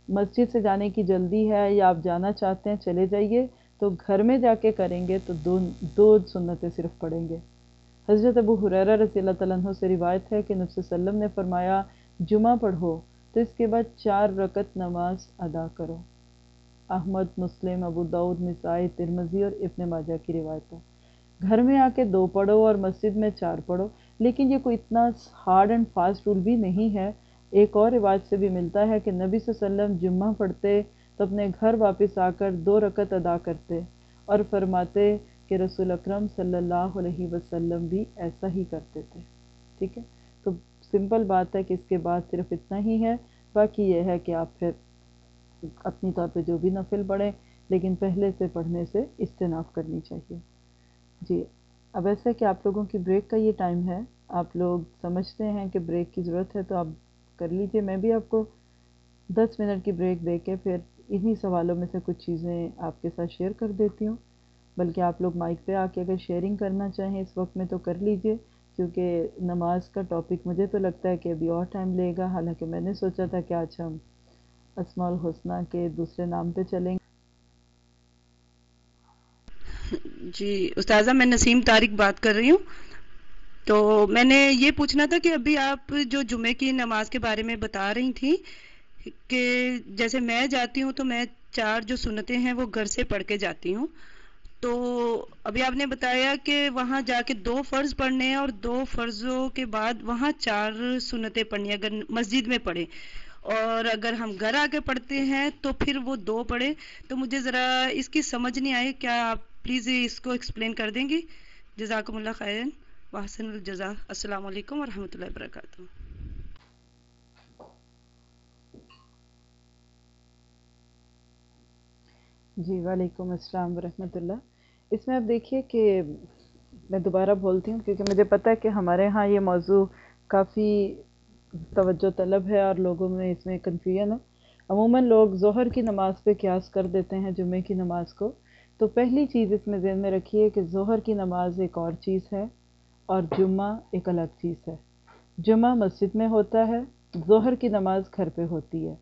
مسجد سے جانے کی جلدی ہے یا آپ جانا چاہتے ہیں، چلے جائیے۔ تو گھر میں جا کے کریں گے تو دو دو سنتیں صرف پڑھیں گے۔ حضرت ابو حریرہ رضی اللہ تعالیٰ عنہ سے روایت ہے کہ نبی وسلم نے فرمایا، جمعہ پڑھو تو اس کے بعد چار رکت نماز ادا کرو۔ احمد، مسلم، ابو دعود نسائی ترمزی اور ابن ماجہ کی روایت ہے گھر میں آ کے دو پڑھو اور مسجد میں چار پڑھو، لیکن یہ کوئی اتنا ہارڈ اینڈ فاسٹ رول بھی نہیں ہے۔ ایک اور روایت سے بھی ملتا ہے کہ نبی صلی اللہ علیہ وسلم جمعہ پڑھتے تو اپنے گھر واپس آ کر دو رکت ادا کرتے اور فرماتے کہ رسول اکرم صلی اللہ علیہ وسلم بھی ایسا ہی کرتے تھے۔ ٹھیک ہے؟ سمپل بات ہے کہ اس کے بعد صرف اتنا ہی ہے، باقی یہ ہے کہ آپ پھر اپنی طور پہ جو بھی نفل پڑھیں، لیکن پہلے سے پڑھنے سے اجتناب کرنی چاہیے۔ جی اب ایسا کہ آپ لوگوں کی بریک کا یہ ٹائم ہے۔ آپ لوگ سمجھتے ہیں کہ بریک کی ضرورت ہے، تو آپ کر لیجیے۔ میں بھی آپ کو دس منٹ کی بریک دے کے پھر انہی سوالوں میں سے کچھ چیزیں آپ کے ساتھ شیئر کر دیتی ہوں۔ بلکہ آپ لوگ مائک پہ آ کے اگر شیئرنگ کرنا چاہیں اس وقت میں تو کر لیجیے۔ کیونکہ نماز کا ٹاپک مجھے تو لگتا ہے کہ ابھی اور ٹائم لے گا۔ حالانکہ میں نے سوچا تھا کہ آج ہم اسماء الحسنہ کے دوسرے نام پہ چلیں۔ گے جی استاذہ، میں نسیم طارق بات کر رہی ہوں۔ تو میں نے یہ پوچھنا تھا کہ ابھی آپ جو جمعے کی نماز کے بارے میں بتا رہی تھیں کہ جیسے میں جاتی ہوں تو میں چار جو سنتیں ہیں وہ گھر سے پڑھ کے جاتی ہوں۔ تو ابھی آپ نے بتایا کہ وہاں جا کے دو فرض پڑھنے ہیں اور دو فرضوں کے بعد وہاں چار سنتیں پڑھنی اگر مسجد میں پڑھیں۔ اور اگر ہم گھر آ کے پڑھتے ہیں تو پھر وہ دو پڑھے تو مجھے ذرا اس کی سمجھ نہیں آئی، کیا آپ پلیز اس کو ایکسپلین کر دیں گی؟ جزاکم اللہ خیرن۔ وحسن الجزا السلام علیکم ورحمۃ اللہ وبرکاتہ۔ جی وعلیکم السلام ورحمۃ اللہ۔ اس میں اب دیکھیے کہ میں دوبارہ بولتی ہوں کیونکہ مجھے پتہ ہے کہ ہمارے ہاں یہ موضوع کافی توجہ طلب ہے اور لوگوں میں اس میں کنفیوژن ہے۔ عموماً لوگ ظہر کی نماز پہ قیاس کر دیتے ہیں جمعے کی نماز کو۔ تو پہلی چیز اس میں ذہن میں رکھیے کہ ظہر کی نماز ایک اور چیز ہے اور جمعہ ایک الگ چیز ہے۔ جمعہ مسجد میں ہوتا ہے، ظہر کی نماز گھر پہ ہوتی ہے۔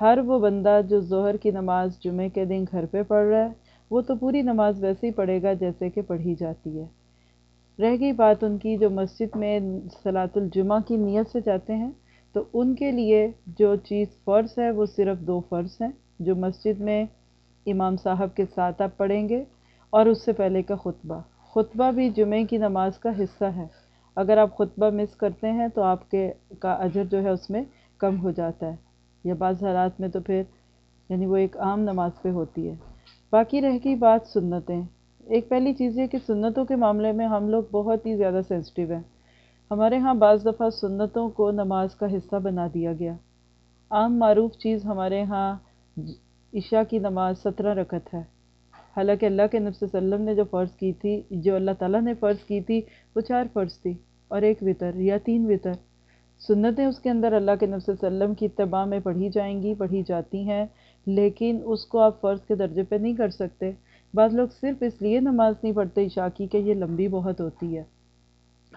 ہر وہ بندہ جو ظہر کی نماز جمعے کے دن گھر پہ پڑھ رہا ہے وہ تو پوری نماز ویسے ہی پڑھے گا جیسے کہ پڑھی جاتی ہے۔ رہ گئی بات ان کی جو مسجد میں صلاۃ الجمعہ کی نیت سے جاتے ہیں، تو ان کے لیے جو چیز فرض ہے، وہ صرف دو فرض ہیں۔ جو مسجد میں امام صاحب کے ساتھ آپ پڑھیں گے اور اس سے پہلے کا خطبہ۔ خطبہ بھی جمعے کی نماز کا حصہ ہے۔ اگر آپ خطبہ مس کرتے ہیں تو آپ کے کا اجر جو ہے اس میں کم ہو جاتا ہے۔ یا بعض حالات میں تو پھر یعنی وہ ایک عام نماز پہ ہوتی ہے۔ باقی رہ گئی بات سنتیں۔ ایک پہلی چیز یہ کہ سنتوں کے معاملے میں ہم لوگ بہت ہی زیادہ سینسٹیو ہیں۔ ہمارے ہاں بعض دفعہ سنتوں کو نماز کا حصہ بنا دیا گیا۔ عام معروف چیز ہمارے ہاں عشاء کی نماز سترہ رکت ہے۔ حالانکہ اللہ کے نبی صلی اللہ علیہ وسلم نے جو فرض کی تھی، جو اللہ تعالیٰ نے فرض کی تھی، وہ چار فرض تھی اور ایک وطر یا تین وطر۔ سنتیں اس کے اندر اللہ کے نبی صلی اللہ علیہ وسلم کی اتباع میں پڑھی جائیں گی، پڑھی جاتی ہیں۔ لیکن اس کو آپ فرض کے درجے پہ نہیں کر سکتے۔ بعض لوگ صرف اس لیے نماز نہیں پڑھتے عشاء کی کہ یہ لمبی بہت ہوتی ہے۔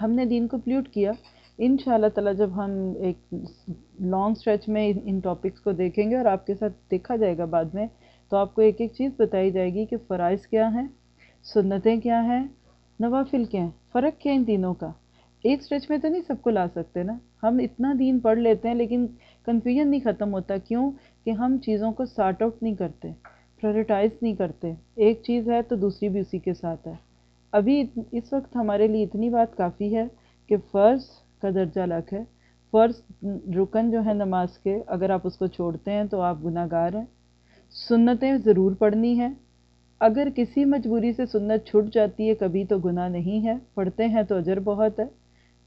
ہم نے دین کو پلیوٹ کیا۔ ان شاء اللہ تعالیٰ جب ہم ایک لانگ اسٹریچ میں ان ٹاپکس کو دیکھیں گے اور آپ کے ساتھ دیکھا جائے گا بعد میں، تو آپ کو ایک ایک چیز بتائی جائے گی کہ فرائض کیا ہیں، سنتیں کیا ہیں، نوافل کیا ہیں، فرق کیا ان تینوں کا۔ ایک اسٹریچ میں تو نہیں سب کو لا سکتے نا۔ ہم اتنا دین پڑھ لیتے ہیں لیکن کنفیوژن نہیں ختم ہوتا۔ کیوں؟ کہ ہم چیزوں کو سارٹ آؤٹ نہیں کرتے پرائرٹائز نہیں کرتے۔ ایک چیز ہے تو دوسری بھی اسی کے ساتھ ہے۔ ابھی اس وقت ہمارے لیے اتنی بات کافی ہے کہ فرض کا درجہ الگ ہے۔ فرض رکن جو ہے نماز کے، اگر آپ اس کو چھوڑتے ہیں تو آپ گناہ گار ہیں۔ سنتیں ضرور پڑھنی ہیں۔ اگر کسی مجبوری سے سنت چھٹ جاتی ہے، کبھی تو گناہ نہیں ہے۔ پڑھتے ہیں تو اجر بہت ہے۔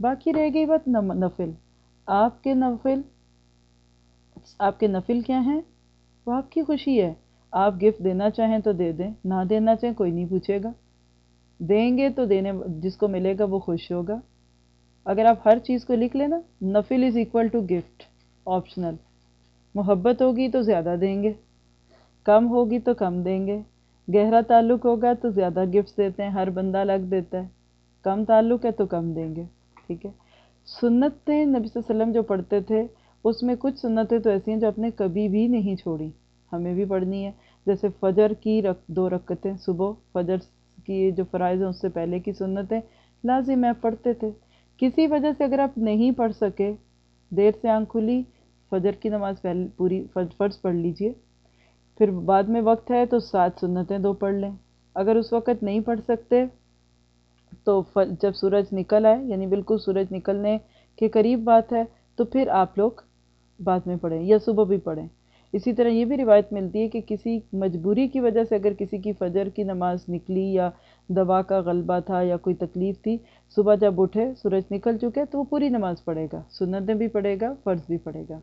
باقی رہ گئی بات نفل۔ آپ کے نفل آپ کے نفل کیا ہیں؟ وہ آپ کی خوشی ہے۔ آپ گفٹ دینا چاہیں تو دے دیں، نہ دینا چاہیں کوئی نہیں پوچھے گا۔ دیں گے تو دینے، جس کو ملے گا وہ خوش ہوگا۔ اگر آپ ہر چیز کو لکھ لیں نا، نفل is equal to gift optional محبت ہوگی تو زیادہ دیں گے۔ کم ہوگی تو کم دیں گے۔ گہرا تعلق ہوگا تو زیادہ گفٹس دیتے ہیں، ہر بندہ الگ دیتا ہے۔ کم تعلق ہے تو کم دیں گے، ٹھیک ہے۔ سنتیں نبی صلی اللہ علیہ وسلم جو پڑھتے تھے اس میں کچھ سنتیں تو ایسی ہیں جو آپ نے کبھی بھی نہیں چھوڑی۔ ہمیں بھی پڑھنی ہے۔ جیسے فجر کی رک دو رکتیں، صبح فجر کی جو فرائض ہیں اس سے پہلے کی سنتیں، لازم ہے پڑھتے تھے۔ کسی وجہ سے اگر آپ نہیں پڑھ سکے، دیر سے آنکھ کھلی، فجر کی نماز پہلے پوری فرض پڑھ لیجیے۔ پھر بعد میں وقت ہے تو سات سنتیں دو پڑھ لیں۔ اگر اس وقت نہیں پڑھ سکتے، تو جب سورج نکل آئے یعنی بالکل سورج نکلنے کے قریب بات ہے، تو پھر آپ لوگ بعد میں پڑھیں یا صبح بھی پڑھیں۔ اسی طرح یہ بھی روایت ملتی ہے کہ کسی مجبوری کی وجہ سے اگر کسی کی فجر کی نماز نکلی یا دوا کا غلبہ تھا یا کوئی تکلیف تھی، صبح جب اٹھے، سورج نکل چکے تو وہ پوری نماز پڑھے گا۔ سنتیں بھی پڑھے گا، فرض بھی پڑھے گا۔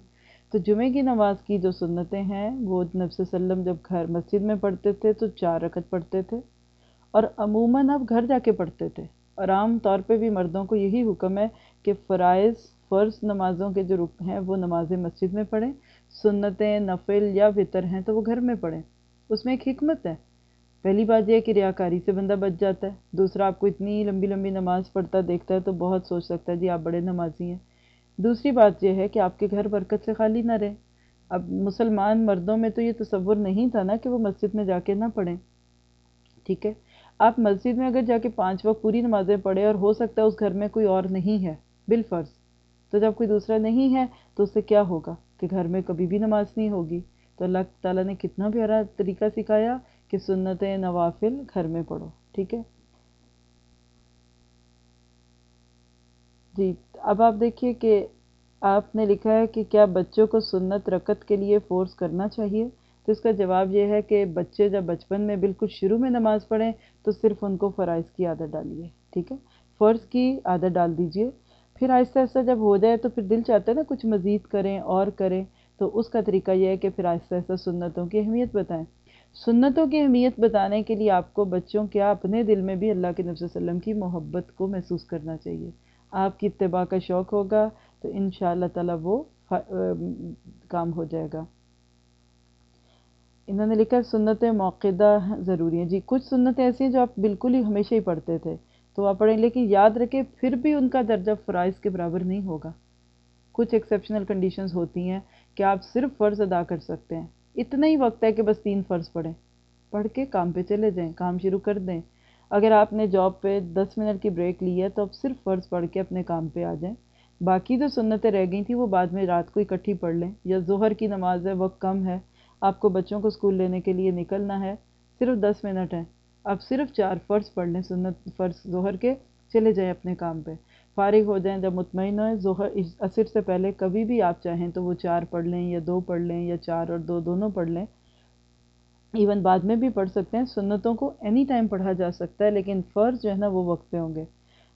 تو جمعہ کی نماز کی جو سنتیں ہیں، وہ نبی وسلم جب گھر مسجد میں پڑھتے تھے تو چار رکعت پڑھتے تھے۔ اور عموماً اب گھر جا کے پڑھتے تھے۔ اور عام طور پہ بھی مردوں کو یہی حکم ہے کہ فرائض فرض نمازوں کے جو رک ہیں، وہ نماز مسجد میں پڑھیں، سنتیں نفل یا وطر ہیں تو وہ گھر میں پڑھیں۔ اس میں ایک حکمت ہے۔ پہلی بات یہ ہے کہ ریاکاری سے بندہ بچ جاتا ہے۔ دوسرا، آپ کو اتنی لمبی لمبی نماز پڑھتا دیکھتا ہے تو بہت سوچ سکتا ہے جی آپ بڑے نمازی ہیں۔ دوسری بات یہ ہے کہ آپ کے گھر برکت سے خالی نہ رہے۔ اب مسلمان مردوں میں تو یہ تصور نہیں تھا نا کہ وہ مسجد میں جا کے نہ پڑھیں۔ ٹھیک ہے؟ آپ مسجد میں اگر جا کے پانچ وقت پوری نمازیں پڑھیں اور ہو سکتا ہے اس گھر میں کوئی اور نہیں ہے، بالفرض۔ تو جب کوئی دوسرا نہیں ہے تو اس سے کیا ہوگا کہ گھر میں کبھی بھی نماز نہیں ہوگی؟ تو اللہ تعالیٰ نے کتنا پیارا طریقہ سکھایا کہ سنت نوافل گھر میں پڑھو، ٹھیک ہے؟ جی اب آپ دیکھیے کہ آپ نے لکھا ہے کہ کیا بچوں کو سنت رکت کے لیے فورس کرنا چاہیے؟ تو اس کا جواب یہ ہے کہ بچے جب بچپن میں بالکل شروع میں نماز پڑھیں تو صرف ان کو فرائض کی عادت ڈالیے، ٹھیک ہے؟ فرض کی عادت ڈال دیجیے پھر آہستہ آہستہ جب ہو جائے تو پھر دل چاہتا ہے نا کچھ مزید کریں اور کریں، تو اس کا طریقہ یہ ہے کہ پھر آہستہ آہستہ سنتوں کی اہمیت بتائیں۔ سنتوں کی اہمیت بتانے کے لیے آپ کو بچوں کیا اپنے دل میں بھی اللہ کے نبی صلی اللہ علیہ وسلم کی محبت کو محسوس کرنا چاہیے۔ آپ کی اتباع کا شوق ہوگا تو ان شاء اللہ تعالیٰ وہ کام ہو جائے گا۔ انہوں نے لکھا سنت موقعہ ضروری ہیں۔ جی کچھ سنتیں ایسی ہیں جو آپ بالکل ہی ہمیشہ ہی پڑھتے تھے۔ تو آپ پڑھیں لیکن یاد رکھیں، پھر بھی ان کا درجہ فرائض کے برابر نہیں ہوگا۔ کچھ ایکسیپشنل کنڈیشنز ہوتی ہیں کہ آپ صرف فرض ادا کر سکتے ہیں۔ اتنا ہی وقت ہے کہ بس تین فرض پڑھیں۔ پڑھ کے کام پہ چلے جائیں، کام شروع کر دیں۔ اگر آپ نے جاب پہ دس منٹ کی بریک لی ہے تو آپ صرف فرض پڑھ کے اپنے کام پہ آ جائیں۔ باقی جو سنتیں رہ گئی تھیں وہ بعد میں رات کو اکٹھی پڑھ لیں۔ یا ظہر کی نماز ہے، وقت کم ہے۔ آپ کو بچوں کو اسکول لینے کے لیے نکلنا ہے، صرف دس منٹ ہے اب صرف چار فرض پڑھ لیں سنت فرض ظہر کے، چلے جائیں اپنے کام پہ۔ فارغ ہو جائیں جب مطمئن ہوئیں، ظہر، عصر سے پہلے کبھی بھی آپ چاہیں تو وہ چار پڑھ لیں یا دو پڑھ لیں یا چار اور دو، دونوں پڑھ لیں۔ ایون بعد میں بھی پڑھ سکتے ہیں، سنتوں کو اینی ٹائم پڑھا جا سکتا ہے، لیکن فرض جو ہے نا وہ وقت پہ ہوں گے۔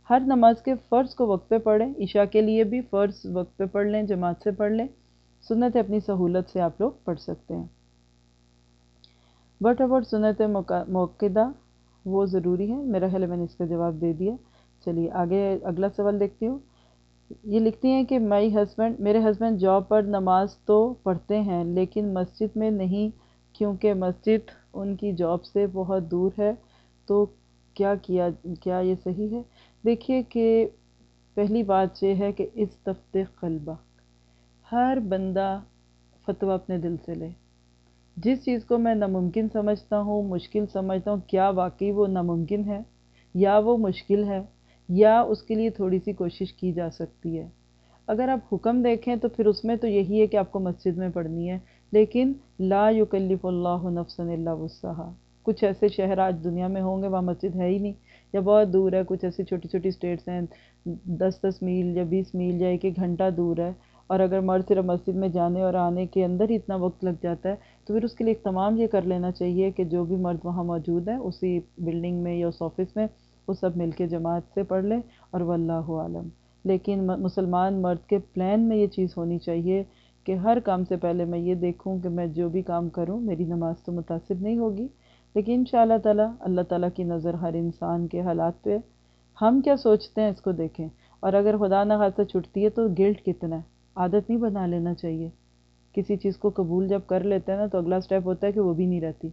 ہر نماز کے فرض کو وقت پہ پڑھیں، عشاء کے لیے بھی فرض وقت پہ پڑھ لیں، جماعت سے پڑھ لیں۔ سنت اپنی سہولت سے آپ لوگ پڑھ سکتے ہیں۔ بٹ اباؤٹ سنت موقع وہ ضروری ہے میرا خیال ہے میں نے اس کا جواب دے دیا۔ چلیے، آگے اگلا سوال دیکھتی ہوں۔ یہ لکھتی ہیں کہ مائی ہسبینڈ میرے ہسبینڈ جاب پر نماز تو پڑھتے ہیں، لیکن مسجد میں نہیں، کیونکہ مسجد ان کی جاب سے بہت دور ہے۔ تو کیا کیا کیا یہ صحیح ہے؟ دیکھیے کہ پہلی بات یہ ہے کہ اس دفتر قلبہ، ہر بندہ فتویٰ اپنے دل سے لے۔ جس چیز کو میں ناممکن سمجھتا ہوں، مشکل سمجھتا ہوں، کیا واقعی وہ ناممکن ہے؟ یا وہ مشکل ہے؟ یا اس کے لیے تھوڑی سی کوشش کی جا سکتی ہے؟ اگر آپ حکم دیکھیں تو پھر اس میں تو یہی ہے کہ آپ کو مسجد میں پڑھنی ہے، لیکن لا یکلف اللہ نفسا الا وسعها کچھ ایسے شہر آج دنیا میں ہوں گے وہاں مسجد ہے ہی نہیں، یا بہت دور ہے، کچھ ایسی چھوٹی چھوٹی اسٹیٹس ہیں، دس دس میل یا بیس میل یا ایک ایک گھنٹہ دور ہے۔ اور اگر مرد صرف مسجد میں جانے اور آنے کے اندر ہی اتنا وقت لگ جاتا ہے، تو پھر اس کے لیے ایک تمام یہ کر لینا چاہیے کہ جو بھی مرد وہاں موجود ہیں، اسی بلڈنگ میں یا اس آفس میں، وہ سب مل کے جماعت سے پڑھ لیں اور واللہ عالم لیکن مسلمان مرد کے پلان میں یہ چیز ہونی چاہیے کہ ہر کام سے پہلے میں یہ دیکھوں کہ میں جو بھی کام کروں، میری نماز تو متاثر نہیں ہوگی۔ لیکن ان شاء اللہ تعالیٰ اللہ تعالیٰ کی نظر ہر انسان کے حالات پہ ہم کیا سوچتے ہیں، اس کو دیکھیں۔ اور اگر خدا نہ خاصہ چھٹتی ہے تو گلٹ کتنا ہے؟ عادت نہیں بنا لینا چاہیے۔ کسی چیز کو قبول جب کر لیتے ہیں نا تو اگلا سٹیپ ہوتا ہے کہ وہ بھی نہیں رہتی۔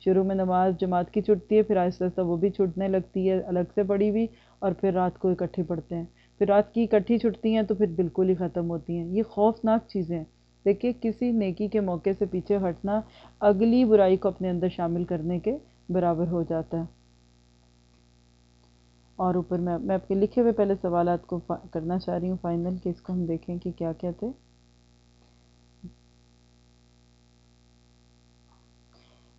شروع میں نماز جماعت کی چھٹتی ہے، پھر آہستہ آہستہ وہ بھی چھٹنے لگتی ہے، الگ سے پڑھی بھی اور پھر رات کو اکٹھے پڑھتے ہیں۔ پھر رات کی اکٹھی چھٹتی ہیں تو پھر بالکل ہی ختم ہوتی ہیں۔ یہ خوفناک چیزیں ہیں۔ دیکھیے، کسی نیکی کے موقع سے پیچھے ہٹنا اگلی برائی کو اپنے اندر شامل کرنے کے برابر ہو جاتا ہے۔ اور اوپر میں میں آپ کے لکھے ہوئے پہلے سوالات کو کرنا چاہ رہی ہوں فائنل کہ اس کو ہم دیکھیں کہ کیا کیا تھے۔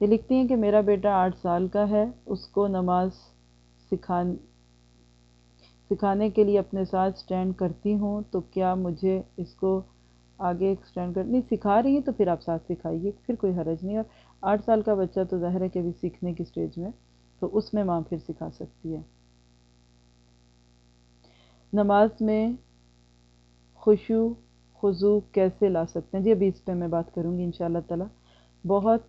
یہ لکھتی ہیں کہ میرا بیٹا آٹھ سال کا ہے، اس کو نماز سکھان سکھانے کے لیے اپنے ساتھ سٹینڈ کرتی ہوں، تو کیا مجھے اس کو آگے ایکسٹینڈ کر نہیں، سکھا رہی ہیں تو پھر آپ ساتھ سکھائیے، پھر کوئی حرج نہیں۔ اور آٹھ سال کا بچہ تو ظاہر ہے کہ ابھی سیکھنے کی سٹیج میں تو اس میں ماں پھر سکھا سکتی ہے۔ نماز میں خوشو خضو کیسے لا سکتے ہیں؟ جی ابھی اس پہ میں بات کروں گی انشاءاللہ تعالی۔ بہت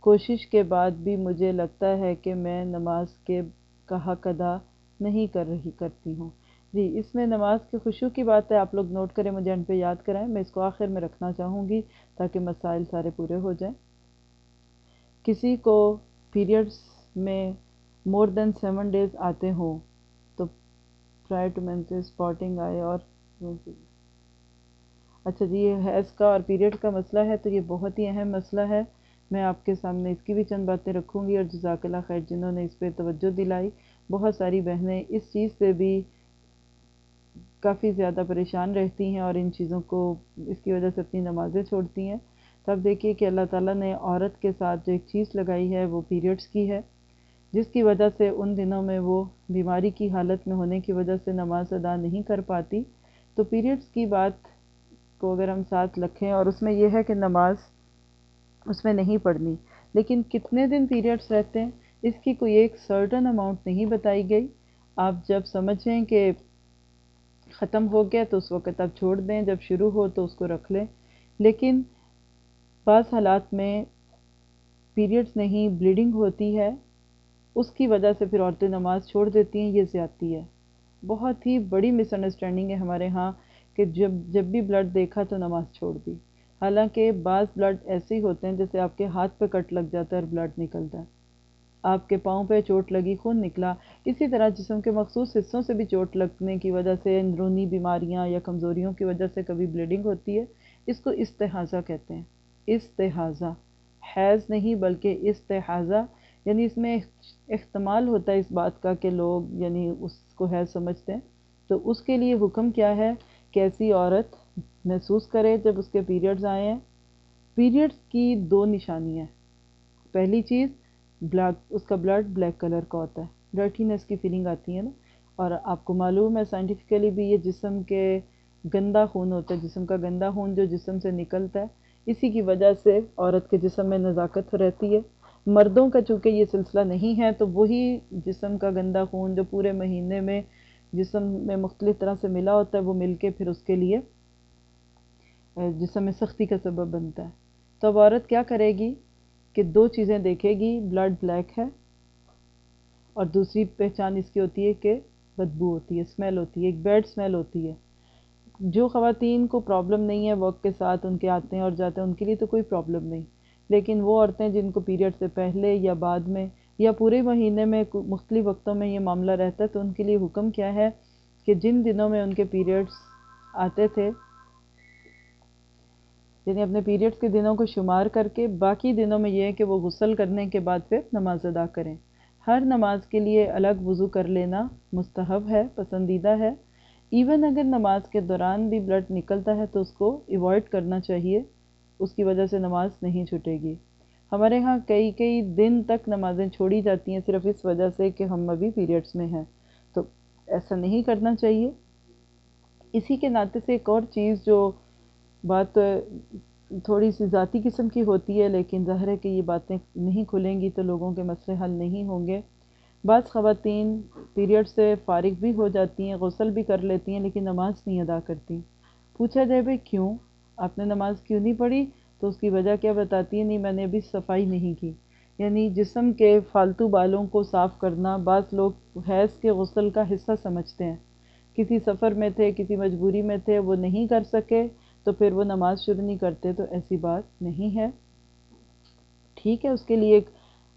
کوشش کے بعد بھی مجھے لگتا ہے کہ میں نماز کے کہا ادا نہیں کر رہی، کرتی ہوں۔ جی اس میں نماز کے خوشو کی بات ہے، آپ لوگ نوٹ کریں، مجھے ان پہ یاد کرائیں۔ میں اس کو آخر میں رکھنا چاہوں گی تاکہ مسائل سارے پورے ہو جائیں۔ کسی کو پیریڈز میں مور دین سیون ڈیز آتے ہوں پرائر ٹو مینس اسپاٹنگ آئے اور اچھا جی یہ حیض کا اور پیریڈ کا مسئلہ ہے، تو یہ بہت ہی اہم مسئلہ ہے۔ میں آپ کے سامنے اس کی بھی چند باتیں رکھوں گی اور جزاک اللہ خیر جنہوں نے اس پہ توجہ دلائی۔ بہت ساری بہنیں اس چیز سے بھی کافی زیادہ پریشان رہتی ہیں اور ان چیزوں کو اس کی وجہ سے اپنی نمازیں چھوڑتی ہیں۔ تب دیکھیے کہ اللہ تعالیٰ نے عورت کے ساتھ جو ایک چیز لگائی ہے، وہ پیریڈز کی ہے۔ جس کی وجہ سے ان دنوں میں وہ بیماری کی حالت میں ہونے کی وجہ سے نماز ادا نہیں کر پاتی۔ تو پیریڈز کی بات کو اگر ہم ساتھ رکھیں اور اس میں یہ ہے کہ نماز اس میں نہیں پڑھنی، لیکن کتنے دن پیریڈز رہتے ہیں، اس کی کوئی ایک سرٹن اماؤنٹ نہیں بتائی گئی۔ آپ جب سمجھیں کہ ختم ہو گیا تو اس وقت آپ چھوڑ دیں، جب شروع ہو تو اس کو رکھ لیں۔ لیکن بعض حالات میں پیریڈز نہیں بلیڈنگ ہوتی ہے۔ اس کی وجہ سے پھر عورتیں نماز چھوڑ دیتی ہیں، یہ زیادتی ہے۔ بہت ہی بڑی مس انڈرسٹینڈنگ ہے ہمارے ہاں کہ جب جب بھی بلڈ دیکھا تو نماز چھوڑ دی۔ حالانکہ بعض بلڈ ایسے ہی ہوتے ہیں جیسے آپ کے ہاتھ پہ کٹ لگ جاتا ہے اور بلڈ نکلتا ہے۔ آپ کے پاؤں پہ چوٹ لگی، خون نکلا، اسی طرح جسم کے مخصوص حصوں سے بھی چوٹ لگنے کی وجہ سے اندرونی بیماریاں یا کمزوریوں کی وجہ سے کبھی بلیڈنگ ہوتی ہے۔ اس کو استحاضہ کہتے ہیں۔ استحاضہ۔ حیض نہیں بلکہ استحاضہ۔ یعنی اس میں احتمال ہوتا ہے اس بات کا کہ لوگ یعنی اس کو حیض سمجھتے ہیں۔ تو اس کے لیے حکم کیا ہے کہ ایسی عورت محسوس کرے جب اس کے پیریڈز آئے ہیں۔ پیریڈز کی دو نشانی ہیں۔ پہلی چیز، بلیک، اس کا بلڈ بلیک کلر کا ہوتا ہے۔ ڈرٹینس کی فیلنگ آتی ہے نا۔ اور آپ کو معلوم ہے سائنٹیفکلی بھی یہ جسم کے گندا خون ہوتا ہے، جسم کا گندا خون جو جسم سے نکلتا ہے، اسی کی وجہ سے عورت کے جسم میں نزاکت رہتی ہے۔ مردوں کا چونکہ یہ سلسلہ نہیں ہے، تو وہی جسم کا گندا خون جو پورے مہینے میں جسم میں مختلف طرح سے ملا ہوتا ہے، وہ مل کے پھر اس کے لیے جسم میں سختی کا سبب بنتا ہے۔ تو اب عورت کیا کرے گی کہ دو چیزیں دیکھے گی بلڈ بلیک ہے اور دوسری پہچان اس کی ہوتی ہے کہ بدبو ہوتی ہے اسمیل ہوتی ہے، ایک بیڈ اسمیل ہوتی ہے۔ جو خواتین کو پرابلم نہیں ہے، وقت کے ساتھ ان کے آتے ہیں اور جاتے ہیں، ان کے لیے تو کوئی پرابلم نہیں۔ لیکن وہ عورتیں جن کو پیریڈ سے پہلے یا بعد میں یا پورے مہینے میں مختلف وقتوں میں یہ معاملہ رہتا ہے، تو ان کے لیے حکم کیا ہے کہ جن دنوں میں ان کے پیریڈز آتے تھے یعنی اپنے پیریڈز کے دنوں کو شمار کر کے باقی دنوں میں یہ ہے کہ وہ غسل کرنے کے بعد پھر نماز ادا کریں۔ ہر نماز کے لیے الگ وضو کر لینا مستحب ہے، پسندیدہ ہے۔ ایون اگر نماز کے دوران بھی بلڈ نکلتا ہے تو اس کو ایوائڈ کرنا چاہیے۔ اس کی وجہ سے نماز نہیں چھٹے گی۔ ہمارے ہاں کئی کئی دن تک نمازیں چھوڑی جاتی ہیں صرف اس وجہ سے کہ ہم ابھی پیریڈز میں ہیں۔ تو ایسا نہیں کرنا چاہیے۔ اسی کے ناطے سے ایک اور چیز جو بات تھوڑی سی ذاتی قسم کی ہوتی ہے، لیکن ظاہر ہے کہ یہ باتیں نہیں کھلیں گی تو لوگوں کے مسئلے حل نہیں ہوں گے۔ بعض خواتین پیریڈ سے فارغ بھی ہو جاتی ہیں، غسل بھی کر لیتی ہیں، لیکن نماز نہیں ادا کرتی۔ پوچھا جائے بھائی کیوں؟ آپ نے نماز کیوں نہیں پڑھی؟ تو اس کی وجہ کیا بتاتی ہے؟ نہیں، میں نے ابھی صفائی نہیں کی۔ یعنی جسم کے فالتو بالوں کو صاف کرنا بعض لوگ حیض کے غسل کا حصہ سمجھتے ہیں۔ کسی سفر میں تھے، کسی مجبوری میں تھے، وہ نہیں کر سکے، تو پھر وہ نماز شروع نہیں کرتے، تو ایسی بات نہیں ہے۔ ٹھیک ہے، اس کے لیے ایک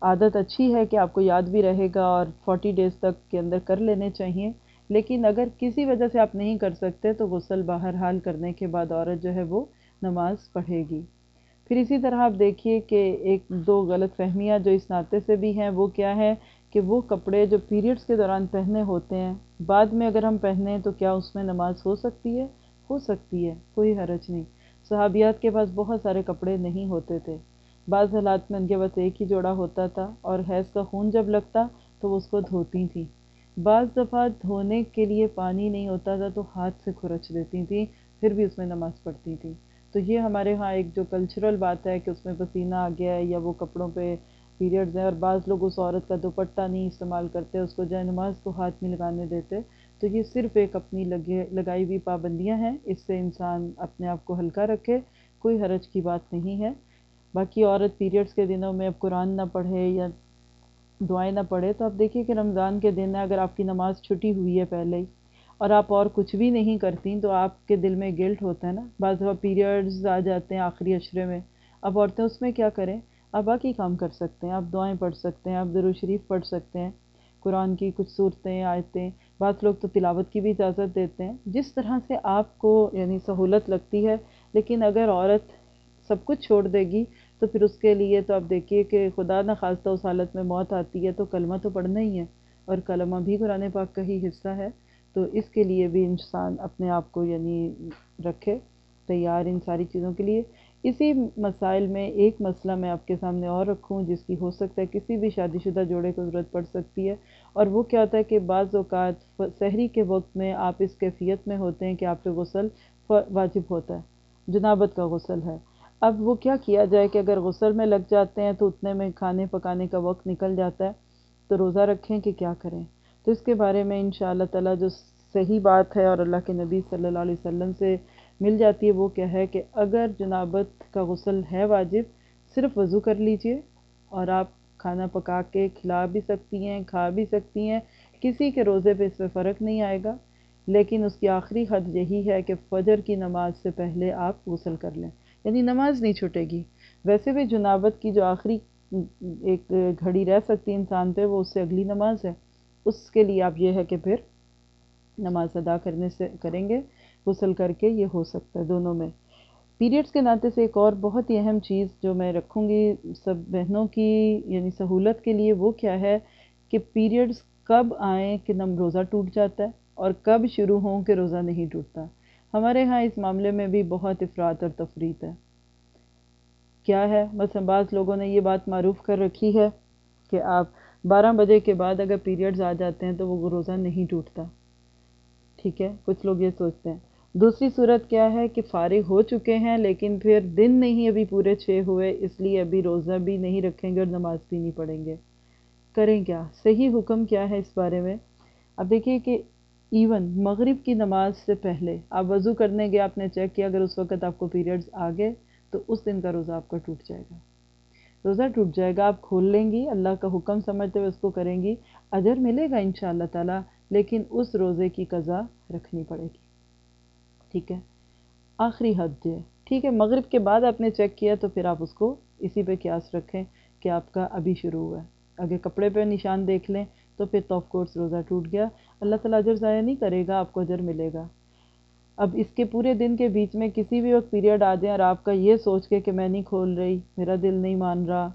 عادت اچھی ہے کہ آپ کو یاد بھی رہے گا اور فورٹی ڈیز تک کے اندر کر لینے چاہیے۔ لیکن اگر کسی وجہ سے آپ نہیں کر سکتے تو غسل باہر حال کرنے کے بعد عورت جو ہے وہ نماز پڑھے گی۔ پھر اسی طرح آپ دیکھیے کہ ایک دو غلط فہمیاں جو اس ناطے سے بھی ہیں، وہ کیا ہے کہ وہ کپڑے جو پیریڈز کے دوران پہنے ہوتے ہیں، بعد میں اگر ہم پہنیں تو کیا اس میں نماز ہو سکتی ہے؟ ہو سکتی ہے، کوئی حرج نہیں۔ صحابیات کے پاس بہت سارے کپڑے نہیں ہوتے تھے۔ بعض حالات میں ان کے پاس ایک ہی جوڑا ہوتا تھا اور حیض کا خون جب لگتا تو وہ اس کو دھوتی تھیں۔ بعض دفعہ دھونے کے لیے پانی نہیں ہوتا تھا تو ہاتھ سے کھرچ دیتی تھیں پھر بھی اس میں نماز پڑھتی تھیں تو یہ ہمارے ہاں ایک جو کلچرل بات ہے کہ اس میں پسینہ آ گیا ہے یا وہ کپڑوں پہ پیریڈز ہیں اور بعض لوگ اس عورت کا دوپٹہ نہیں استعمال کرتے، اس کو جائے نماز کو ہاتھ میں لگانے دیتے۔ تو یہ صرف ایک اپنی لگے، لگائی ہوئی پابندیاں ہیں، اس سے انسان اپنے آپ کو ہلکا رکھے، کوئی حرج کی بات نہیں ہے۔ باقی عورت پیریڈز کے دنوں میں اب قرآن نہ پڑھے یا دعائیں نہ پڑھے، تو آپ دیکھیے کہ رمضان کے دن ہے اگر آپ کی نماز چھٹی ہوئی ہے پہلے ہی اور آپ اور کچھ بھی نہیں کرتی تو آپ کے دل میں گلٹ ہوتا ہے نا۔ بعض دفعہ پیریڈز آ جاتے ہیں آخری اشرے میں۔ اب عورتیں اس میں کیا کریں؟ آپ باقی کام کر سکتے ہیں، آپ دعائیں پڑھ سکتے ہیں، آپ درو شریف پڑھ سکتے ہیں، قرآن کی کچھ صورتیں، آیتیں۔ بعض لوگ تو تلاوت کی بھی اجازت دیتے ہیں۔ جس طرح سے آپ کو یعنی سہولت لگتی ہے، لیکن اگر عورت سب کچھ چھوڑ دے گی تو پھر اس کے لیے تو آپ دیکھیے کہ خدا نہ اس حالت میں موت آتی ہے تو کلمہ تو پڑھنا ہی ہے اور کلمہ بھی قرآن پاک کا ہی حصہ ہے تو اس کے لیے بھی انسان اپنے آپ کو یعنی رکھے تیار ان ساری چیزوں کے لیے۔ اسی مسائل میں ایک مسئلہ میں آپ کے سامنے اور رکھوں جس کی ہو سکتا ہے کسی بھی شادی شدہ جوڑے کو ضرورت پڑ سکتی ہے اور وہ کیا ہوتا ہے کہ بعض اوقات سحری کے وقت میں آپ اس کیفیت میں ہوتے ہیں کہ آپ پہ غسل واجب ہوتا ہے، جنابت کا غسل ہے۔ اب وہ کیا کیا جائے کہ اگر غسل میں لگ جاتے ہیں تو اتنے میں کھانے پکانے کا وقت نکل جاتا ہے، تو روزہ رکھیں کہ کیا کریں؟ تو اس کے بارے میں ان شاء اللہ تعالیٰ جو صحیح بات ہے اور اللہ کے نبی صلی اللہ علیہ وسلم سے مل جاتی ہے، وہ کیا ہے کہ اگر جنابت کا غسل ہے واجب، صرف وضو کر لیجیے اور آپ کھانا پکا کے کھلا بھی سکتی ہیں، کھا بھی سکتی ہیں، کسی کے روزے پہ اس میں فرق نہیں آئے گا۔ لیکن اس کی آخری حد یہی ہے کہ فجر کی نماز سے پہلے آپ غسل کر لیں۔ یعنی نماز نہیں چھوٹے گی۔ ویسے بھی جنابت کی جو آخری ایک گھڑی رہ سکتی انسان پہ، وہ اس سے اگلی نماز ہے۔ اس کے لیے آپ یہ ہے کہ پھر نماز ادا کرنے سے کریں گے، غسل کر کے یہ ہو سکتا ہے دونوں میں۔ پیریڈز کے ناطے سے ایک اور بہت ہی اہم چیز جو میں رکھوں گی سب بہنوں کی یعنی سہولت کے لیے، وہ کیا ہے کہ پیریڈز کب آئیں کہ نم روزہ ٹوٹ جاتا ہے اور کب شروع ہوں کہ روزہ نہیں ٹوٹتا۔ ہمارے ہاں اس معاملے میں بھی بہت افراد اور تفریح ہے۔ کیا ہے؟ مثلا بعض لوگوں نے یہ بات معروف کر رکھی ہے کہ آپ بارہ بجے کے بعد اگر پیریڈز آ جاتے ہیں تو وہ روزہ نہیں ٹوٹتا۔ ٹھیک ہے، کچھ لوگ یہ سوچتے ہیں۔ دوسری صورت کیا ہے کہ فارغ ہو چکے ہیں لیکن پھر دن نہیں ابھی پورے چھ ہوئے، اس لیے ابھی روزہ بھی نہیں رکھیں گے اور نماز بھی نہیں پڑھیں گے۔ کریں کیا؟ صحیح حکم کیا ہے اس بارے میں؟ اب دیکھیے کہ ایون مغرب کی نماز سے پہلے آپ وضو کرنے گئے، آپ نے چیک کیا، اگر اس وقت آپ کو پیریڈز آ گئے تو اس دن کا روزہ آپ کا ٹوٹ جائے گا۔ روزہ ٹوٹ جائے گا، آپ کھول لیں گی، اللہ کا حکم سمجھتے ہوئے اس کو کریں گی، اجر ملے گا ان شاء اللہ تعالیٰ، لیکن اس روزے کی قضا رکھنی پڑے گی۔ ٹھیک ہے؟ آخری حد جو ہے ٹھیک ہے، مغرب کے بعد آپ نے چیک کیا تو پھر آپ اس کو اسی پہ قیاس رکھیں کہ آپ کا ابھی شروع ہوا ہے۔ اگر کپڑے پہ نشان دیکھ لیں تو پھر تو آف کورس روزہ ٹوٹ گیا۔ اللہ تعالیٰ اجر ضائع نہیں کرے گا، آپ کو اجر ملے گا۔ اب اس کے پورے دن کے بیچ میں کسی بھی وقت پیریڈ آ جائیں اور آپ کا یہ سوچ کے کہ میں نہیں کھول رہی، میرا دل نہیں مان رہا،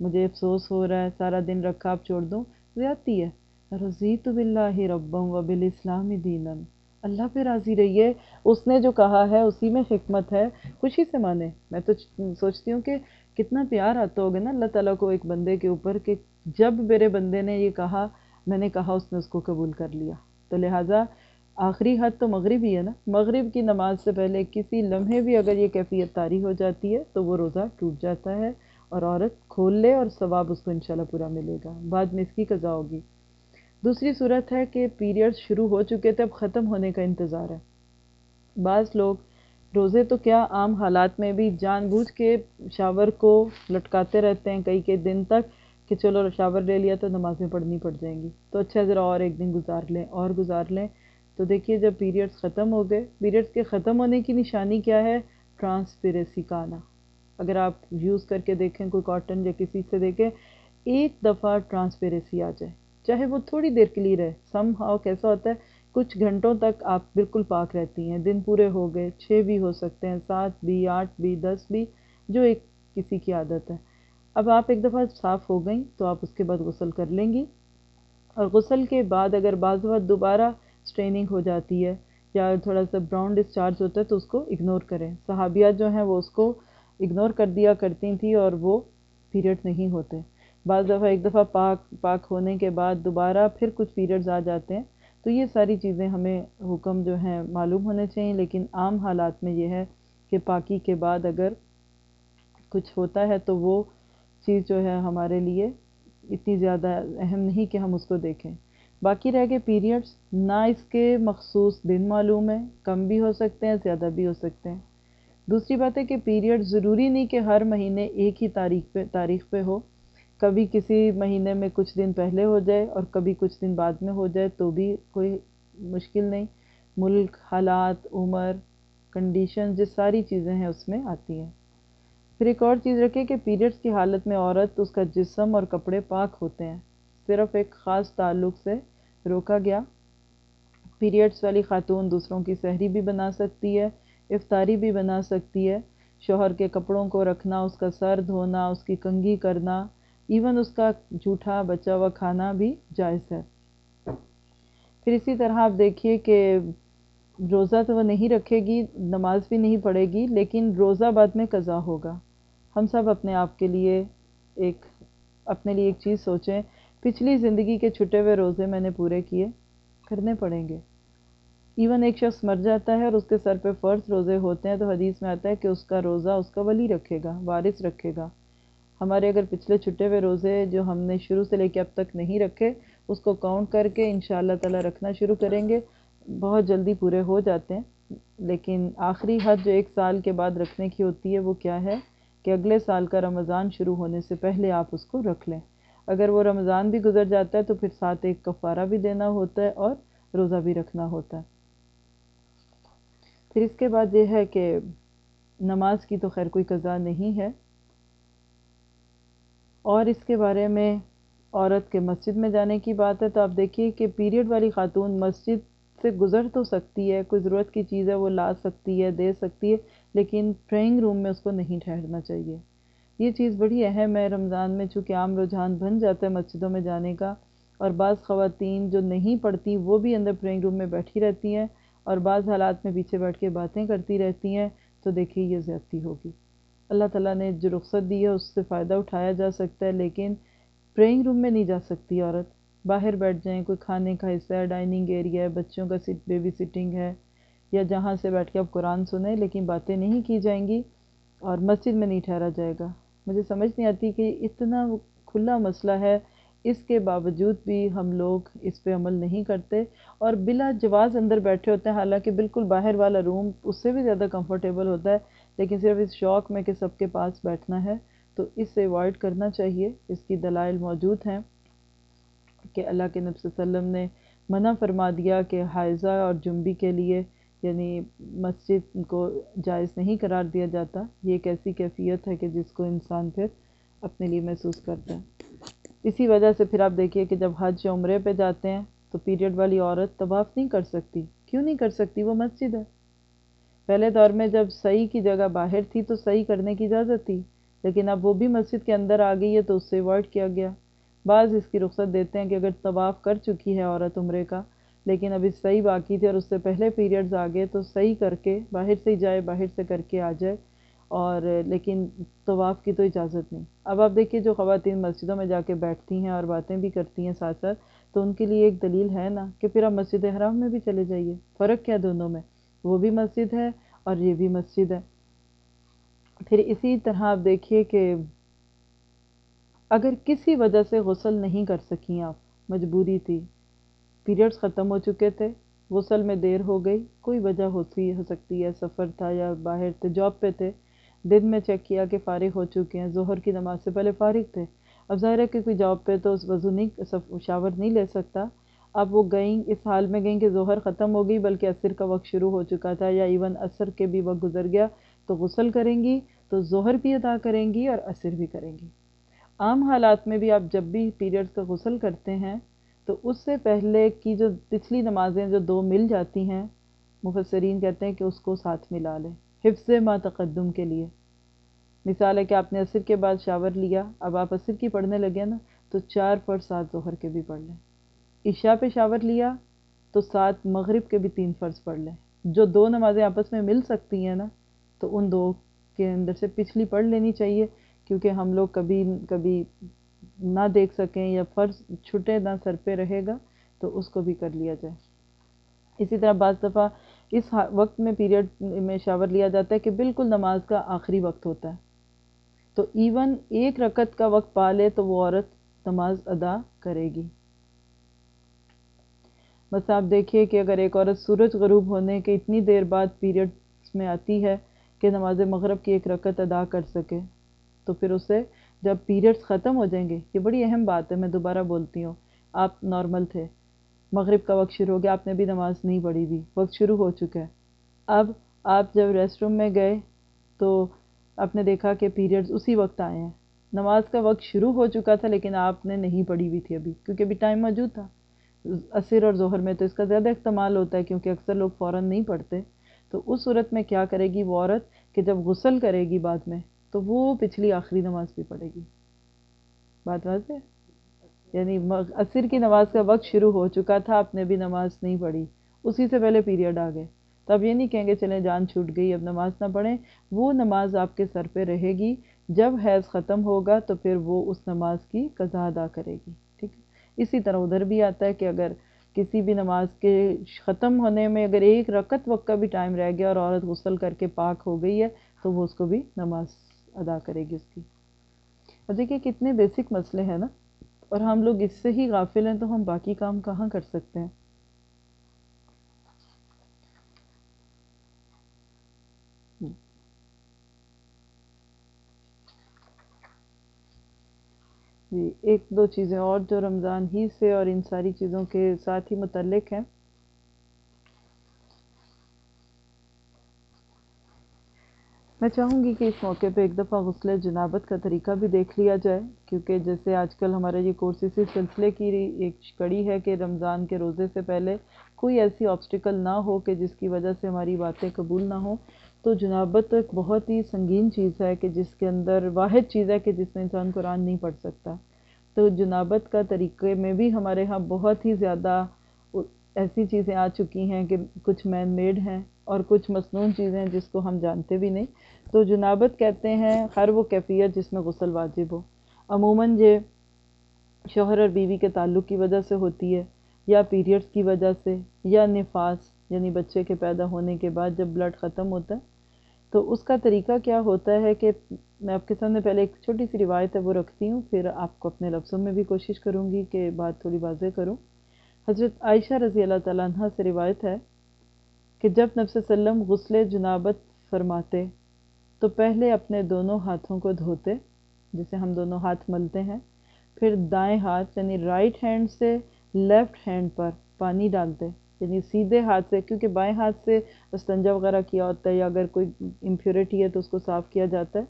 مجھے افسوس ہو رہا ہے، سارا دن رکھا آپ چھوڑ دوں، زیادتی ہے۔ رضیت باللہ ربم و بالاسلام دینا۔ اللہ پہ راضی رہیے، اس نے جو کہا ہے اسی میں حکمت ہے، خوشی سے مانے۔ میں تو سوچتی ہوں کہ کتنا پیار آتا ہوگا نا اللہ تعالیٰ کو ایک بندے کے اوپر کہ جب میرے بندے نے یہ کہا میں نے کہا اس نے اس کو قبول کر لیا۔ تو لہٰذا آخری حد تو مغرب ہی ہے نا۔ مغرب کی نماز سے پہلے کسی لمحے بھی اگر یہ کیفیت طاری ہو جاتی ہے تو وہ روزہ ٹوٹ جاتا ہے اور عورت کھول لے اور ثواب اس کو انشاءاللہ پورا ملے گا۔ بعد میں اس کی قضا ہوگی۔ دوسری صورت ہے کہ پیریڈز شروع ہو چکے تھے، اب ختم ہونے کا انتظار ہے۔ بعض لوگ روزے تو کیا عام حالات میں بھی جان بوجھ کے شاور کو لٹکاتے رہتے ہیں، کئی کئی دن تک کہ چلو شاور لے لیا تو نمازیں پڑھنی پڑ جائیں گی۔ تو اچھا ذرا اور ایک دن گزار لیں، اور گزار لیں۔ تو دیکھیے جب پیریڈز ختم ہو گئے پیریڈز کے ختم ہونے کی نشانی کیا ہے؟ ٹرانسپیریسی کا آنا۔ اگر آپ یوز کر کے دیکھیں، کوئی کاٹن یا کسی سے دیکھیں، ایک دفعہ ٹرانسپیریسی آ جائے۔ چاہے وہ تھوڑی دیر کے لیے رہے سم ہاؤ کیسا ہوتا ہے، کچھ گھنٹوں تک آپ بالکل پاک رہتی ہیں۔ دن پورے ہو گئے، چھ بھی ہو سکتے ہیں، سات بھی، آٹھ بھی، دس بھی، جو ایک کسی کی عادت ہے۔ اب آپ ایک دفعہ صاف ہو گئیں تو آپ اس کے بعد غسل کر لیں گی۔ اور غسل کے بعد اگر بعض وقت دوبارہ اسٹریننگ ہو جاتی ہے یا تھوڑا سا براؤن ڈسچارج ہوتا ہے تو اس کو اگنور کریں۔ صحابیات جو ہیں وہ اس کو اگنور کر دیا کرتی تھیں اور وہ پیریڈ نہیں ہوتے۔ بعض دفعہ ایک دفعہ پاک پاک ہونے کے بعد دوبارہ پھر کچھ پیریڈز آ جاتے ہیں۔ تو یہ ساری چیزیں ہمیں حکم جو ہیں معلوم ہونے چاہیے، لیکن عام حالات میں یہ ہے کہ پاکی کے بعد اگر کچھ ہوتا ہے تو وہ چیز جو ہے ہمارے لیے اتنی زیادہ اہم نہیں کہ ہم اس کو دیکھیں۔ باقی رہ گئے پیریڈز نہ اس کے مخصوص دن معلوم ہے کم بھی ہو سکتے ہیں، زیادہ بھی ہو سکتے ہیں۔ دوسری بات ہے کہ پیریڈ ضروری نہیں کہ ہر مہینے ایک ہی تاریخ پہ تاریخ پہ ہو۔ کبھی کسی مہینے میں کچھ دن پہلے ہو جائے اور کبھی کچھ دن بعد میں ہو جائے تو بھی کوئی مشکل نہیں۔ ملک، حالات، عمر کنڈیشن جو ساری چیزیں ہیں اس میں آتی ہیں۔ پھر ایک اور چیز رکھے کہ پیریڈز کی حالت میں عورت اس کا جسم اور کپڑے پاک ہوتے ہیں۔ صرف ایک خاص تعلق سے روکا گیا۔ پیریڈز والی خاتون دوسروں کی سحری بھی بنا سکتی ہے، افطاری بھی بنا سکتی ہے۔ شوہر کے کپڑوں کو رکھنا، اس کا سر دھونا، اس کی کنگھی کرنا ایون اس کا جھوٹا بچا ہوا کھانا بھی جائز ہے۔ پھر اسی طرح آپ دیکھیے کہ روزہ تو وہ نہیں رکھے گی، نماز بھی نہیں پڑھے گی، لیکن روزہ بعد میں قضا ہوگا۔ ہم سب اپنے آپ کے لیے ایک، اپنے لیے ایک چیز سوچیں۔ پچھلی زندگی کے چھٹے ہوئے روزے میں نے پورے کیے، کرنے پڑیں گے۔ ایون ایک شخص مر جاتا ہے اور اس کے سر پہ فرض روزے ہوتے ہیں تو حدیث میں آتا ہے کہ اس کا روزہ اس کا ولی رکھے گا، وارث رکھے گا۔ ہمارے اگر پچھلے چھٹے ہوئے روزے جو ہم نے شروع سے لے کے اب تک نہیں رکھے، اس کو کاؤنٹ کر کے ان شاء اللہ تعالیٰ رکھنا شروع کریں گے۔ بہت جلدی پورے ہو جاتے ہیں، لیکن آخری حد جو ایک سال کے بعد رکھنے کی ہوتی ہے، وہ کیا ہے کہ اگلے سال کا رمضان شروع ہونے سے پہلے آپ اس کو رکھ لیں۔ اگر وہ رمضان بھی گزر جاتا ہے تو پھر ساتھ ایک کفارہ بھی دینا ہوتا ہے اور روزہ بھی رکھنا ہوتا ہے۔ پھر اس کے بعد یہ ہے کہ نماز کی تو خیر کوئی قضا نہیں ہے۔ اور اس کے بارے میں عورت کے مسجد میں جانے کی بات ہے، تو آپ دیکھیے کہ پیریڈ والی خاتون مسجد سے گزر تو سکتی ہے، کوئی ضرورت کی چیز ہے وہ لا سکتی ہے، دے سکتی ہے، لیکن پرینگ روم میں اس کو نہیں ٹھہرنا چاہیے۔ یہ چیز بڑی اہم ہے رمضان میں، چونکہ عام رجحان بن جاتا ہے مسجدوں میں جانے کا، اور بعض خواتین جو نہیں پڑھتی وہ بھی اندر پرینگ روم میں بیٹھی رہتی ہیں، اور بعض حالات میں پیچھے بیٹھ کے باتیں کرتی رہتی ہیں۔ تو دیکھیے، یہ زیادتی ہوگی۔ اللہ تعالیٰ نے جو رخصت دی ہے، اس سے فائدہ اٹھایا جا سکتا ہے، لیکن پرینگ روم میں نہیں جا سکتی عورت۔ باہر بیٹھ جائیں، کوئی کھانے کا حصہ ہے، ڈائننگ ایریا ہے، بچوں کا سٹ بیبی سٹنگ ہے، یا جہاں سے بیٹھ کے آپ قرآن سنیں لیکن باتیں نہیں کی جائیں گی اور مسجد میں نہیں ٹھہرا جائے گا۔ مجھے سمجھ نہیں آتی کہ اتنا کھلا مسئلہ ہے، اس کے باوجود بھی ہم لوگ اس پہ عمل نہیں کرتے اور بلا جواز اندر بیٹھے ہوتے ہیں۔ حالانکہ بالکل باہر والا روم اس سے بھی زیادہ کمفرٹیبل ہوتا ہے، لیکن صرف اس شوق میں کہ سب کے پاس بیٹھنا ہے، تو اس سے اوائڈ کرنا چاہیے۔ اس کی دلائل موجود ہیں۔ کہ اللہ کے نبی صلی اللہ علیہ وسلم نے منع فرما دیا کہ حائضہ اور جنبی کے لیے یعنی مسجد کو جائز نہیں قرار دیا جاتا، یہ ایک ایسی کیفیت ہے کہ جس کو انسان پھر اپنے لیے محسوس کرتا ہے۔ اسی وجہ سے پھر آپ دیکھیے کہ جب حج یا عمرے پہ جاتے ہیں تو پیریڈ والی عورت طواف نہیں کر سکتی۔ کیوں نہیں کر سکتی؟ وہ مسجد ہے۔ پہلے دور میں جب صحیح کی جگہ باہر تھی تو صحیح کرنے کی اجازت تھی، لیکن اب وہ بھی مسجد کے اندر آ گئی ہے تو اس سے ورڈ کیا گیا۔ بعض اس کی رخصت دیتے ہیں کہ اگر طواف کر چکی ہے عورت عمرے کا، لیکن ابھی صحیح باقی تھی اور اس سے پہلے پیریڈز آ گئے تو صحیح کر کے باہر سے جائے، باہر سے کر کے آ جائے اور لیکن طواف کی تو اجازت نہیں۔ اب آپ دیکھیے جو خواتین مسجدوں میں جا کے بیٹھتی ہیں اور باتیں بھی کرتی ہیں ساتھ ساتھ، تو ان کے لیے ایک دلیل ہے نا کہ پھر آپ مسجد حرام میں بھی چلے جائیے۔ فرق کیا دونوں میں؟ وہ بھی مسجد ہے اور یہ بھی مسجد ہے۔ پھر اسی طرح آپ دیکھیے کہ اگر کسی وجہ سے غسل نہیں کر سکیں آپ، مجبوری تھی۔ پیریڈز ختم ہو چکے تھے، غسل میں دیر ہو گئی۔ کوئی وجہ ہوتی ہو سکتی ہے، سفر تھا یا باہر تھے، جاب پہ تھے۔ دن میں چیک کیا کہ فارغ ہو چکے ہیں۔ ظہر کی نماز سے پہلے فارغ تھے۔ اب ظاہر ہے کہ کوئی جاب پہ تو اس وضو نہیں شاور نہیں لے سکتا۔ اب وہ گئیں، اس حال میں گئیں کہ ظہر ختم ہو گئی، بلکہ عصر کا وقت شروع ہو چکا تھا یا ایون عصر کے بھی وقت گزر گیا۔ تو غسل کریں گی، تو ظہر بھی ادا کریں گی اور عصر بھی کریں گی۔ عام حالات میں بھی آپ جب بھی پیریڈز کا غسل کرتے ہیں، تو اس سے پہلے کی جو پچھلی نمازیں جو دو مل جاتی ہیں، مفسرین کہتے ہیں کہ اس کو ساتھ ملا لیں، حفظ ما تقدم کے لیے۔ مثال ہے کہ آپ نے عصر کے بعد شاور لیا، اب آپ عصر کی پڑھنے لگے نا، تو چار فرض سات ظہر کے بھی پڑھ لیں۔ عشاء پہ شاور لیا، تو سات مغرب کے بھی تین فرض پڑھ لیں۔ جو دو نمازیں آپس میں مل سکتی ہیں نا، تو ان دو کے اندر سے پچھلی پڑھ لینی چاہیے۔ کیونکہ ہم لوگ کبھی کبھی نہ دیکھ سکیں یا فرض چھٹے نہ سر پہ رہے گا تو اس کو بھی کر لیا جائے۔ اسی طرح بعض دفعہ اس وقت میں پیریڈ میں شاور لیا جاتا ہے کہ بالکل نماز کا آخری وقت ہوتا ہے۔ تو ایون ایک رکت کا وقت پا لے تو وہ عورت نماز ادا کرے گی۔ بس آپ دیکھیے کہ اگر ایک عورت سورج غروب ہونے کے اتنی دیر بعد پیریڈ میں آتی ہے کہ نماز مغرب کی ایک رکت ادا کر سکے۔ تو پھر اسے جب پیریڈز ختم ہو جائیں گے، یہ بڑی اہم بات ہے، میں دوبارہ بولتی ہوں۔ آپ نارمل تھے۔ مغرب کا وقت شروع ہو گیا، آپ نے بھی نماز نہیں پڑھی بھی وقت شروع ہو چکا ہے۔ اب آپ جب ریسٹ روم میں گئے تو آپ نے دیکھا کہ پیریڈز اسی وقت آئے ہیں۔ نماز کا وقت شروع ہو چکا تھا، لیکن آپ نے نہیں پڑھی ہوئی تھی ابھی، کیونکہ ابھی ٹائم موجود تھا۔ عصر اور ظہر میں تو اس کا زیادہ استعمال ہوتا ہے، کیونکہ اکثر لوگ فوراً نہیں پڑھتے۔ تو اس صورت میں کیا کرے گی وہ عورت کہ جب غسل کرے گی بعد میں تو وہ پچھلی آخری نماز بھی پڑھے گی۔ بات واضح یعنی عصر کی نماز کا وقت شروع ہو چکا تھا، آپ نے بھی نماز نہیں پڑھی۔ اسی سے پہلے پیریڈ آ گئے۔ تو اب یہ نہیں کہیں گے چلیں جان چھوٹ گئی، اب نماز نہ پڑھیں۔ وہ نماز آپ کے سر پہ رہے گی۔ جب حیض ختم ہوگا تو پھر وہ اس نماز کی قضا ادا کرے گی۔ ٹھیک ہے؟ اسی طرح ادھر بھی آتا ہے کہ اگر کسی بھی نماز کے ختم ہونے میں اگر ایک رکت وقت کا بھی ٹائم رہ گیا اور عورت غسل کر کے پاک ہو گئی ہے، تو وہ اس کو بھی نماز ادا کرے گی اس کی۔ اور دیکھیے کتنے بیسک مسئلے ہیں نا۔ اور ہم لوگ اس سے ہی غافل ہیں تو ہم باقی کام کہاں کر سکتے ہیں؟ جی ایک دو چیزیں اور جو رمضان ہی سے اور ان ساری چیزوں کے ساتھ ہی متعلق ہیں۔ میں چاہوں گی کہ اس موقع پہ ایک دفعہ غسل جنابت کا طریقہ بھی دیکھ لیا جائے، کیونکہ جیسے آج کل ہمارے یہ کورس اسی سلسلے کی ایک کڑی ہے کہ رمضان کے روزے سے پہلے کوئی ایسی آبسٹیکل نہ ہو کہ جس کی وجہ سے ہماری باتیں قبول نہ ہوں۔ تو جنابت ایک بہت ہی سنگین چیز ہے کہ جس کے اندر واحد چیز ہے کہ جس میں انسان قرآن نہیں پڑھ سکتا۔ تو جنابت کا طریقے میں بھی ہمارے ہاں بہت ہی زیادہ ایسی چیزیں آ چکی ہیں کہ کچھ مین میڈ ہیں اور کچھ مصنون چیزیں جس کو ہم جانتے بھی نہیں۔ تو جنابت کہتے ہیں، ہر وہ کیفیت جس میں غسل واجب ہو۔ عموماً یہ شوہر اور بیوی کے تعلق کی وجہ سے ہوتی ہے، یا پیریڈز کی وجہ سے، یا نفاس یعنی بچے کے پیدا ہونے کے بعد جب بلڈ ختم ہوتا ہے۔ تو اس کا طریقہ کیا ہوتا ہے کہ میں آپ کے سامنے پہلے ایک چھوٹی سی روایت ہے، وہ رکھتی ہوں، پھر آپ کو اپنے لفظوں میں بھی کوشش کروں گی کہ بات تھوڑی واضح کروں۔ حضرت عائشہ رضی اللہ تعالیٰ عنہ سے روایت ہے کہ جب نفس وسلم غسل جنابت فرماتے تو پہلے اپنے دونوں ہاتھوں کو دھوتے، جسے ہم دونوں ہاتھ ملتے ہیں، پھر دائیں ہاتھ یعنی رائٹ ہینڈ سے لیفٹ ہینڈ پر پانی ڈالتے یعنی سیدھے ہاتھ سے، کیونکہ بائیں ہاتھ سے استنجا وغیرہ کیا ہوتا ہے یا اگر کوئی امپیورٹی ہے تو اس کو صاف کیا جاتا ہے،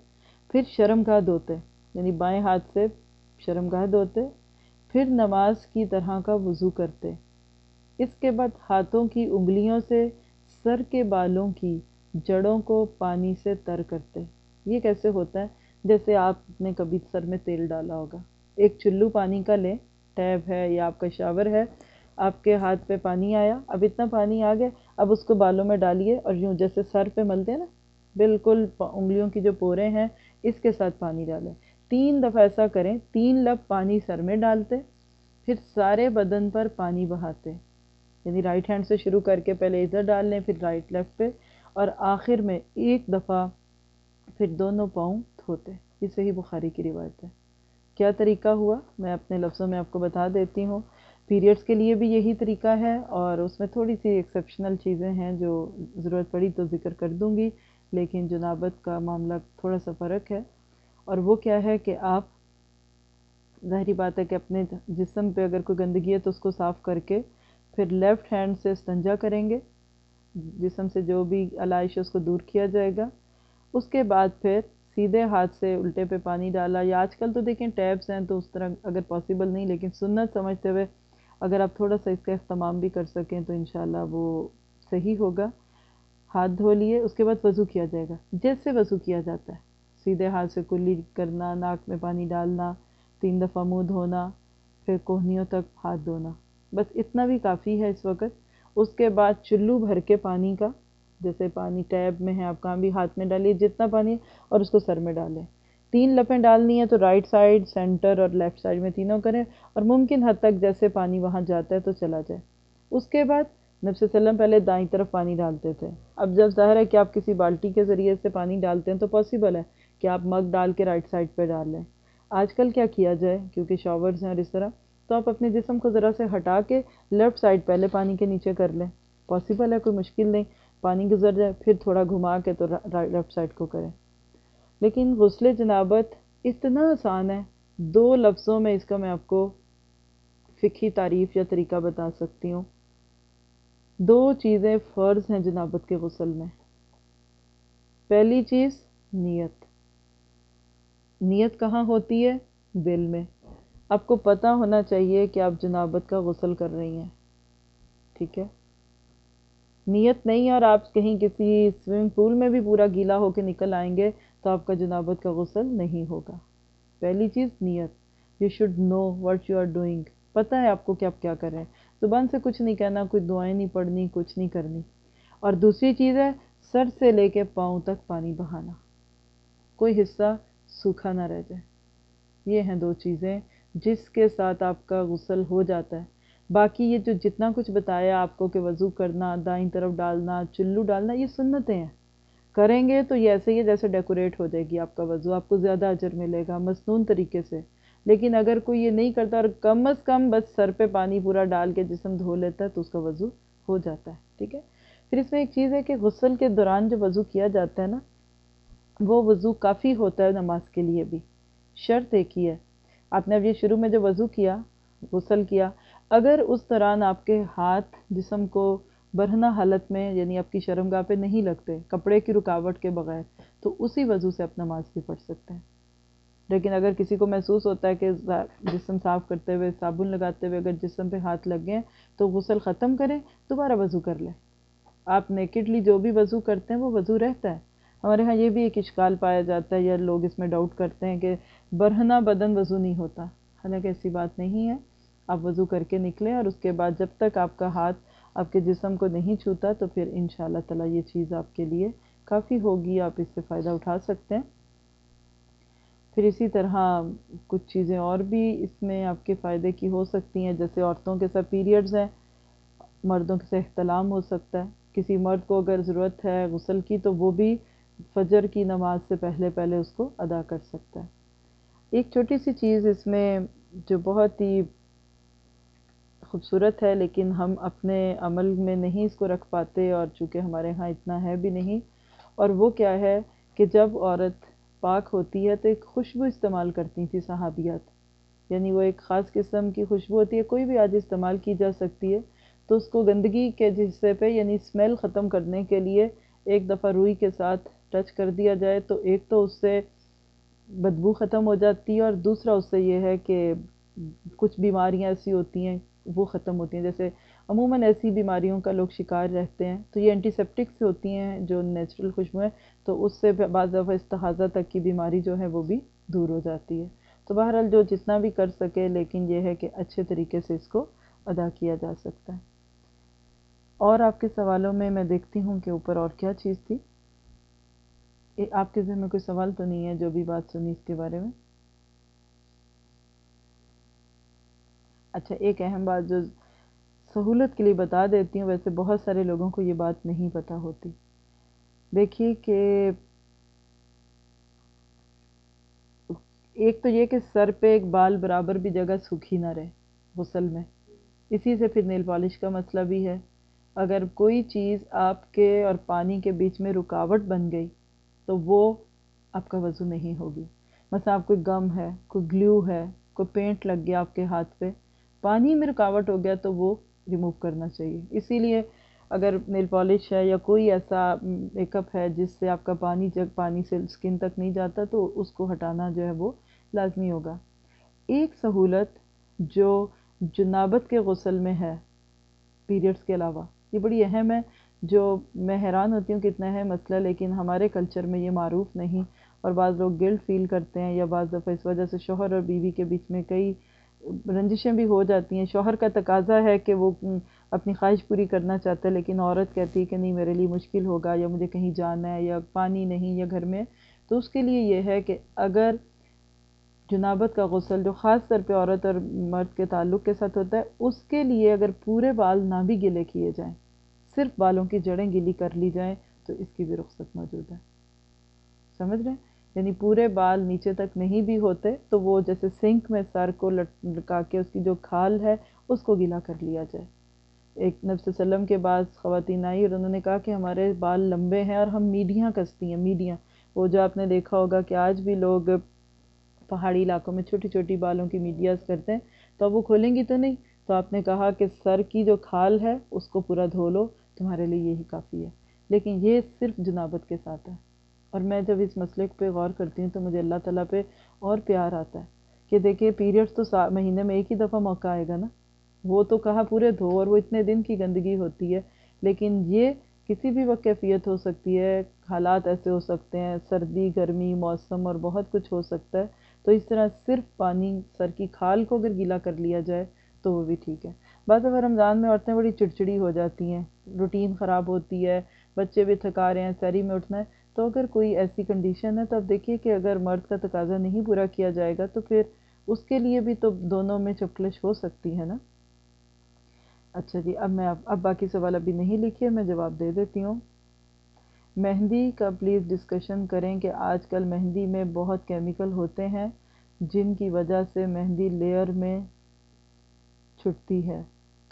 پھر شرم گاہ دھوتے یعنی بائیں ہاتھ سے شرم گاہ دھوتے، پھر نماز کی طرح کا وضو کرتے۔ اس کے بعد ہاتھوں کی انگلیوں سے سر کے بالوں کی جڑوں کو پانی سے تر کرتے۔ یہ کیسے ہوتا ہے؟ جیسے آپ نے کبھی سر میں تیل ڈالا ہوگا۔ ایک چلو پانی کا لیں۔ ٹیب ہے یا آپ کا شاور ہے۔ آپ کے ہاتھ پہ پانی آیا۔ اب اتنا پانی آ گیا۔ اب اس کو بالوں میں ڈالیے اور یوں جیسے سر پہ ملتے ہیں نا۔ بالکل انگلیوں کی جو پورے ہیں، اس کے ساتھ پانی ڈالیں۔ تین دفعہ ایسا کریں۔ تین لب پانی سر میں ڈالتے۔ پھر سارے بدن پر پانی بہاتے۔ یعنی رائٹ ہینڈ سے شروع کر کے پہلے ادھر ڈال لیں، پھر رائٹ لیفٹ پہ۔ اور آخر میں ایک دفعہ پھر دونوں پاؤں دھوتے یہ صحیح بخاری کی روایت ہے۔ کیا طریقہ ہوا؟ میں اپنے لفظوں میں آپ کو بتا دیتی ہوں۔ پیریڈز کے لیے بھی یہی طریقہ ہے اور اس میں تھوڑی سی ایکسیپشنل چیزیں ہیں جو ضرورت پڑی تو ذکر کر دوں گی، لیکن جنابت کا معاملہ تھوڑا سا فرق ہے۔ اور وہ کیا ہے کہ آپ، ظاہری بات ہے کہ اپنے جسم پہ اگر کوئی گندگی ہے تو اس کو صاف کر کے پھر لیفٹ ہینڈ سے استنجا کریں گے۔ جسم سے جو بھی علائش اس کو دور کیا جائے گا۔ اس کے بعد پھر سیدھے ہاتھ سے الٹے پہ پانی ڈالا۔ یا آج کل تو دیکھیں ٹیبس ہیں تو اس طرح اگر پاسبل نہیں، لیکن سنت سمجھتے ہوئے اگر آپ تھوڑا سا اس کا اہتمام بھی کر سکیں تو انشاءاللہ وہ صحیح ہوگا۔ ہاتھ دھو لیے، اس کے بعد وضو کیا جائے گا۔ جیسے وضو کیا جاتا ہے۔ سیدھے ہاتھ سے کلی کرنا، ناک میں پانی ڈالنا، تین دفعہ منہ دھونا، پھر کوہنیوں تک ہاتھ دھونا۔ بس اتنا بھی کافی ہے اس وقت۔ اس کے بعد چلو بھر کے پانی کا، جیسے پانی ٹیب میں ہے، آپ کہاں بھی ہاتھ میں ڈالیے، جتنا پانی اور اس کو سر میں ڈالیں۔ تین لپیں ڈالنی ہے تو رائٹ سائڈ سینٹر اور لیفٹ سائڈ میں تینوں کریں اور ممکن حد تک جیسے پانی وہاں جاتا ہے تو چلا جائے۔ اس کے بعد نبی وسلم پہلے دائیں طرف پانی ڈالتے تھے۔ اب جب ظاہر ہے کہ آپ کسی بالٹی کے ذریعے سے پانی ڈالتے ہیں تو پاسبل ہے کہ آپ مگ ڈال کے رائٹ سائڈ پہ ڈال لیں۔ آج کل کیا کیا جائے؟ کیونکہ شاورز ہیں اور اس طرح۔ تو آپ اپنے جسم کو ذرا سے ہٹا کے لیفٹ سائڈ پہلے پانی کے نیچے کر لیں۔ پاسبل ہے کوئی مشکل نہیں۔ پانی گزر جائے، پھر تھوڑا گھما کے تو لیفٹ سائڈ کو کریں۔ لیکن غسل جنابت اتنا آسان ہے۔ دو لفظوں میں اس کا میں آپ کو فقہی تعریف یا طریقہ بتا سکتی ہوں۔ دو چیزیں فرض ہیں جنابت کے غسل میں۔ پہلی چیز نیت۔ نیت کہاں ہوتی ہے؟ دل میں۔ آپ کو پتہ ہونا چاہیے کہ آپ جنابت کا غسل کر رہی ہیں۔ ٹھیک ہے؟ نیت نہیں اور آپ کہیں کسی سوئمنگ پول میں بھی پورا گیلا ہو کے نکل آئیں گے تو آپ کا جنابت کا غسل نہیں ہوگا۔ پہلی چیز نیت۔ You should know what you are doing پتہ ہے آپ کو کہ آپ کیا کر رہے ہیں۔ زبان سے کچھ نہیں کہنا، کوئی دعائیں نہیں پڑھنی، کچھ نہیں کرنی۔ اور دوسری چیز ہے، سر سے لے کے پاؤں تک پانی بہانا۔ کوئی حصہ سوکھا نہ رہ جائے۔ یہ ہیں دو چیزیں۔ جس کے ساتھ آپ کا غسل ہو جاتا ہے۔ باقی یہ جو جتنا کچھ بتایا آپ کو کہ وضو کرنا، دائیں طرف ڈالنا، چلو ڈالنا، یہ سنتیں ہیں۔ کریں گے تو یہ ایسے ہی جیسے ڈیکوریٹ ہو جائے گی آپ کا وضو، آپ کو زیادہ اجر ملے گا، مصنون طریقے سے۔ لیکن اگر کوئی یہ نہیں کرتا اور کم از کم بس سر پہ پانی پورا ڈال کے جسم دھو لیتا ہے تو اس کا وضو ہو جاتا ہے، ٹھیک ہے؟ پھر اس میں ایک چیز ہے کہ غسل کے دوران جو وضو کیا جاتا ہے نا، وہ وضو کافی ہوتا ہے نماز کے لیے بھی۔ شرط ایک ہی ہے۔ آپ نے اب یہ شروع میں جو وضو کیا، غسل کیا، اگر اس دوران آپ کے ہاتھ جسم کو برہنہ حالت میں یعنی آپ کی شرم گاہ پہ نہیں لگتے، کپڑے کی رکاوٹ کے بغیر، تو اسی وضو سے آپ نماز بھی پڑھ سکتے ہیں۔ لیکن اگر کسی کو محسوس ہوتا ہے کہ جسم صاف کرتے ہوئے، صابن لگاتے ہوئے اگر جسم پہ ہاتھ لگ گئے، تو غسل ختم کریں، دوبارہ وضو کر لیں۔ آپ نیکڈلی جو بھی وضو کرتے ہیں، وہ وضو رہتا ہے۔ ہمارے ہاں یہ بھی ایک اشکال پایا جاتا ہے یا لوگ اس میں ڈاؤٹ کرتے ہیں کہ برہنہ بدن وضو نہیں ہوتا۔ حالانکہ ایسی بات نہیں ہے۔ آپ وضو کر کے نکلیں اور اس کے بعد جب تک آپ کا ہاتھ آپ کے جسم کو نہیں چھوتا تو پھر ان شاء اللہ تعالیٰ یہ چیز آپ کے لیے کافی ہوگی، آپ اس سے فائدہ اٹھا سکتے ہیں۔ پھر اسی طرح کچھ چیزیں اور بھی اس میں آپ کے فائدے کی ہو سکتی ہیں۔ جیسے عورتوں کے سب پیریڈز ہیں، مردوں سے اختلام ہو سکتا ہے۔ کسی مرد کو اگر ضرورت ہے غسل کی تو وہ بھی فجر کی نماز سے پہلے پہلے اس کو ادا کر سکتا ہے۔ ایک چھوٹی سی چیز اس میں جو بہت ہی خوبصورت ہے، لیکن ہم اپنے عمل میں نہیں اس کو رکھ پاتے اور چونکہ ہمارے ہاں اتنا ہے بھی نہیں۔ اور وہ کیا ہے کہ جب عورت پاک ہوتی ہے تو ایک خوشبو استعمال کرتی تھی صحابیات۔ یعنی وہ ایک خاص قسم کی خوشبو ہوتی ہے، کوئی بھی آج استعمال کی جا سکتی ہے۔ تو اس کو گندگی کے حصے پہ یعنی اسمیل ختم کرنے کے لیے ایک دفعہ روئی کے ساتھ ٹچ کر دیا جائے تو ایک تو اس سے بدبو ختم ہو جاتی ہے اور دوسرا اس سے یہ ہے کہ کچھ بیماریاں ایسی ہوتی ہیں، وہ ختم ہوتی ہیں۔ جیسے عموماً ایسی بیماریوں کا لوگ شکار رہتے ہیں۔ تو یہ اینٹی سیپٹک سے ہوتی ہیں جو نیچرل خوشبو ہیں۔ تو اس سے بعض دفعہ استحاضہ تک کی بیماری جو ہے وہ بھی دور ہو جاتی ہے۔ تو بہرحال جو جتنا بھی کر سکے، لیکن یہ ہے کہ اچھے طریقے سے اس کو ادا کیا جا سکتا ہے۔ اور آپ کے سوالوں میں میں دیکھتی ہوں کہ اوپر اور کیا چیز تھی؟ آپ کے ذہن میں کوئی سوال تو نہیں ہے جو بھی بات سنی اس کے بارے میں؟ اچھا ایک اہم بات جو سہولت کے لیے بتا دیتی ہوں، ویسے بہت سارے لوگوں کو یہ بات نہیں پتہ ہوتی۔ دیکھیے کہ ایک تو یہ کہ سر پہ ایک بال برابر بھی جگہ سوکھی نہ رہے، غسل میں۔ اسی سے پھر نیل پالش کا مسئلہ بھی ہے۔ اگر کوئی چیز آپ کے اور پانی کے بیچ میں رکاوٹ بن گئی تو وہ آپ کا وضو نہیں ہوگی۔ مثلا آپ کوئی گم ہے، کوئی گلیو ہے، کوئی پینٹ لگ گیا آپ کے ہاتھ پہ، پانی میں رکاوٹ ہو گیا تو وہ ریموو کرنا چاہیے۔ اسی لیے اگر نیل پالش ہے یا کوئی ایسا میک اپ ہے جس سے آپ کا پانی جگ، پانی سے اسکن تک نہیں جاتا تو اس کو ہٹانا جو ہے وہ لازمی ہوگا۔ ایک سہولت جو جنابت کے غسل میں ہے پیریڈز کے علاوہ، یہ بڑی اہم ہے۔ جو میں حیران ہوتی ہوں کہ اتنا ہے مسئلہ، لیکن ہمارے کلچر میں یہ معروف نہیں۔ اور بعض لوگ گلٹ فیل کرتے ہیں یا بعض دفعہ اس وجہ سے شوہر اور بیوی کے بیچ میں کئی رنجشیں بھی ہو جاتی ہیں۔ شوہر کا تقاضا ہے کہ وہ اپنی خواہش پوری کرنا چاہتا ہے، لیکن عورت کہتی ہے کہ نہیں، میرے لیے مشکل ہوگا یا مجھے کہیں جانا ہے یا پانی نہیں یا گھر میں۔ تو اس کے لیے یہ ہے کہ اگر جنابت کا غسل جو خاص طور پہ عورت اور مرد کے تعلق کے ساتھ ہوتا ہے، اس کے لیے اگر پورے بال نہ بھی گلے کیے جائیں صرف بالوں کی جڑیں گلی کر لی جائیں تو اس کی بھی رخصت موجود ہے۔ سمجھ رہے ہیں؟ یعنی پورے بال نیچے تک نہیں بھی ہوتے تو وہ جیسے سنک میں سر کو لٹکا کے اس کی جو کھال ہے اس کو گلا کر لیا جائے۔ ایک نبی وسلم کے بعد خواتین آئی اور انہوں نے کہا کہ ہمارے بال لمبے ہیں اور ہم میڈیاں کستی ہیں، میڈیاں۔ وہ جو آپ نے دیکھا ہوگا کہ آج بھی لوگ پہاڑی علاقوں میں چھوٹی چھوٹی بالوں کی میڈیاز کرتے ہیں تو اب وہ کھولیں گی تو نہیں؟ تو آپ نے کہا کہ سر کی جو کھال ہے اس کو پورا دھو لو۔ تمہارے لیے یہی کافی ہے۔ لیکن یہ صرف جنابت کے ساتھ ہے۔ اور میں جب اس مسئلے پہ غور کرتی ہوں تو مجھے اللہ تعالیٰ پہ اور پیار آتا ہے کہ دیکھیں پیریڈس تو سا مہینے میں ایک ہی دفعہ موقع آئے گا نا۔ وہ تو کہا پورے دھو اور وہ اتنے دن کی گندگی ہوتی ہے۔ لیکن یہ کسی بھی وقت کیفیت ہو سکتی ہے، حالات ایسے ہو سکتے ہیں، سردی، گرمی، موسم اور بہت کچھ ہو سکتا ہے۔ تو اس طرح صرف پانی سر کی کھال کو اگر گیلا کر لیا جائے تو وہ بھی ٹھیک ہے۔ بعض دفعہ رمضان میں عورتیں بڑی چڑچڑی ہو جاتی ہیں، روٹین خراب ہوتی ہے، بچے بھی تھکا رہے ہیں سیری میں اٹھنا ہے۔ تو اگر کوئی ایسی کنڈیشن ہے تو اب دیکھیے کہ اگر مرد کا تقاضا نہیں پورا کیا جائے گا تو پھر اس کے لیے بھی تو دونوں میں چپکلش ہو سکتی ہے نا؟ اچھا جی اب میں اب باقی سوال ابھی نہیں لکھے، میں جواب دے دیتی ہوں۔ مہندی کا پلیز ڈسکشن کریں کہ آج کل مہندی میں بہت کیمیکل ہوتے ہیں، جن کی وجہ سے مہندی لیئر میں چھٹتی ہے۔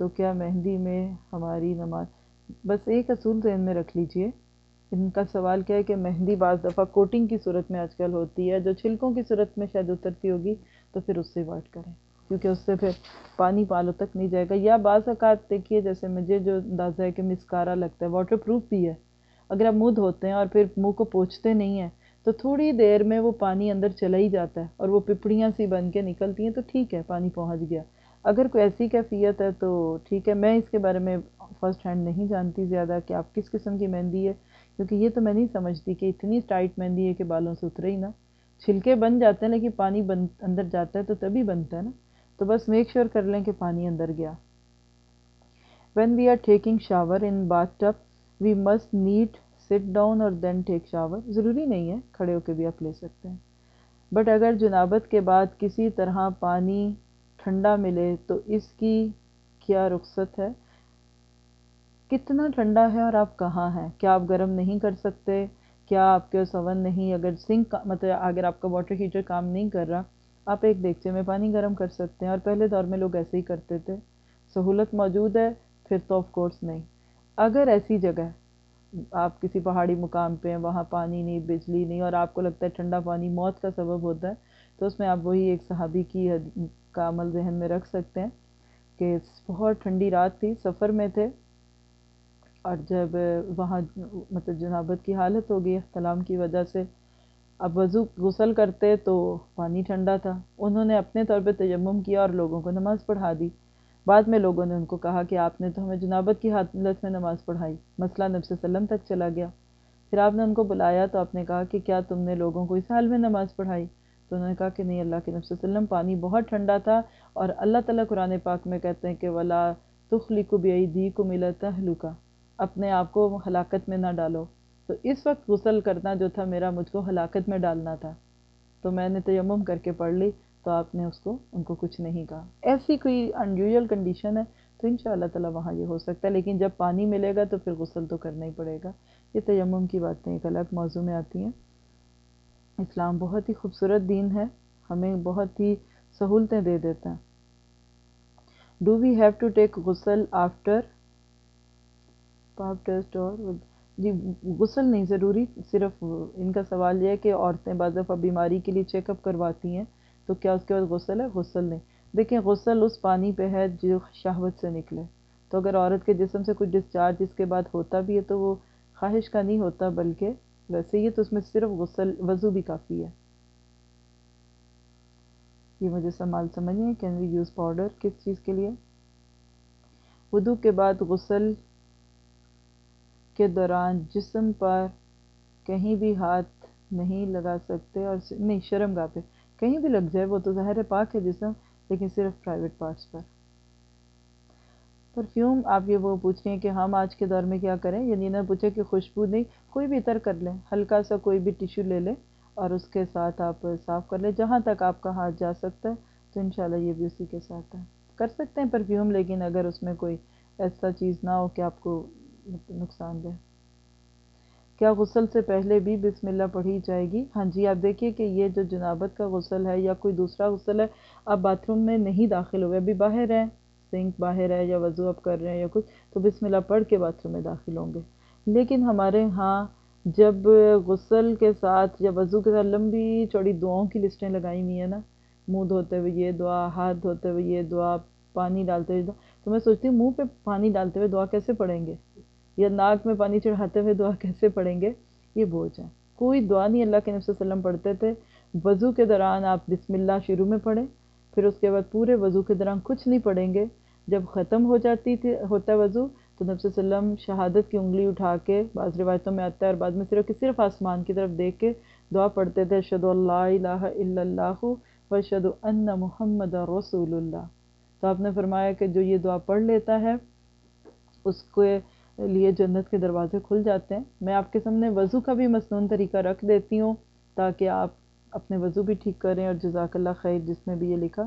تو کیا مہندی میں ہماری نماز بس ایک اصول ذہن میں رکھ لیجیے۔ ان کا سوال کیا ہے کہ مہندی بعض دفعہ کوٹنگ کی صورت میں آج کل ہوتی ہے، جو چھلکوں کی صورت میں شاید اترتی ہوگی تو پھر اس سے واٹ کریں، کیونکہ اس سے پھر پانی پالوں تک نہیں جائے گا۔ یا بعض اوقات دیکھیے، جیسے مجھے جو اندازہ ہے کہ مسکارا لگتا ہے واٹر پروف بھی ہے۔ اگر آپ منہ دھوتے ہیں اور پھر منہ کو پوچھتے نہیں ہیں، تو تھوڑی دیر میں وہ پانی اندر چلا ہی جاتا ہے اور وہ پپڑیاں سی بن کے نکلتی ہیں تو ٹھیک ہے، پانی پہنچ گیا۔ اگر کوئی ایسی کیفیت ہے تو ٹھیک ہے، میں اس کے بارے میں فرسٹ ہینڈ نہیں جانتی زیادہ کہ آپ کس قسم کی مہندی ہے، کیونکہ یہ تو میں نہیں سمجھتی کہ اتنی ٹائٹ مہندی ہے کہ بالوں سے اترے ہی نا چھلکے بن جاتے ہیں لیکن پانی بن، اندر جاتا ہے تو تبھی بنتا ہے نا۔ تو بس میک شیور کر لیں کہ پانی اندر گیا۔ When we are taking shower in bath tub we must not sit down اور دین ٹیک شاور ضروری نہیں ہے کھڑے ہو کے بھی آپ لے سکتے ہیں۔ بٹ اگر جنابت کے بعد کسی طرح پانی ٹھنڈا ملے تو اس کی کیا رخصت ہے؟ کتنا ٹھنڈا ہے اور آپ کہاں ہیں؟ کیا آپ گرم نہیں کر سکتے؟ کیا آپ کے سون نہیں؟ اگر سنک مطلب اگر آپ کا واٹر ہیٹر کام نہیں کر رہا، آپ ایک دیگچے میں پانی گرم کر سکتے ہیں اور پہلے دور میں لوگ ایسے ہی کرتے تھے۔ سہولت موجود ہے، پھر تو آف کورس نہیں۔ اگر ایسی جگہ آپ کسی پہاڑی مقام پہ ہیں، وہاں پانی نہیں، بجلی نہیں اور آپ کو لگتا ہے ٹھنڈا پانی موت کا سبب ہوتا ہے، تو اس میں آپ وہی ایک صحابی کی کا عمل ذہن میں رکھ سکتے ہیں کہ بہت ٹھنڈی رات تھی، سفر میں تھے اور جب وہاں مطلب جنابت کی حالت ہو گئی احتلام کی وجہ سے اب وضو غسل کرتے تو پانی ٹھنڈا تھا۔ انہوں نے اپنے طور پہ تجمم کیا اور لوگوں کو نماز پڑھا دی۔ بعد میں لوگوں نے ان کو کہا کہ آپ نے تو ہمیں جنابت کی حالت میں نماز پڑھائی، مسئلہ نبی وسلم تک چلا گیا۔ پھر آپ نے ان کو بلایا تو آپ نے کہا کہ کیا تم نے لوگوں کو اس حال میں نماز پڑھائی؟ تو انہوں نے کہا کہ نہیں، اللہ کے نبی وسلم، پانی بہت ٹھنڈا تھا اور اللہ تعالیٰ قرآن پاک میں کہتے ہیں کہ ولا تخلی بھی دی کو ملا تہلکا اپنے آپ کو ہلاکت میں نہ ڈالو۔ تو اس وقت غسل کرنا جو تھا میرا، مجھ کو ہلاکت میں ڈالنا تھا۔ تو میں نے تیمم کر کے پڑھ لی، تو آپ نے اس کو، ان کو کچھ نہیں کہا۔ ایسی کوئی انیوژل کنڈیشن ہے تو ان شاء اللہ تعالیٰ وہاں یہ ہو سکتا ہے، لیکن جب پانی ملے گا تو پھر غسل تو کرنا ہی پڑے گا۔ یہ تیمم کی باتیں ایک الگ موضوع میں آتی ہیں۔ اسلام بہت ہی خوبصورت دین ہے، ہمیں بہت ہی سہولتیں دے دیتا ہے۔ Do we have to take غسل آفٹر پاپ ٹیسٹ اور جی غسل نہیں، ضروری صرف ان کا سوال یہ ہے کہ عورتیں بعض دفعہ بیماری کے لیے چیک اپ کرواتی ہیں تو کیا اس کے بعد غسل ہے؟ غسل نہیں۔ دیکھیں، غسل اس پانی پہ ہے جو شہوت سے نکلے۔ تو اگر عورت کے جسم سے کچھ ڈسچارج اس کے بعد ہوتا بھی ہے تو وہ خواہش کا نہیں ہوتا، بلکہ ویسے ہی تو اس میں صرف غسل، وضو بھی کافی ہے۔ یہ مجھے سنبھال سمجھیں کین وی یوز پاؤڈر کس چیز کے لیے؟ وضو کے بعد غسل کے دوران جسم پر کہیں بھی ہاتھ نہیں لگا سکتے اور نہیں، شرم گاہ پہ کہیں بھی لگ جائے، وہ تو ظاہر پاک ہے جسم، لیکن صرف پرائیویٹ پارٹس پر۔ پرفیوم آپ یہ وہ پوچھ ہیں کہ ہم آج کے دور میں کیا کریں؟ یعنی نہ پوچھے کہ خوشبو نہیں، کوئی بھی اتر کر لیں، ہلکا سا کوئی بھی ٹیشو لے لیں اور اس کے ساتھ آپ صاف کر لیں، جہاں تک آپ کا ہاتھ جا سکتا ہے، تو انشاءاللہ یہ بھی اسی کے ساتھ ہے۔ کر سکتے ہیں پرفیوم لیکن اگر اس میں کوئی ایسا چیز نہ ہو کہ آپ کو نقصان دے کیا غسل سے پہلے بھی بسم اللہ پڑھی جائے گی؟ ہاں جی آپ دیکھیے کہ یہ جو جنابت کا غسل ہے یا کوئی دوسرا غسل ہے، آپ باتھ روم میں نہیں داخل ہوئے، ابھی باہر ہیں۔ سنک باہر ہے یا وضو اب کر رہے ہیں یا کچھ، تو بسم اللہ پڑھ کے باتھ روم میں داخل ہوں گے۔ لیکن ہمارے ہاں جب غسل کے ساتھ یا وضو کے ساتھ لمبی چوڑی دعاؤں کی لسٹیں لگائی ہوئی ہیں نا، منہ دھوتے ہوئے یہ دعا، ہاتھ دھوتے ہوئے یہ دعا، پانی ڈالتے ہوئے دعا، تو میں سوچتی ہوں منہ پہ پانی ڈالتے ہوئے دعا کیسے پڑھیں گے؟ یا ناک میں پانی چڑھاتے ہوئے دعا کیسے پڑھیں گے؟ یہ بوجھ ہے۔ کوئی دعا نہیں اللہ کے نفس وسلم پڑھتے تھے۔ وضو کے دوران آپ بسم اللہ شروع میں پڑھیں، پھر اس کے بعد پورے وضو کے دوران کچھ نہیں پڑھیں گے۔ جب ختم ہو جاتی تھی، ہوتا ہے وضو، تو نبی وسلم شہادت کی انگلی اٹھا کے بعض روایتوں میں آتا ہے اور بعد میں صرف کہ صرف آسمان کی طرف دیکھ کے دعا پڑھتے تھے شد اللہ الہ الا اللہ و شد ان محمد رسول اللہ. تو آپ نے فرمایا کہ جو یہ دعا پڑھ لیتا ہے، اس کے لیے جنت کے دروازے کھل جاتے ہیں۔ میں آپ کے سامنے وضو کا بھی مصنون طریقہ رکھ دیتی ہوں تاکہ آپ اپنے وضو بھی ٹھیک کریں اور جزاک اللہ خیر جس نے بھی یہ لکھا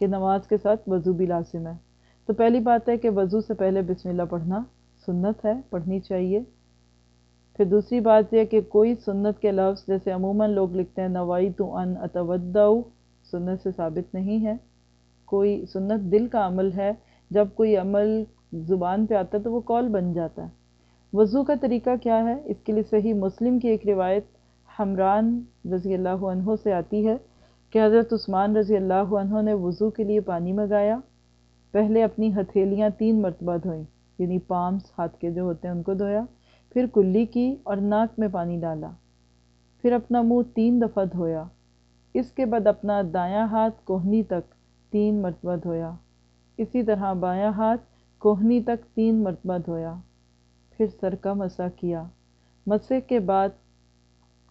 کہ نماز کے ساتھ وضو بھی لازم ہے۔ تو پہلی بات ہے کہ وضو سے پہلے بسم اللہ پڑھنا سنت ہے، پڑھنی چاہیے۔ پھر دوسری بات یہ کہ کوئی سنت کے لفظ، جیسے عموماً لوگ لکھتے ہیں نوائی تو ان اتودع سنت سے ثابت نہیں ہے۔ کوئی سنت دل کا عمل ہے، جب کوئی عمل زبان پہ آتا ہے تو وہ کال بن جاتا ہے۔ وضو کا طریقہ کیا ہے؟ اس کے لیے صحیح مسلم کی ایک روایت حمران رضی اللہ عنہ سے آتی ہے کہ حضرت عثمان رضی اللہ عنہ نے وضو کے لیے پانی منگایا۔ پہلے اپنی ہتھیلیاں تین مرتبہ دھوئیں یعنی پامس ہاتھ کے جو ہوتے ہیں ان کو دھویا، پھر کلی کی اور ناک میں پانی ڈالا، پھر اپنا منہ تین دفعہ دھویا، اس کے بعد اپنا دایاں ہاتھ کوہنی تک تین مرتبہ دھویا، اسی طرح بایاں ہاتھ کوہنی تک تین مرتبہ دھویا، پھر سر کا مسا کیا، مسے کے بعد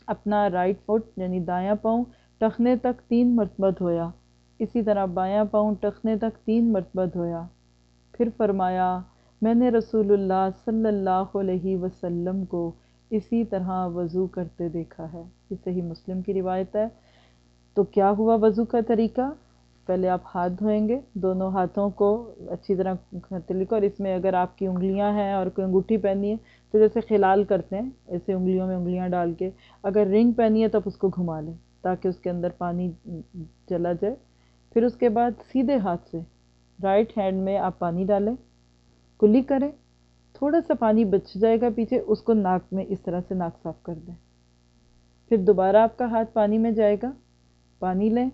اپنا رائٹ فٹ یعنی دایاں پاؤں، ٹخنے تک تین مرتبہ دھویا۔ اسی طرح بایاں پاؤں ٹخنے تک تین مرتبہ دھویا۔ پھر فرمایا، میں نے رسول اللہ صلی اللہ علیہ وسلم کو اسی طرح وضو کرتے دیکھا ہے۔ یہ صحیح مسلم کی روایت ہے۔ تو کیا ہوا وضو کا طریقہ؟ پہلے آپ ہاتھ دھوئیں گے، دونوں ہاتھوں کو اچھی طرح لکھو۔ اور اس میں اگر آپ کی انگلیاں ہیں اور کوئی انگوٹھی پہنی ہے، تو جیسے خلال کرتے ہیں، ایسے انگلیوں میں انگلیاں ڈال کے اگر رنگ پہنی ہے تو آپ اس کو گھما لیں تاکہ اس کے اندر پانی چلا جائے۔ پھر اس کے بعد سیدھے ہاتھ سے رائٹ ہینڈ میں آپ پانی ڈالیں، کلی کریں، تھوڑا سا پانی بچ جائے گا پیچھے، اس کو ناک میں اس طرح سے ناک صاف کر دیں۔ پھر دوبارہ آپ کا ہاتھ پانی میں جائے گا، پانی لیں۔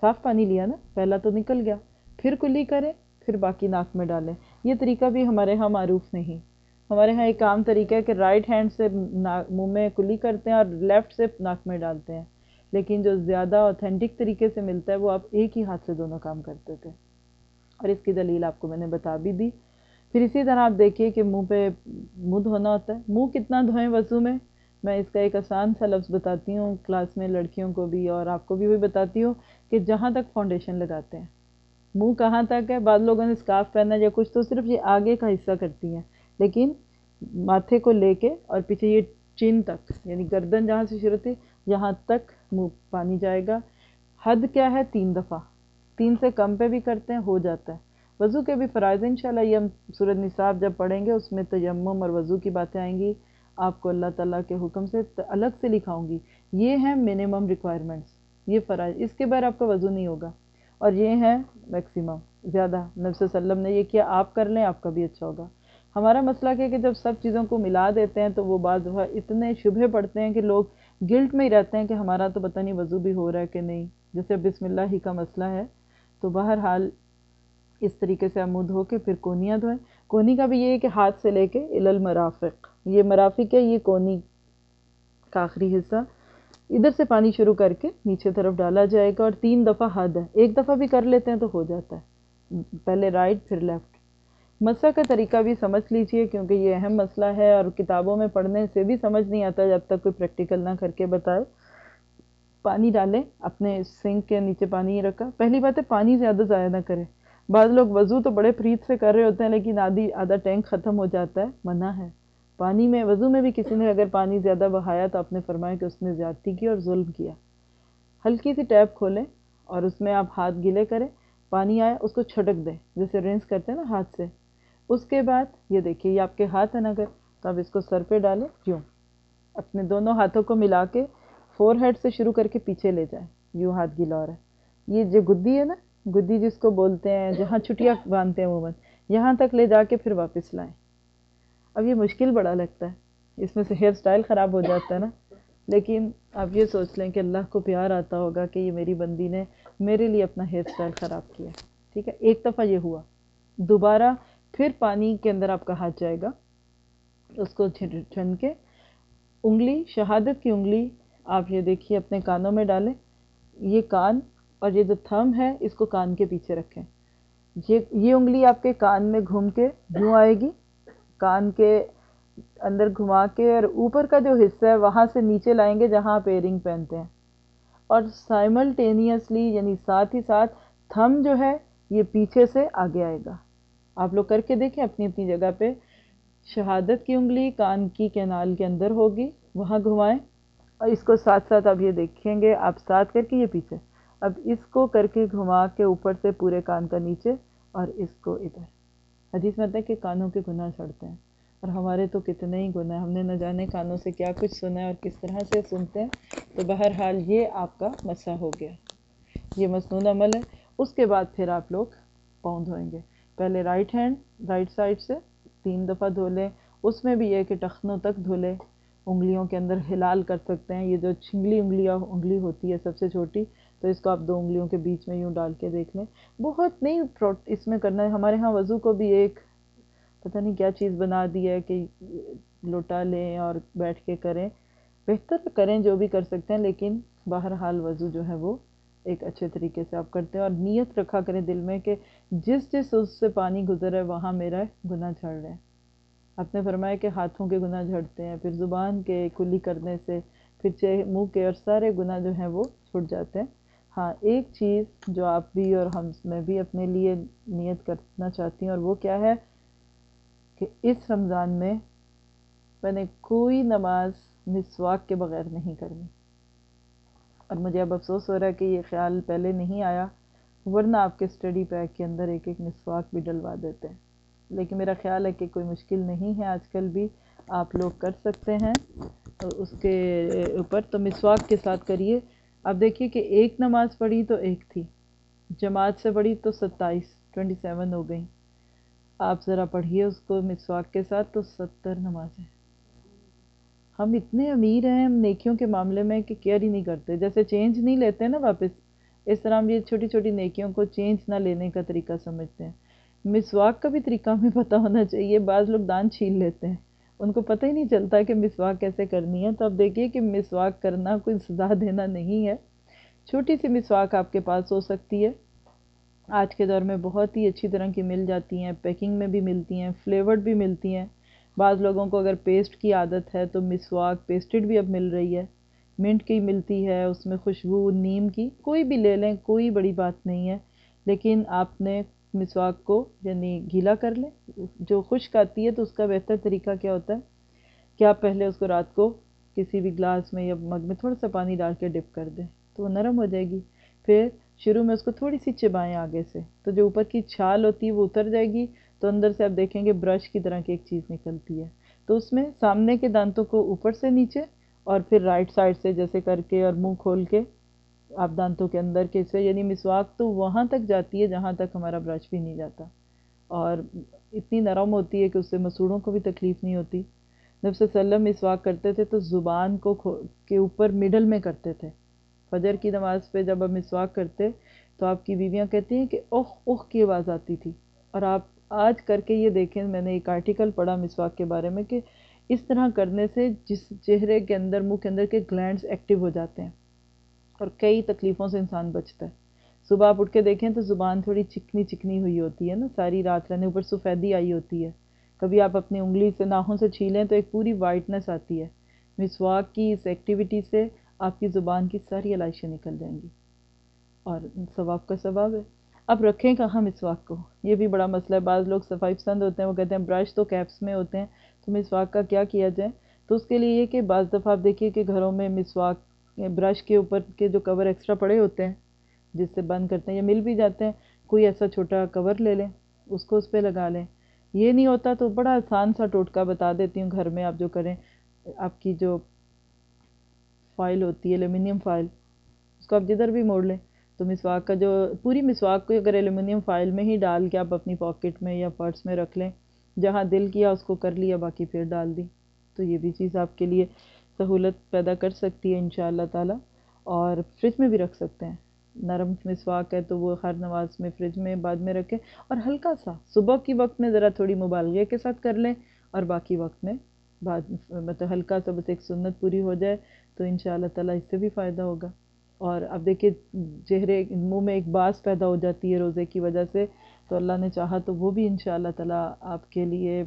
صاف پانی لیا نا، پہلا تو نکل گیا۔ پھر کلی کریں، پھر باقی ناک میں ڈالیں۔ یہ طریقہ بھی ہمارے ہاں معروف نہیں۔ ہمارے ہاں ایک عام طریقہ ہے کہ رائٹ ہینڈ سے منہ میں کلی کرتے ہیں اور لیفٹ سے ناک میں ڈالتے ہیں۔ لیکن جو زیادہ اوتھینٹک طریقے سے ملتا ہے وہ آپ ایک ہی ہاتھ سے دونوں کام کرتے تھے۔ اور اس کی دلیل آپ کو میں نے بتا بھی دی۔ پھر اسی طرح آپ دیکھیے کہ منہ پہ منہ دھونا ہوتا ہے۔ منہ کتنا دھوئیں وضو میں؟ میں اس کا ایک آسان سا لفظ بتاتی ہوں، کلاس میں لڑکیوں کو بھی اور آپ کو بھی وہی بتاتی ہوں کہ جہاں تک فاؤنڈیشن لگاتے ہیں۔ منہ کہاں تک ہے؟ بعض لوگوں نے اسکارف پہنا یا کچھ تو صرف یہ آگے کا حصہ کرتی ہیں۔ لیکن ماتھے کو لے کے اور پیچھے یہ چین تک یعنی گردن جہاں سے شروع تھی یہاں تک منہ پانی جائے گا۔ حد کیا ہے؟ تین دفعہ۔ تین سے کم پہ بھی کرتے ہیں، ہو جاتا ہے۔ وضو کے بھی فرائض انشاءاللہ یہ ہم سورت نصاب جب پڑھیں گے، اس میں تیمم اور وضو کی باتیں آئیں گی۔ آپ کو اللہ تعالیٰ کے حکم سے الگ سے لکھاؤں گی۔ یہ ہیں منیمم ریکوائرمنٹس یہ فرائض، اس کے بعد آپ کا وضو نہیں ہوگا۔ اور یہ ہیں میکسیمم زیادہ نبی صلی اللہ علیہ وسلم نے یہ کیا، آپ کر لیں، آپ کا بھی اچھا ہوگا۔ ہمارا مسئلہ کیا کہ جب سب چیزوں کو ملا دیتے ہیں تو وہ بعض اتنے شبہ پڑتے ہیں کہ لوگ گلٹ میں ہی رہتے ہیں کہ ہمارا تو پتہ نہیں وضو بھی ہو رہا ہے کہ نہیں۔ جیسے بسم اللہ ہی کا مسئلہ ہے، تو بہرحال اس طریقے سے منہ دھو کے پھر کونیاں دھوئیں۔ کونی کا بھی یہ ہے کہ ہاتھ سے لے کے المرافق یہ مرافق ہے، یہ کونی کا آخری حصہ۔ ادھر سے پانی شروع کر کے نیچے طرف ڈالا جائے گا اور تین دفعہ حد ہے۔ ایک دفعہ بھی کر لیتے ہیں تو ہو جاتا ہے۔ پہلے رائٹ، پھر لیفٹ۔ مسا کا طریقہ بھی سمجھ لیجیے، کیونکہ یہ اہم مسئلہ ہے اور کتابوں میں پڑھنے سے بھی سمجھ نہیں آتا جب تک کوئی پریکٹیکل نہ کر کے بتائے۔ پانی ڈالیں، اپنے سنک کے نیچے پانی رکھا۔ پہلی بات ہے، پانی زیادہ ضائع نہ کرے بعض لوگ وضو تو بڑے پریت سے کر رہے ہوتے ہیں، لیکن آدھی، آدھا ٹینک ختم ہو جاتا ہے، منع ہے۔ پانی میں، وضو میں بھی کسی نے اگر پانی زیادہ بہایا تو آپ نے فرمایا کہ اس نے زیادتی کی اور ظلم کیا۔ ہلکی سی ٹیپ کھولیں اور اس میں آپ ہاتھ گلے کریں۔ پانی آئے، اس کو چھٹک دیں جیسے رنس کرتے ہیں نا، ہاتھ سے۔ اس کے بعد یہ دیکھیے، یہ آپ کے ہاتھ ہیں نا اگر تو آپ اس کو سر پہ ڈالیں، یوں، اپنے دونوں ہاتھوں کو ملا کے فور ہیڈ سے شروع کر کے پیچھے لے جائیں، یوں ہاتھ گلا ہو رہا ہے۔ یہ جو گدی ہے نا، گدی جس کو بولتے ہیں، جہاں چھٹیاں باندھتے ہیں عموماً، یہاں تک لے جا کے پھر واپس لائیں۔ اب یہ مشکل بڑا لگتا ہے، اس میں سے ہیئر سٹائل خراب ہو جاتا ہے نا۔ لیکن آپ یہ سوچ لیں کہ اللہ کو پیار آتا ہوگا کہ یہ میری بندی نے میرے لیے اپنا ہیئر سٹائل خراب کیا ٹھیک ہے، ایک دفعہ یہ ہوا۔ دوبارہ پھر پانی کے اندر آپ کا ہاتھ جائے گا۔ اس کو چھن کے انگلی، شہادت کی انگلی آپ یہ دیکھیے اپنے کانوں میں ڈالیں۔ یہ کان اور یہ جو تھم ہے، اس کو کان کے پیچھے رکھیں۔ یہ یہ انگلی آپ کے کان میں گھوم کے یوں آئے گی۔ کان کے اندر گھما کے اور اوپر کا جو حصہ ہے، وہاں سے نیچے لائیں گے جہاں آپ ایئرنگ پہنتے ہیں۔ اور سائملٹینیسلی یعنی ساتھ ہی ساتھ، تھم جو ہے، یہ پیچھے سے آگے آئے گا۔ آپ لوگ کر کے دیکھیں اپنی اپنی جگہ پہ۔ شہادت کی انگلی کان کی کینال کے اندر ہوگی، وہاں گھمائیں۔ اور اس کو ساتھ ساتھ آپ یہ دیکھیں گے، آپ ساتھ کر کے یہ پیچھے۔ اب اس کو کر کے گھما کے اوپر سے پورے کان کا نیچے اور اس کو ادھر۔ حدیث میں ہے کہ کانوں کے گناہ چڑھتے ہیں۔ اور ہمارے تو کتنے ہی گناہ ہم نے نہ جانے کانوں سے کیا کچھ سنا ہے اور کس طرح سے سنتے ہیں۔ تو بہرحال یہ آپ کا مسا ہو گیا۔ یہ مصنون عمل ہے۔ اس کے بعد پھر آپ لوگ پاؤں دھوئیں گے۔ پہلے رائٹ ہینڈ رائٹ سائڈ سے تین دفعہ دھو لیں۔ اس میں بھی یہ کہ ٹخنوں تک دھو لیں۔ انگلیوں کے اندر ہلال کر سکتے ہیں۔ یہ جو چھنگلی انگلیاں انگلی ہوتی ہے سب سے چھوٹی، تو اس کو آپ دو انگلیوں کے بیچ میں یوں ڈال کے دیکھ لیں۔ بہت نہیں اس میں کرنا ہے۔ ہمارے ہاں وضو کو بھی ایک پتہ نہیں کیا چیز بنا دی ہے کہ لوٹا لیں اور بیٹھ کے کریں۔ بہتر کریں جو بھی کر سکتے ہیں، لیکن بہرحال وضو جو ہے وہ ایک اچھے طریقے سے آپ کرتے ہیں اور نیت رکھا کریں دل میں کہ جس جس اس سے پانی گزر ہے، وہاں میرا گناہ جھڑ رہے ہیں آپ نے فرمایا کہ ہاتھوں کے گناہ جھڑتے ہیں، پھر زبان کے کلی کرنے سے، پھر چہ منہ کے اور سارے گناہ جو ہیں وہ چھٹ جاتے ہیں۔ ہاں ایک چیز جو آپ بھی اور ہم میں بھی اپنے لیے نیت کرنا چاہتی ہیں، اور وہ کیا ہے؟ کہ اس رمضان میں میں نے کوئی نماز مسواک کے بغیر نہیں کرنی۔ اور مجھے اب افسوس ہو رہا ہے کہ یہ خیال پہلے نہیں آیا، ورنہ آپ کے اسٹڈی پیک کے اندر ایک ایک مسواک بھی ڈلوا دیتے ہیں۔ لیکن میرا خیال ہے کہ کوئی مشکل نہیں ہے، آج کل بھی آپ لوگ کر سکتے ہیں۔ اس کے اوپر تو مسواک کے ساتھ کریے۔ اب دیکھیے کہ ایک نماز پڑھی تو ایک تھی، جماعت سے پڑھی تو ستائیس، ٹوئنٹی سیون ہو گئی آپ ذرا پڑھیے اس کو مسواک کے ساتھ، تو ستر نمازیں۔ ہم اتنے امیر ہیں، ہم نیکیوں کے معاملے میں کہ کیئر ہی نہیں کرتے۔ جیسے چینج نہیں لیتے نا واپس، اس طرح ہم یہ چھوٹی چھوٹی نیکیوں کو چینج نہ لینے کا طریقہ سمجھتے ہیں۔ مسواک کا بھی طریقہ ہمیں پتہ ہونا چاہیے، بعض لوگ دان چھیل لیتے ہیں۔ ان کو پتہ ہی نہیں چلتا کہ مسواک کیسے کرنی ہے۔ تو اب دیکھیے کہ مسواک کرنا کوئی سزا دینا نہیں ہے۔ چھوٹی سی مسواک آپ کے پاس ہو سکتی ہے۔ آج کے دور میں بہت ہی اچھی طرح کی مل جاتی ہیں، پیکنگ میں بھی ملتی ہیں، فلیورڈ بھی ملتی ہیں۔ بعض لوگوں کو اگر پیسٹ کی عادت ہے تو مسواک پیسٹڈ بھی اب مل رہی ہے۔ منٹ کی ملتی ہے، اس میں خوشبو، نیم کی کوئی بھی لے لیں، کوئی بڑی بات نہیں ہے۔ لیکن آپ نے مسواک کو یعنی گیلا کر لیں، جو خشک آتی ہے تو اس کا بہتر طریقہ کیا ہوتا ہے؟ کہ آپ پہلے اس کو رات کو کسی بھی گلاس میں یا مگ میں تھوڑا سا پانی ڈال کے ڈپ کر دیں تو وہ نرم ہو جائے گی۔ پھر شروع میں اس کو تھوڑی سی چبائیں آگے سے، تو جو اوپر کی چھال ہوتی ہے وہ اتر جائے گی تو اندر سے آپ دیکھیں گے برش کی طرح کی ایک چیز نکلتی ہے۔ تو اس میں سامنے کے دانتوں کو اوپر سے نیچے اور پھر رائٹ سائڈ سے جیسے کر کے اور منہ کھول کے آپ دانتوں کے اندر کے سے یعنی مسواک تو وہاں تک جاتی ہے جہاں تک ہمارا برش بھی نہیں جاتا۔ اور اتنی نرم ہوتی ہے کہ اس سے مسوڑوں کو بھی تکلیف نہیں ہوتی۔ جب سے سلم مسواک کرتے تھے تو زبان کو کے اوپر مڈل میں کرتے تھے۔ فجر کی نماز پہ جب آپ مسواک کرتے تو آپ کی بیویاں کہتی ہیں کہ اوہ اوہ کی آواز آتی تھی۔ اور آپ آج کر کے یہ دیکھیں، میں نے ایک آرٹیکل پڑھا مسواک کے بارے میں کہ اس طرح کرنے سے جس چہرے کے اندر، منہ کے اندر کے گلینڈز ایکٹیو ہو جاتے ہیں اور کئی تکلیفوں سے انسان بچتا ہے۔ صبح آپ اٹھ کے دیکھیں تو زبان تھوڑی چکنی چکنی ہوئی ہوتی ہے نا، ساری رات رہنے اوپر سفیدی آئی ہوتی ہے۔ کبھی آپ اپنی انگلی سے ناخوں سے چھیلیں تو ایک پوری وائٹنس آتی ہے۔ مسواک کی اس ایکٹیویٹی سے آپ کی زبان کی ساری علائشیں نکل جائیں گی۔ اور ثواب کا ثواب ہے۔ اب رکھیں کہاں مسواک کو؟ یہ بھی بڑا مسئلہ ہے۔ بعض لوگ صفائی پسند ہوتے ہیں، وہ کہتے ہیں برش تو کیپس میں ہوتے ہیں، تو مسواک کا کیا کیا جائے؟ تو اس کے لیے یہ کہ بعض دفعہ آپ دیکھیے کہ گھروں میں مسواک، برش کے اوپر کے جو کور ایکسٹرا پڑے ہوتے ہیں، جس سے بند کرتے ہیں یا مل بھی جاتے ہیں، کوئی ایسا چھوٹا کور لے لیں، اس کو اس پہ لگا لیں۔ یہ نہیں ہوتا تو بڑا آسان سا ٹوٹکا بتا دیتی ہوں گھر میں آپ جو کریں۔ آپ کی جو فائل ہوتی ہے ایلومینیم فائل اس کو آپ جدھر بھی موڑ لیں۔ تو مسواک کا جو پوری مسواک کو اگر ایلومینیم فائل میں ہی ڈال کے آپ اپنی پاکٹ میں یا پرس میں رکھ لیں، جہاں دل کیا اس کو کر لیا، باقی پھر ڈال دی۔ تو یہ بھی چیز آپ کے لیے سہولت پیدا کر سکتی ہے ان شاء اللہ تعالیٰ۔ اور فریج میں بھی رکھ سکتے ہیں۔ نرم مسواک ہے تو وہ ہر نماز میں فریج میں بعد میں رکھیں۔ اور ہلکا سا، صبح کی وقت میں ذرا تھوڑی مبالغے کے ساتھ کر لیں اور باقی وقت میں بعد مطلب ہلکا سا بس ایک سنت پوری ہو جائے تو ان شاء اللہ تعالیٰ اس سے بھی فائدہ ہوگا۔ اور اب دیکھیے چہرے، منہ میں ایک باس پیدا ہو جاتی ہے روزے کی وجہ سے، تو اللہ نے چاہا تو وہ بھی ان شاء اللہ تعالیٰ آپ کے لیے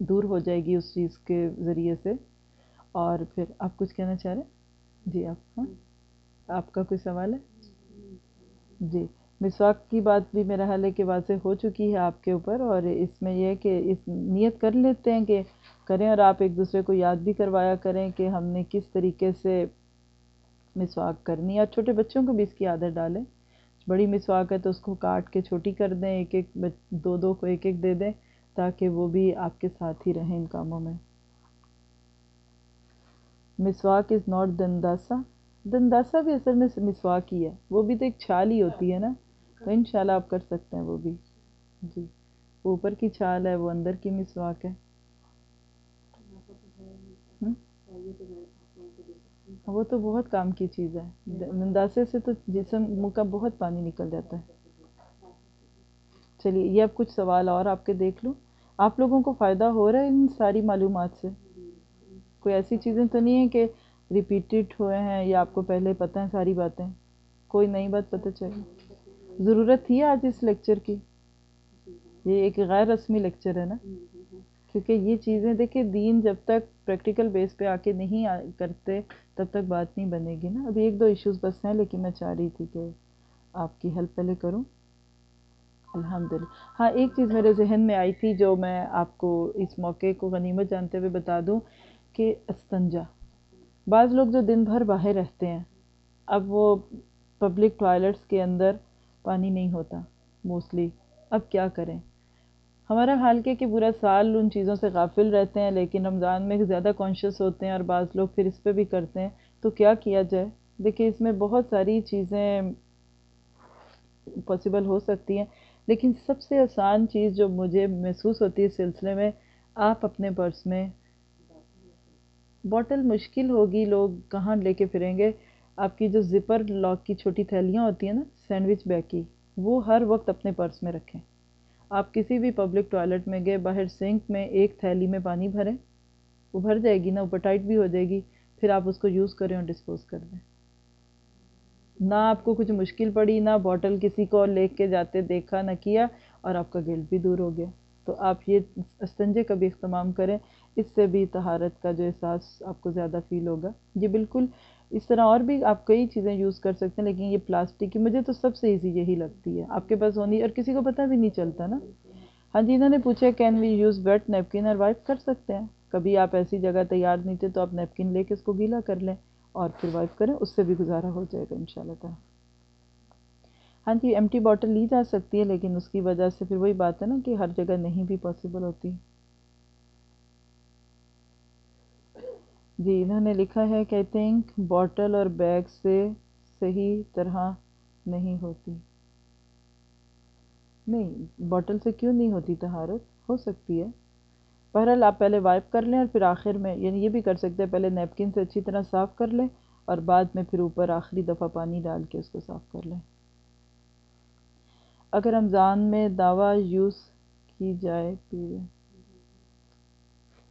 دور ہو جائے گی اس چیز کے ذریعے سے۔ اور پھر آپ کچھ کہنا چاہ رہے ہیں؟ جی آپ ہاں؟ آپ کا کوئی سوال ہے؟ جی مسواک کی بات بھی میرا حال ہے کہ واضح ہو چکی ہے آپ کے اوپر، اور اس میں یہ کہ اس نیت کر لیتے ہیں کہ کریں اور آپ ایک دوسرے کو یاد بھی کروایا کریں کہ ہم نے کس طریقے سے مسواک کرنی اور چھوٹے بچوں کو بھی اس کی عادت ڈالیں۔ بڑی مسواک ہے تو اس کو کاٹ کے چھوٹی کر دیں، ایک ایک دو دو کو ایک ایک دے دیں تاکہ وہ بھی آپ کے ساتھ ہی رہیں ان کاموں میں۔ مسواک از ناٹ دنداسا۔ دنداسا بھی اصل میں مسواک ہی ہے۔ وہ بھی تو ایک چھال ہی ہوتی ہے نا۔ تو انشاءاللہ آپ کر سکتے ہیں وہ بھی۔ جی۔ اوپر کی چھال ہے، وہ اندر کی مسواک ہے۔ وہ تو بہت کام کی چیز ہے۔ دنداسے سے تو جسم منہ کا بہت پانی نکل جاتا ہے۔ چلیے، یہ اب کچھ سوال اور آپ کے دیکھ لوں۔ آپ لوگوں کو فائدہ ہو رہا ہے ان ساری معلومات سے؟ کوئی ایسی چیزیں تو نہیں ہیں کہ ریپیٹڈ ہوئے ہیں یا آپ کو پہلے پتہ ہیں ساری باتیں؟ کوئی نئی بات پتہ چلی ضرورت تھی آج اس لیکچر کی؟ یہ ایک غیر رسمی لیکچر ہے نا؟ کیونکہ یہ چیزیں دیکھیں دین جب تک پریکٹیکل بیس پہ آ کے نہیں کرتے، تب تک بات نہیں بنے گی نا۔ ابھی ایک دو ایشوز بس ہیں، لیکن میں چاہ رہی تھی کہ آپ کی ہیلپ پہلے کروں۔ الحمد للہ ہاں ایک چیز میرے ذہن میں آئی تھی جو میں آپ کو اس موقع کو غنیمت جانتے ہوئے بتا دوں کہ استنجا۔ بعض لوگ جو دن بھر باہر رہتے ہیں، اب وہ پبلک ٹوائلٹس کے اندر پانی نہیں ہوتا موسٹلی اب کیا کریں؟ ہمارا حال کیا کہ پورا سال ان چیزوں سے غافل رہتے ہیں، لیکن رمضان میں زیادہ کانشیس ہوتے ہیں اور بعض لوگ پھر اس پہ بھی کرتے ہیں۔ تو کیا کیا جائے؟ دیکھیں، اس میں بہت ساری چیزیں پاسبل ہو سکتی ہیں، لیکن سب سے آسان چیز جو مجھے محسوس ہوتی ہے اس سلسلے میں، آپ اپنے پرس میں بوٹل مشکل ہوگی، لوگ کہاں لے کے پھریں گے؟ آپ کی جو زپر لاک کی چھوٹی تھیلیاں ہوتی ہیں نا، سینڈوچ بیگ کی، وہ ہر وقت اپنے پرس میں رکھیں۔ آپ کسی بھی پبلک ٹوائلٹ میں گئے، باہر سنک میں ایک تھیلی میں پانی بھریں۔ وہ بھر جائے گی نا، اوپر ٹائٹ بھی ہو جائے گی، پھر آپ اس کو یوز کریں اور ڈسپوز کر دیں۔ نہ آپ کو کچھ مشکل پڑی، نہ بوٹل کسی کو لے کے جاتے، دیکھا، نہ کیا، اور آپ کا گلٹ بھی دور ہو گیا۔ تو آپ یہ استنجے کا بھی اہتمام کریں، اس سے بھی تہارت کا جو احساس آپ کو زیادہ فیل ہوگا۔ یہ بالکل اس طرح اور بھی آپ کئی چیزیں یوز کر سکتے ہیں، لیکن یہ پلاسٹک کی مجھے تو سب سے ایزی یہی لگتی ہے۔ آپ کے پاس ہونی اور کسی کو پتہ بھی نہیں چلتا نا۔ ہاں جی انہوں نے پوچھا can we use wet napkin اور وائپ کر سکتے ہیں۔ کبھی آپ ایسی جگہ تیار نہیں تھے تو آپ نیپکن لے کے اس کو گیلا کر لیں اور پھر وائپ کریں، اس سے بھی گزارا ہو جائے گا ان شاء اللہ تعالیٰ۔ ہاں جی ایم ٹی باٹل لی جا سکتی ہے، لیکن اس کی وجہ سے پھر وہی بات ہے نا کہ ہر جگہ نہیں بھی پاسبل ہوتی۔ جی انہوں نے لکھا ہے کہ آئی تھنک باٹل اور بیگ سے صحیح طرح نہیں ہوتی۔ نہیں باٹل سے کیوں نہیں ہوتی تہارت؟ ہو سکتی ہے۔ بہرحال آپ پہلے وائپ کر لیں اور پھر آخر میں یعنی یہ بھی کر سکتے ہیں، پہلے نیپکن سے اچھی طرح صاف کر لیں اور بعد میں پھر اوپر آخری دفعہ پانی ڈال کے اس کو صاف کر لیں۔ اگر رمضان میں دعویٰ یوز کی جائے پھر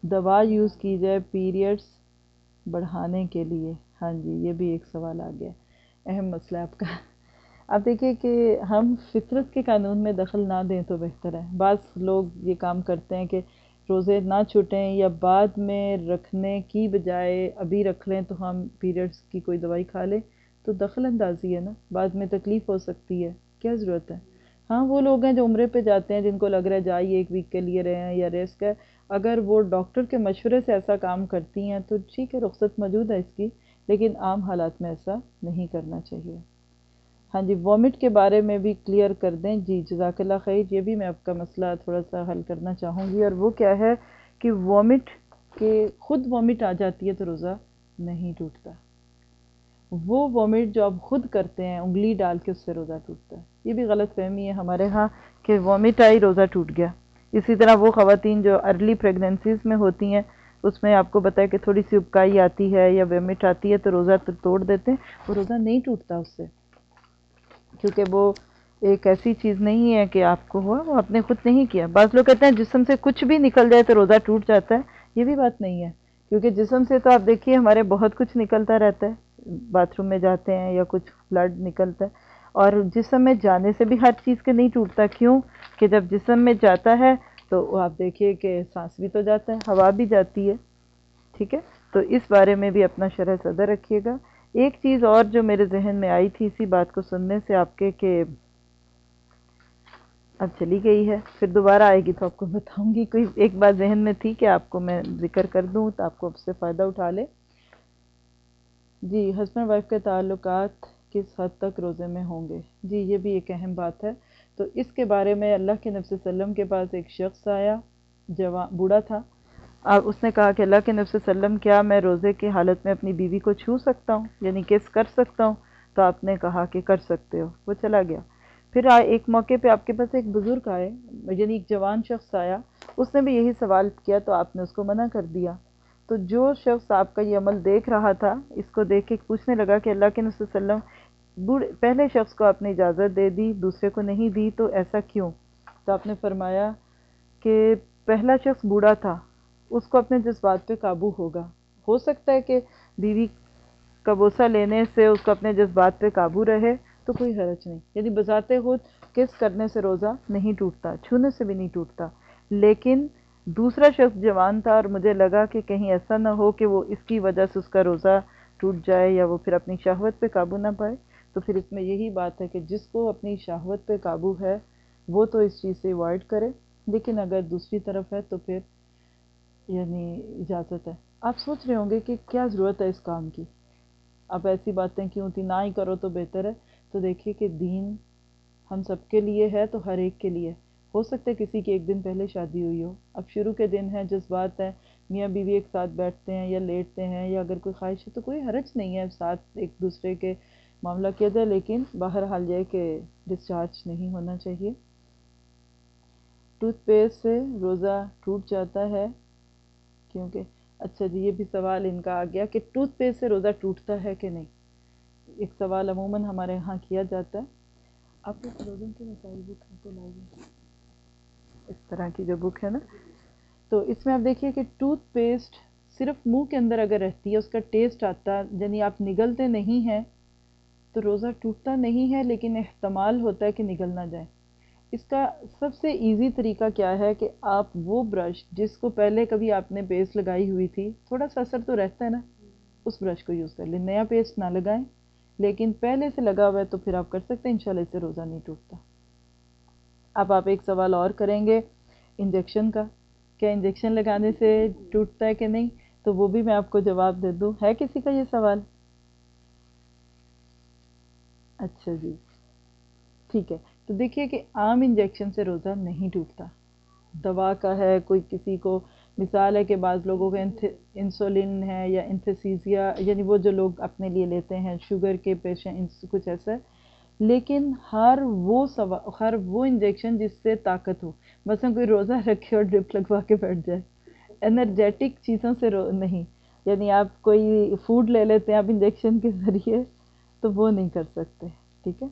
دوا یوز کی جائے پیریڈس بڑھانے کے لیے۔ ہاں جی یہ بھی ایک سوال آ گیا۔ اہم مسئلہ آپ کا۔ اب دیکھیے کہ ہم فطرت کے قانون میں دخل نہ دیں تو بہتر ہے۔ بعض لوگ یہ کام کرتے ہیں کہ روزے نہ چھوٹیں یا بعد میں رکھنے کی بجائے ابھی رکھ لیں تو ہم پیریڈس کی کوئی دوائی کھا لیں۔ تو دخل اندازی ہے نا، بعد میں تکلیف ہو سکتی ہے۔ کیا ضرورت ہے؟ ہاں وہ لوگ ہیں جو عمرے پہ جاتے ہیں، جن کو لگ رہا ہے جائیے ایک ویک کے لیے رہے ہیں یا ریسک ہے۔ اگر وہ ڈاکٹر کے مشورے سے ایسا کام کرتی ہیں تو ٹھیک ہے، رخصت موجود ہے اس کی، لیکن عام حالات میں ایسا نہیں کرنا چاہیے۔ ہاں جی وامٹ کے بارے میں بھی کلیئر کر دیں۔ جی جزاک اللہ خیر، یہ بھی میں آپ کا مسئلہ تھوڑا سا حل کرنا چاہوں گی۔ اور وہ کیا ہے کہ وامٹ کے، خود وامٹ آ جاتی ہے تو روزہ نہیں ٹوٹتا۔ وہ وامٹ جو آپ خود کرتے ہیں، انگلی ڈال کے اس سے روزہ ٹوٹتا ہے۔ یہ بھی غلط فہمی ہے ہمارے ہاں کہ وامٹ آئی، روزہ ٹوٹ گیا۔ اسی طرح وہ خواتین جو ارلی پریگننسیز میں ہوتی ہیں، اس میں آپ کو بتایا کہ تھوڑی سی اپکائی آتی ہے یا ویمٹ آتی ہے تو روزہ توڑ دیتے ہیں، وہ روزہ نہیں ٹوٹتا اس سے۔ کیونکہ وہ ایک ایسی چیز نہیں ہے کہ آپ کو ہوا، وہ آپ نے خود نہیں کیا۔ بعض لوگ کہتے ہیں جسم سے کچھ بھی نکل جائے تو روزہ ٹوٹ جاتا ہے، یہ بھی بات نہیں ہے۔ کیونکہ جسم سے تو آپ دیکھیے ہمارے بہت کچھ نکلتا رہتا ہے، باتھ روم میں جاتے ہیں یا کچھ بلڈ نکلتا ہے۔ اور جسم میں جانے سے بھی ہر چیز کے نہیں ٹوٹتا، کیوں؟ کہ جب جسم میں جاتا ہے تو آپ دیکھیے کہ سانس بھی تو جاتا ہے، ہوا بھی جاتی ہے، ٹھیک ہے؟ تو اس بارے میں بھی اپنا شرح صدر رکھیے گا۔ ایک چیز اور جو میرے ذہن میں آئی تھی، اسی بات کو سننے سے آپ کے کہ اب چلی گئی ہے، پھر دوبارہ آئے گی تو آپ کو بتاؤں گی۔ کوئی ایک بات ذہن میں تھی کہ آپ کو میں ذکر کر دوں تو آپ کو اب سے فائدہ اٹھا لے۔ جی ہسبینڈ وائف کے تعلقات کس حد تک روزے میں ہوں گے؟ جی یہ بھی ایک اہم بات ہے۔ تو اس کے بارے میں اللہ کے نفس وسلم کے پاس ایک شخص آیا، جوان بوڑھا تھا۔ اس نے کہا کہ اللہ کے نفس وسلم، کیا میں روزے کی حالت میں اپنی بیوی کو چھو سکتا ہوں؟ یعنی کس کر سکتا ہوں؟ تو آپ نے کہا کہ کر سکتے ہو۔ وہ چلا گیا۔ پھر آئے، ایک موقع پہ آپ کے پاس ایک بزرگ آئے یعنی ایک جوان شخص آیا۔ اس نے بھی یہی سوال کیا، تو آپ نے اس کو منع کر دیا۔ تو جو شخص آپ کا یہ عمل دیکھ رہا تھا، اس کو دیکھ کے پوچھنے لگا کہ اللہ کے نفس وسلم بوڑھے پہلے شخص کو آپ نے اجازت دے دی، دوسرے کو نہیں دی، تو ایسا کیوں؟ تو آپ نے فرمایا کہ پہلا شخص بوڑھا تھا، اس کو اپنے جذبات پہ قابو ہوگا۔ ہو سکتا ہے کہ بیوی کا بوسہ لینے سے اس کو اپنے جذبات پہ قابو رہے، تو کوئی حرج نہیں۔ یعنی بذات خود کس کرنے سے روزہ نہیں ٹوٹتا، چھونے سے بھی نہیں ٹوٹتا۔ لیکن دوسرا شخص جوان تھا اور مجھے لگا کہ کہیں ایسا نہ ہو کہ وہ اس کی وجہ سے اس کا روزہ ٹوٹ جائے یا وہ پھر اپنی شہوت پہ قابو نہ پائے۔ تو پھر اس میں یہی بات ہے کہ جس کو اپنی شہوت پہ قابو ہے، وہ تو اس چیز سے اوائڈ کرے۔ لیکن اگر دوسری طرف ہے تو پھر یعنی اجازت ہے۔ آپ سوچ رہے ہوں گے کہ کیا ضرورت ہے اس کام کی؟ اب ایسی باتیں کیوں تھی نہ ہی کرو تو بہتر ہے۔ تو دیکھیے کہ دین ہم سب کے لیے ہے تو ہر ایک کے لیے۔ ہو سکتا ہے کسی کی ایک دن پہلے شادی ہوئی ہو۔ اب شروع کے دن ہے، جذبات ہے میاں بیوی ایک ساتھ بیٹھتے ہیں یا لیٹتے ہیں یا اگر کوئی خواہش ہے تو کوئی حرج نہیں ہے، ساتھ ایک دوسرے کے معاملہ کیا جائے لیکن باہر حال یہ کہ ڈسچارج نہیں ہونا چاہیے۔ ٹوتھ پیسٹ سے روزہ ٹوٹ جاتا ہے، کیونکہ اچھا جی یہ بھی سوال ان کا آ گیا کہ ٹوتھ پیسٹ سے روزہ ٹوٹتا ہے کہ نہیں؟ ایک سوال عموماً ہمارے یہاں کیا جاتا ہے۔ آپ کو فروزن کے مسائل بک ہے تو لائیے۔ اس طرح کی جو بک ہے نا۔ تو اس میں آپ دیکھیے کہ ٹوتھ پیسٹ صرف منہ کے اندر اگر رہتی ہے، اس کا ٹیسٹ آتا یعنی آپ نگلتے نہیں ہیں تو روزہ ٹوٹتا نہیں ہے، لیکن احتمال ہوتا ہے کہ نگل نہ جائے۔ اس کا سب سے ایزی طریقہ کیا ہے کہ آپ وہ برش جس کو پہلے کبھی آپ نے پیسٹ لگائی ہوئی تھی، تھوڑا سا اثر تو رہتا ہے نا، اس برش کو یوز کر لیں۔ نیا پیسٹ نہ لگائیں، لیکن پہلے سے لگا ہوا ہے تو پھر آپ کر سکتے ہیں، انشاءاللہ اس سے روزہ نہیں ٹوٹتا۔ اب آپ ایک سوال اور کریں گے انجیکشن کا، کیا انجیکشن لگانے سے ٹوٹتا ہے کہ نہیں؟ تو وہ بھی میں آپ کو جواب دے دوں۔ ہے کسی کا یہ سوال؟ اچھا جی۔ ٹھیک ہے۔ تو دیکھیے کہ عام انجیکشن سے روزہ نہیں ٹوٹتا۔ دوا کا ہے، کوئی کسی کو مثال ہے کہ بعض لوگوں کا انسولن ہے یا انتھیسیزیا یعنی وہ جو لوگ اپنے لیے لیتے ہیں، شوگر کے پیشنٹ کچھ ایسا ہے۔ لیکن ہر وہ سوا، ہر وہ انجیکشن جس سے طاقت ہو۔ مثلا کوئی روزہ رکھے اور ڈرپ لگوا کے بیٹھ جائے۔ انرجیٹک چیزوں سے رو، نہیں۔ یعنی آپ کوئی فوڈ لے لیتے ہیں آپ انجیکشن کے ذریعے۔ تو وہ نہیں کر سکتے، ٹھیک ہے؟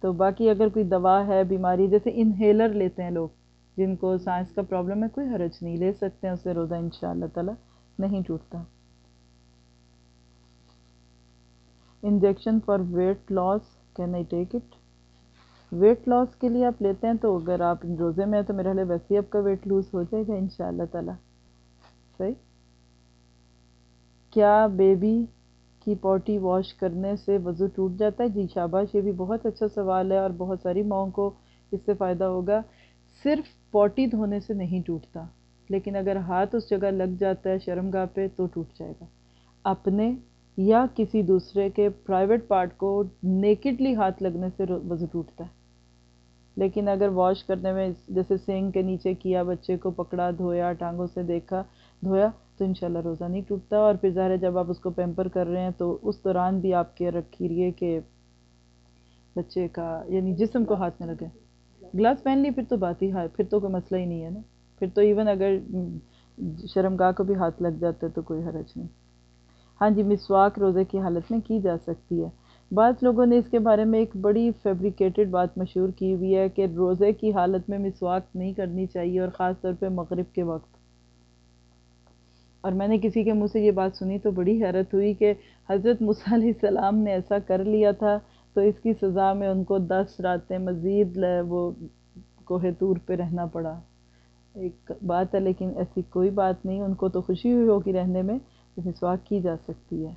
تو باقی اگر کوئی دوا ہے، بیماری، جیسے انہیلر لیتے ہیں لوگ، جن کو سائنس کا پرابلم ہے، کوئی حرج نہیں، لے سکتے ہیں اسے روزہ ان شاء اللہ تعالیٰ، نہیں ٹوٹتا۔ Injection for weight loss can I take it weight loss کے لیے آپ لیتے ہیں تو اگر آپ روزے میں ہیں تو میرے میرا ویسے ہی آپ کا ویٹ لوز ہو جائے گا ان شاء اللہ تعالیٰ۔ صحیح؟ کیا بیبی کی پوٹی واش کرنے سے وضو ٹوٹ جاتا ہے۔ جی شاباش، یہ بھی بہت اچھا سوال ہے اور بہت ساری ماؤں کو اس سے فائدہ ہوگا۔ صرف پوٹی دھونے سے نہیں ٹوٹتا، لیکن اگر ہاتھ اس جگہ لگ جاتا ہے شرم گاہ پہ تو ٹوٹ جائے گا۔ اپنے یا کسی دوسرے کے پرائیویٹ پارٹ کو نیکڈلی ہاتھ لگنے سے وضو ٹوٹتا ہے۔ لیکن اگر واش کرنے میں جیسے سینگ کے نیچے کیا، بچے کو پکڑا، دھویا، ٹانگوں سے دیکھا، دھویا تو انشاءاللہ روزہ نہیں ٹوٹتا اور پھر ظاہر ہے جب آپ اس کو پیمپر کر رہے ہیں تو اس دوران بھی آپ کیئر رکھیے کہ بچے کا یعنی جسم کو ہاتھ میں لگے۔ گلاس پہن لی پھر تو بات ہی پھر تو کوئی مسئلہ ہی نہیں ہے نا۔ پھر تو ایون اگر شرمگاہ کو بھی ہاتھ لگ جاتا ہے تو کوئی حرج نہیں۔ ہاں جی مسواک روزے کی حالت میں کی جا سکتی ہے۔ بعض لوگوں نے اس کے بارے میں ایک بڑی فیبریکیٹڈ بات مشہور کی ہوئی ہے کہ روزے کی حالت میں مسواک نہیں کرنی چاہیے اور خاص طور پہ مغرب کے وقت۔ اور میں نے کسی کے منہ سے یہ بات سنی تو بڑی حیرت ہوئی کہ حضرت مصع علیہ السلام نے ایسا کر لیا تھا تو اس کی سزا میں ان کو دس راتیں مزید وہ کوہ طور پہ رہنا پڑا۔ ایک بات ہے لیکن ایسی کوئی بات نہیں، ان کو تو خوشی ہوئی ہوگی رہنے میں مسواک کی جا سکتی ہے۔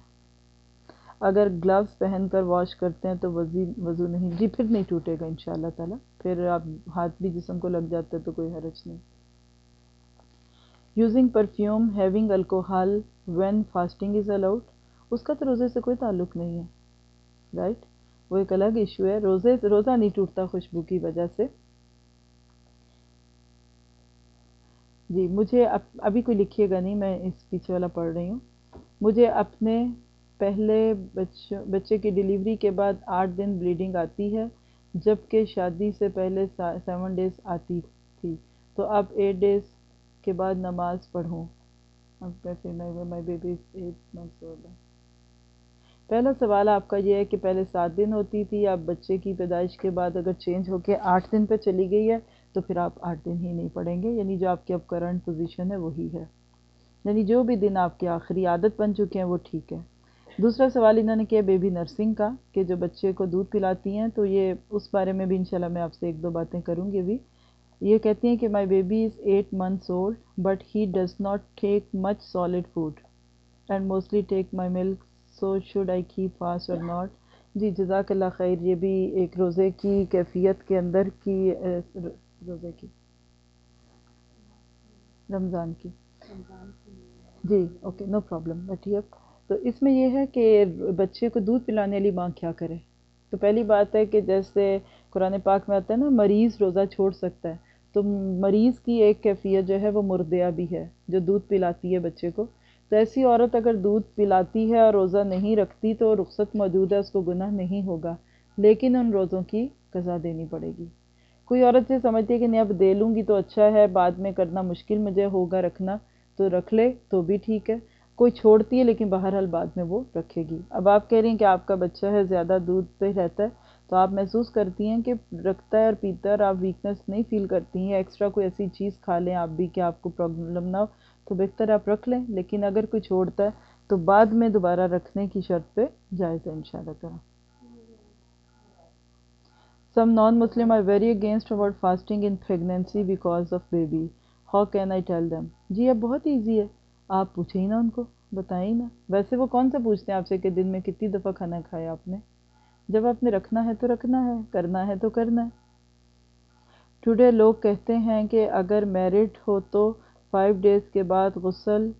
اگر گلوز پہن کر واش کرتے ہیں تو وضی وضو نہیں جی پھر نہیں ٹوٹے گا ان شاء اللہ تعالیٰ۔ پھر آپ ہاتھ بھی جسم کو لگ جاتا ہے تو کوئی حرج نہیں۔ Using perfume having alcohol when fasting is allowed اس کا تو روزے سے کوئی تعلق نہیں ہے رائٹ وہ ایک الگ ایشو ہے، روزے، روزہ نہیں ٹوٹتا خوشبو کی وجہ سے۔ جی مجھے ابھی کوئی لکھیے گا نہیں، میں اس پیچھے والا پڑھ رہی ہوں۔ مجھے اپنے پہلے بچے کی ڈیلیوری کے بعد آٹھ دن بلیڈنگ آتی ہے، جبکہ شادی سے پہلے سیون ڈیز آتی تھی۔ تو اب ایٹ ڈیز کے بعد نماز پڑھوں۔ پہلا سوال آپ کا یہ ہے کہ پہلے سات دن ہوتی تھی، اب بچے کی پیدائش کے بعد اگر چینج ہو کے آٹھ دن پہ چلی گئی ہے، تو پھر آپ آٹھ دن ہی نہیں پڑھیں گے۔ یعنی جو آپ کی اب کرنٹ پوزیشن ہے وہی ہے۔ یعنی جو بھی دن آپ کی آخری عادت بن چکے ہیں، وہ ٹھیک ہے۔ دوسرا سوال انہوں نے کیا بیبی نرسنگ کا، کہ جو بچے کو دودھ پلاتی ہیں، تو یہ اس بارے میں بھی انشاءاللہ میں آپ سے ایک دو باتیں کروں گی بھی یہ کہتی ہیں کہ my baby is eight months old but he does not take much solid food and mostly take my milk so should I keep fast اور ناٹ جی جزاک اللہ خیر، یہ بھی ایک روزے کی کیفیت کے اندر کی روزے کی، رمضان کی۔ جی اوکے نو پرابلم بیٹھیے اب تو اس میں یہ ہے کہ بچے کو دودھ پلانے والی ماں کیا کرے؟ تو پہلی بات ہے کہ جیسے قرآن پاک میں آتا ہے نا، مریض روزہ چھوڑ سکتا ہے۔ تو مریض کی ایک کیفیت جو ہے وہ مردیا بھی ہے، جو دودھ پلاتی ہے بچے کو۔ تو ایسی عورت اگر دودھ پلاتی ہے اور روزہ نہیں رکھتی تو رخصت موجود ہے، اس کو گناہ نہیں ہوگا۔ لیکن ان روزوں کی قضا دینی پڑے گی۔ کوئی عورت سے سمجھتی ہے کہ نہیں، اب دے لوں گی تو اچھا ہے، بعد میں کرنا مشکل مجھے ہوگا رکھنا، تو رکھ لے تو بھی ٹھیک ہے۔ کوئی چھوڑتی ہے لیکن بہرحال بعد میں وہ رکھے گی۔ اب آپ کہہ رہی ہیں کہ آپ کا بچہ ہے، زیادہ دودھ پہ رہتا ہے تو آپ محسوس کرتی ہیں کہ رکھتا ہے اور پیتا ہے اور آپ ویکنس نہیں فیل کرتی ہیں ایکسٹرا کوئی ایسی چیز کھا لیں آپ بھی کہ آپ کو پرابلم نہ ہو، تو بہتر آپ رکھ لیں۔ لیکن اگر کوئی چھوڑتا ہے تو بعد میں دوبارہ رکھنے کی شرط پہ جائز ہے ان شاء اللہ تعالیٰ۔ Some non Muslim are very against about fasting in pregnancy because of baby how can I tell them جی اب بہت ایزی ہے۔ آپ پوچھیں ہی نا ان کو، بتائیں نا ویسے وہ کون سا پوچھتے ہیں آپ سے کہ دن میں کتنی دفعہ کھانا کھایا آپ نے؟ جب آپ نے رکھنا ہے تو رکھنا ہے، کرنا ہے تو کرنا ہے۔ ٹوڈے لوگ کہتے ہیں کہ اگر میرٹ ہو تو فائیو ڈیز کے بعد غسل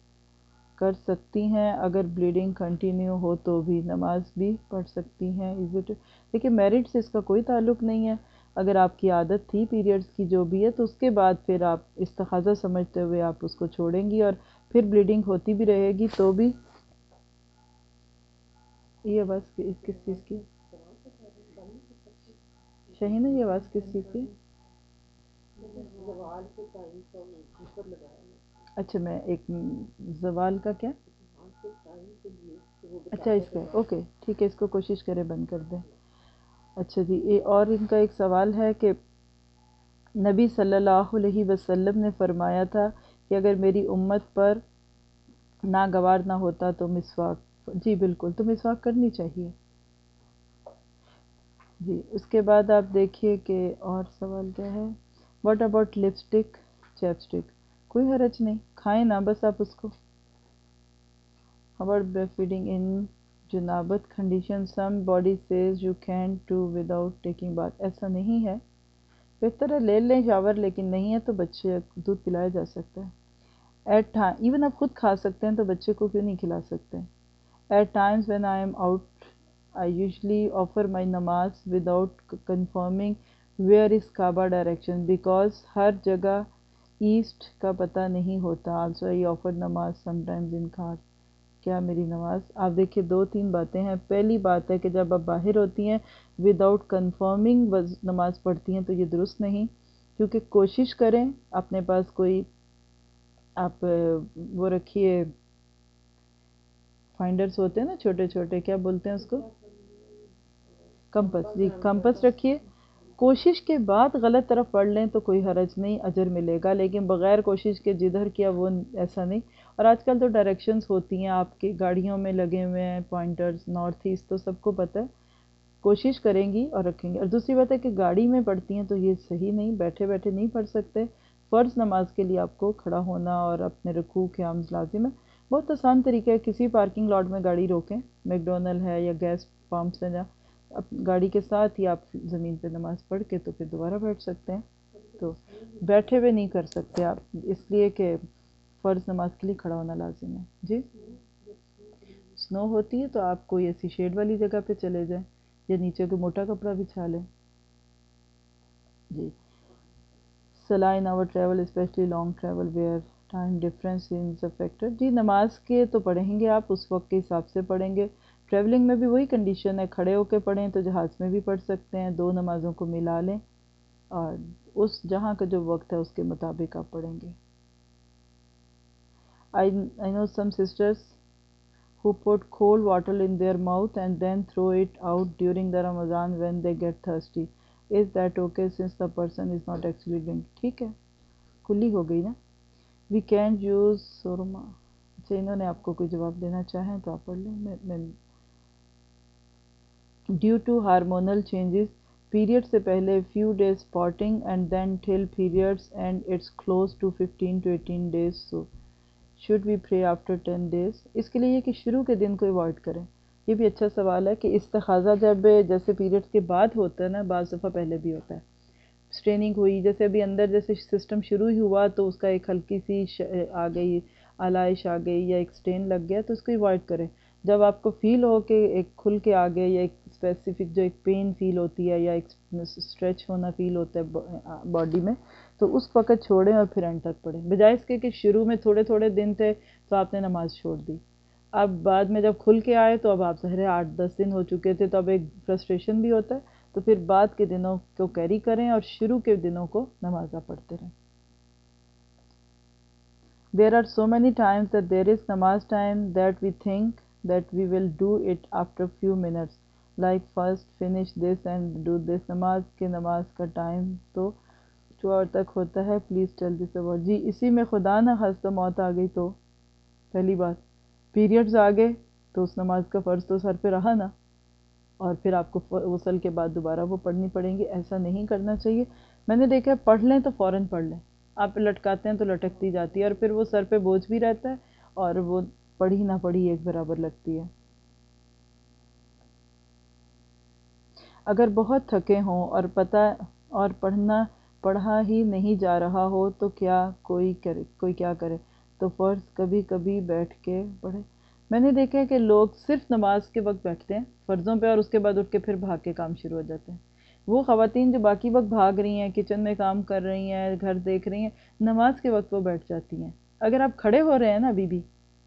کر سکتی ہیں، اگر بلیڈنگ کنٹینیو ہو تو بھی نماز بھی پڑھ سکتی ہیں۔ از اٹ دیکھیے میرٹ سے اس کا کوئی تعلق نہیں ہے۔ اگر آپ کی عادت تھی پیریڈز کی جو بھی ہے، تو اس کے بعد پھر آپ استخاذہ سمجھتے ہوئے آپ اس کو چھوڑیں گی اور پھر بلیڈنگ ہوتی بھی رہے گی تو بھی۔ یہ آواز کس چیز کی شہین یہ آواز کس چیز کی؟ اچھا میں ایک زوال کا کیا؟ اچھا اس کا اوکے، ٹھیک ہے، اس کو کوشش کرے بند کر دیں۔ اچھا جی یہ اور ان کا ایک سوال ہے کہ نبی صلی اللہ علیہ وسلم نے فرمایا تھا کہ اگر میری امت پر ناگوار نہ ہوتا تو مسواک جی بالکل، تو مسواک کرنی چاہیے۔ جی اس کے بعد آپ دیکھیے کہ اور سوال کیا ہے۔ What about lipstick cheap stick کوئی حرج نہیں، کھائیں نا بس آپ اس کو۔ About feeding in جنابت condition somebody says you can to without taking bath ایسا نہیں ہے۔ بہتر ہے، لے لیں شاور، لیکن نہیں ہے تو بچے دودھ پلایا جا سکتا ہے۔ ایٹ ایون آپ خود کھا سکتے ہیں تو بچے کو کیوں نہیں کھلا سکتے؟ At times when I am out I usually offer my نماز without confirming where is Kaaba direction because ہر جگہ ایسٹ کا پتہ نہیں ہوتا. آلسو آئی آفر نماز سم ٹائمز ان کھار کیا میری نماز؟ آپ دیکھیے دو تین باتیں ہیں. پہلی بات ہے کہ جب آپ باہر ہوتی ہیں وداؤٹ کنفرمنگ نماز پڑھتی ہیں تو یہ درست نہیں. کیونکہ کوشش کریں اپنے پاس کوئی آپ، وہ رکھیے فائنڈرز ہوتے ہیں نا چھوٹے چھوٹے، کیا بولتے ہیں اس کو؟ کمپس جی کمپس رکھیے۔ کوشش کے بعد غلط طرف پڑھ لیں تو کوئی حرج نہیں، اجر ملے گا، لیکن بغیر کوشش کے جدھر کیا وہ ایسا نہیں۔ اور آج کل تو ڈائریکشنز ہوتی ہیں، آپ کی گاڑیوں میں لگے ہوئے ہیں، پوائنٹرز، نارتھ ایسٹ، تو سب کو پتہ ہے۔ کوشش کریں گی اور رکھیں گے اور دوسری بات ہے کہ گاڑی میں پڑھتی ہیں تو یہ صحیح نہیں، بیٹھے بیٹھے نہیں پڑھ سکتے۔ فرض نماز کے لیے آپ کو کھڑا ہونا اور اپنے رکوع کے عام لازم ہے۔ بہت آسان طریقہ ہے، کسی پارکنگ لاٹ میں گاڑی روکیں۔ میک ڈونل ہے یا گیس پمپس ہیں جہاں۔ گاڑی کے ساتھ ہی آپ زمین پہ نماز پڑھ کے تو پھر دوبارہ بیٹھ سکتے ہیں۔ تو بیٹھے ہوئے نہیں کر سکتے آپ، اس لیے کہ فرض نماز کے لیے کھڑا ہونا لازم ہے۔ جی؟ سنو ہوتی ہے تو آپ کوئی ایسی شیڈ والی جگہ پہ چلے جائیں یا نیچے کو موٹا کپڑا بچھا لیں۔ جی۔ صلاح in our travel especially long travel where time difference factor جی نماز کے تو پڑھیں گے آپ، اس وقت کے حساب سے پڑھیں گے۔ ٹریولنگ میں بھی وہی کنڈیشن ہے کھڑے ہو کے پڑھیں تو جہاز میں بھی پڑھ سکتے ہیں دو نمازوں کو ملا لیں اور اس جہاں کا جو وقت ہے اس کے مطابق آپ پڑھیں گے۔ I, I know some sisters who put cold water in their mouth and then throw it out during the Ramadan when they get thirsty. Is that okay since the person is not actually ٹھیک ہے کھلی ہو گئی نا۔ We can use سورما اچھا انہوں نے آپ کو کوئی جواب دینا چاہیں تو آپ پڑھ لیں۔ میں due to hormonal changes period سے پہلے few days spotting and then till periods and it's close to fifteen to eighteen days so should be pray after ten days اس کے لیے یہ کہ شروع کے دن کو اوائڈ کریں یہ بھی اچھا سوال ہے کہ استخاذہ جب جیسے پیریڈس کے بعد ہوتا ہے نا بعض دفعہ پہلے بھی ہوتا ہے اسٹریننگ ہوئی جیسے ابھی اندر جیسے سسٹم شروع ہی ہوا تو اس کا ایک ہلکی سی آ گئی آلائش آ گئی یا ایک اسٹین لگ گیا تو اس کو اوائڈ کریں جب آپ کو فیل ہو کہ ایک کھل کے آ گئے یا ایک اسپیسیفک جو ایک پین فیل ہوتی ہے یا ایک اسٹریچ ہونا فیل ہوتا ہے باڈی میں، تو اس وقت چھوڑیں اور پھر اینڈ تک پڑھیں۔ بجائے اس کے کہ شروع میں تھوڑے تھوڑے دن تھے تو آپ نے نماز چھوڑ دی۔ اب بعد میں جب کھل کے آئے تو اب آپ ظاہر آٹھ دس دن ہو چکے تھے تو اب ایک فرسٹریشن بھی ہوتا ہے۔ تو پھر بعد کے دنوں کو کیری کریں اور شروع کے دنوں کو نمازہ پڑھتے رہیں۔ There are so many times that there is نماز time that we think that we will do it after few minutes like first finish this and do this نماز کے نماز کا ٹائم تو ٹو آور تک ہوتا ہے پلیز ٹیل دس اباؤٹ جی اسی میں خدا نہ خاص موت آ گئی تو پہلی بات. پیریڈز آ گئے تو اس نماز کا فرض تو سر پہ رہا نا. اور پھر آپ کو غسل کے بعد دوبارہ وہ پڑھنی پڑیں گی. ایسا نہیں کرنا چاہیے. میں نے دیکھا ہے، پڑھ لیں تو فوراً پڑھ لیں. آپ لٹکاتے ہیں تو لٹکتی جاتی ہے اور پھر وہ سر پہ بوجھ بھی رہتا ہے اور وہ پڑھی نہ پڑھی ایک برابر لگتی ہے. اگر بہت تھکے ہوں اور پتہ اور پڑھنا پڑھا ہی نہیں جا رہا ہو تو کیا کوئی کرے، کوئی کیا کرے؟ تو فرض کبھی کبھی بیٹھ کے پڑھے۔ میں نے دیکھا ہے کہ لوگ صرف نماز کے وقت بیٹھتے ہیں، فرضوں پہ اور اس کے بعد اٹھ کے پھر بھاگ کے کام شروع ہو جاتے ہیں۔ وہ خواتین جو باقی وقت بھاگ رہی ہیں، کچن میں کام کر رہی ہیں، گھر دیکھ رہی ہیں، نماز کے وقت وہ بیٹھ جاتی ہیں۔ اگر آپ کھڑے ہو رہے ہیں نا ابھی بھی،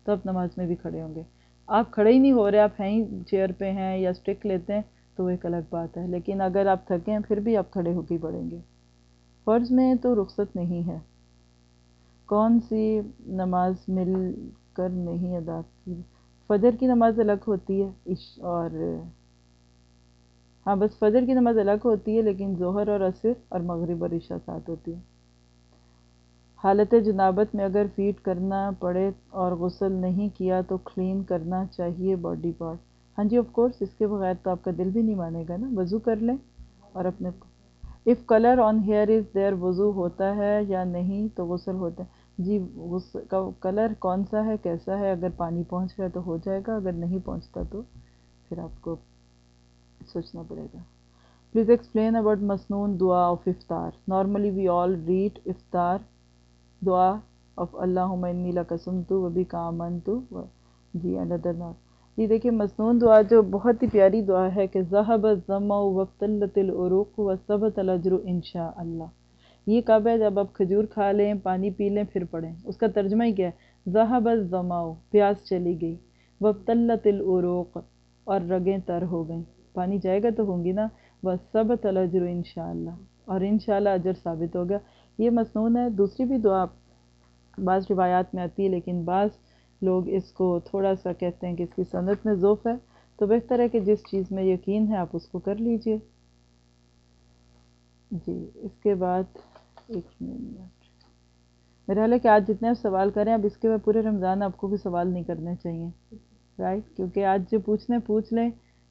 تو آپ نماز میں بھی کھڑے ہوں گے۔ آپ کھڑے ہی نہیں ہو رہے، آپ ہیں ہی چیئر پہ ہیں یا اسٹک لیتے ہیں۔ تو ایک الگ بات ہے۔ لیکن اگر آپ تھکے ہیں، پھر بھی آپ کھڑے ہو کے پڑھیں گے۔ فرض میں تو رخصت نہیں ہے۔ کون سی نماز مل کر نہیں ادا کی؟ فجر کی نماز الگ ہوتی ہے اور ہاں بس فجر کی نماز الگ ہوتی ہے، لیکن ظہر اور عصر اور مغرب اور عشاء ساتھ ہوتی ہے۔ حالت جنابت میں اگر فیڈ کرنا پڑے اور غسل نہیں کیا تو کلین کرنا چاہیے باڈی پارٹ۔ ہاں جی آف کورس اس کے بغیر تو آپ کا دل بھی نہیں مانے گا نا، وضو کر لیں اور اپنے if colour on hair is there وضو ہوتا ہے یا نہیں، تو غسل ہوتا ہے۔ جی کلر کون سا ہے، کیسا ہے؟ اگر پانی پہنچ رہا ہے تو ہو جائے گا، اگر نہیں پہنچتا تو پھر آپ کو سوچنا پڑے گا۔ پلیز ایکسپلین اباؤٹ مصنون دعا آف افطار نارملی وی آل ریڈ افطار دعا آف اللہ انی لقسم تو وہ بھی کامن تو جی اندر نار جی دیکھیے، مصنون دعا جو بہت ہی پیاری دعا ہے کہ ذہب ضمع وقتلت العروق و صبت الجر ان شاء اللہ یہ کب ہے، جب آپ کھجور کھا لیں، پانی پی لیں، پھر پڑھیں۔ اس کا ترجمہ ہی کیا ہے؟ ذہب ضمع پیاس چلی گئی۔ وقتلت العروق، اور رگیں تر ہو گئیں۔ پانی جائے گا تو ہوں گی نا؟ بس صبت الجر ان شاء اللہ اور ان شاء اللہ اجر ثابت ہو گیا یہ مصنون ہے۔ دوسری بھی دعا بعض روایات میں آتی ہے، لیکن بعض لوگ اس کو تھوڑا سا کہتے ہیں کہ اس کی صنعت میں ذوف ہے، تو بہتر ہے کہ جس چیز میں یقین ہے آپ اس کو کر لیجیے۔ جی اس کے بعد ایک منٹ۔ میرا حال ہے کہ آج جتنے آپ سوال کریں، اب اس کے بعد پورے رمضان آپ کو بھی سوال نہیں کرنے چاہیے۔ رائٹ کیونکہ آج جو پوچھنے پوچھ لیں،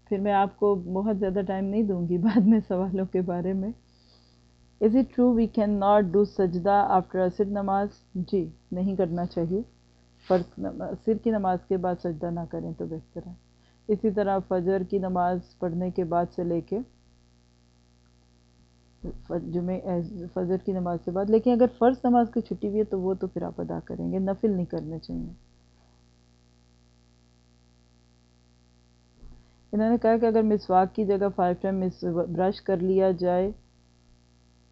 پھر میں آپ کو بہت زیادہ ٹائم نہیں دوں گی بعد میں سوالوں کے بارے میں۔ Is it true we can not do سجدہ آفٹر اسد نماز جی نہیں کرنا چاہیے۔ فرض سر کی نماز کے بعد سجدہ نہ کریں تو بہتر ہے۔ اسی طرح فجر کی نماز پڑھنے کے بعد سے لے کے جمعہ فجر کی نماز کے بعد، لیکن اگر فرض نماز کی چھٹی ہوئی ہے تو وہ تو پھر آپ ادا کریں گے، نفل نہیں کرنے چاہیے۔ انہوں نے کہا کہ اگر مسواک کی جگہ فائیو ٹائم برش کر لیا جائے،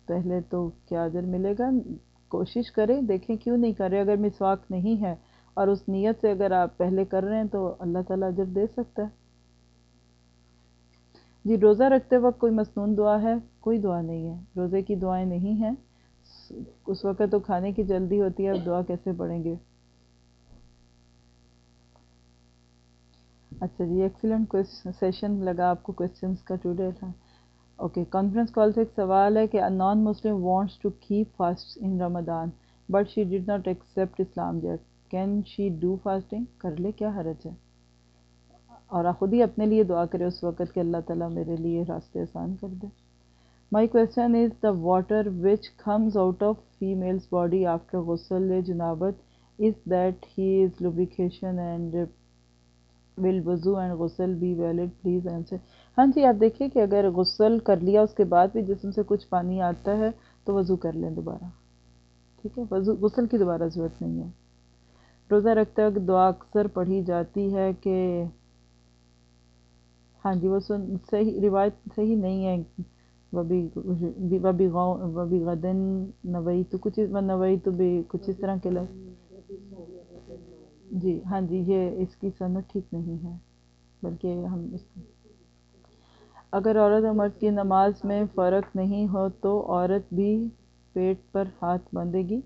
پہلے تو کیا اجر ملے گا؟ کوشش کریں، دیکھیں کیوں نہیں کر رہے؟ اگر مسواک نہیں ہے اور اس نیت سے اگر آپ پہلے کر رہے ہیں تو اللہ تعالیٰ جب دے سکتا ہے۔ جی روزہ رکھتے وقت کوئی مصنون دعا ہے؟ کوئی دعا نہیں ہے۔ روزے کی دعائیں نہیں ہیں۔ اس وقت تو کھانے کی جلدی ہوتی ہے، اب دعا کیسے پڑھیں گے؟ اچھا جی ایکسیلنٹ سیشن لگا آپ کو کوشچنس کا ٹوڈے تھا۔ اوکے کانفرنس کال سے ایک سوال ہے کہ non Muslim wants to keep fast in Ramadan but she did not accept Islam yet can she do fasting کر لے، کیا حرج ہے؟ اور خود ہی اپنے لیے دعا کرے اس وقت کہ اللہ تعالیٰ میرے لیے راستے آسان کر دے۔ My question is the water which comes out of female's body after غسل جنابت is that he is لوبیکیشن and will وضو اینڈ غسل بی ویلڈ پلیز آنسر ہاں جی آپ دیکھیے کہ اگر غسل کر لیا، اس کے بعد بھی جسم سے کچھ پانی آتا ہے تو وضو کر لیں دوبارہ۔ ٹھیک ہے، وضو، غسل کی دوبارہ ضرورت نہیں ہے۔ روزہ رکھتے وقت دعا اکثر پڑھی جاتی ہے کہ ہاں جی وہ سن، صحیح، روایت صحیح نہیں ہے۔ وبی وبی وبی غدن، نوئی تو کچھ، نوئی تو بھی کچھ اس طرح کے لگ جی ہاں جی یہ اس کی صنعت ٹھیک نہیں ہے، بلکہ ہم اس اگر عورت اور مرد کی نماز میں فرق نہیں ہو تو عورت بھی پیٹ پر ہاتھ باندھے گی۔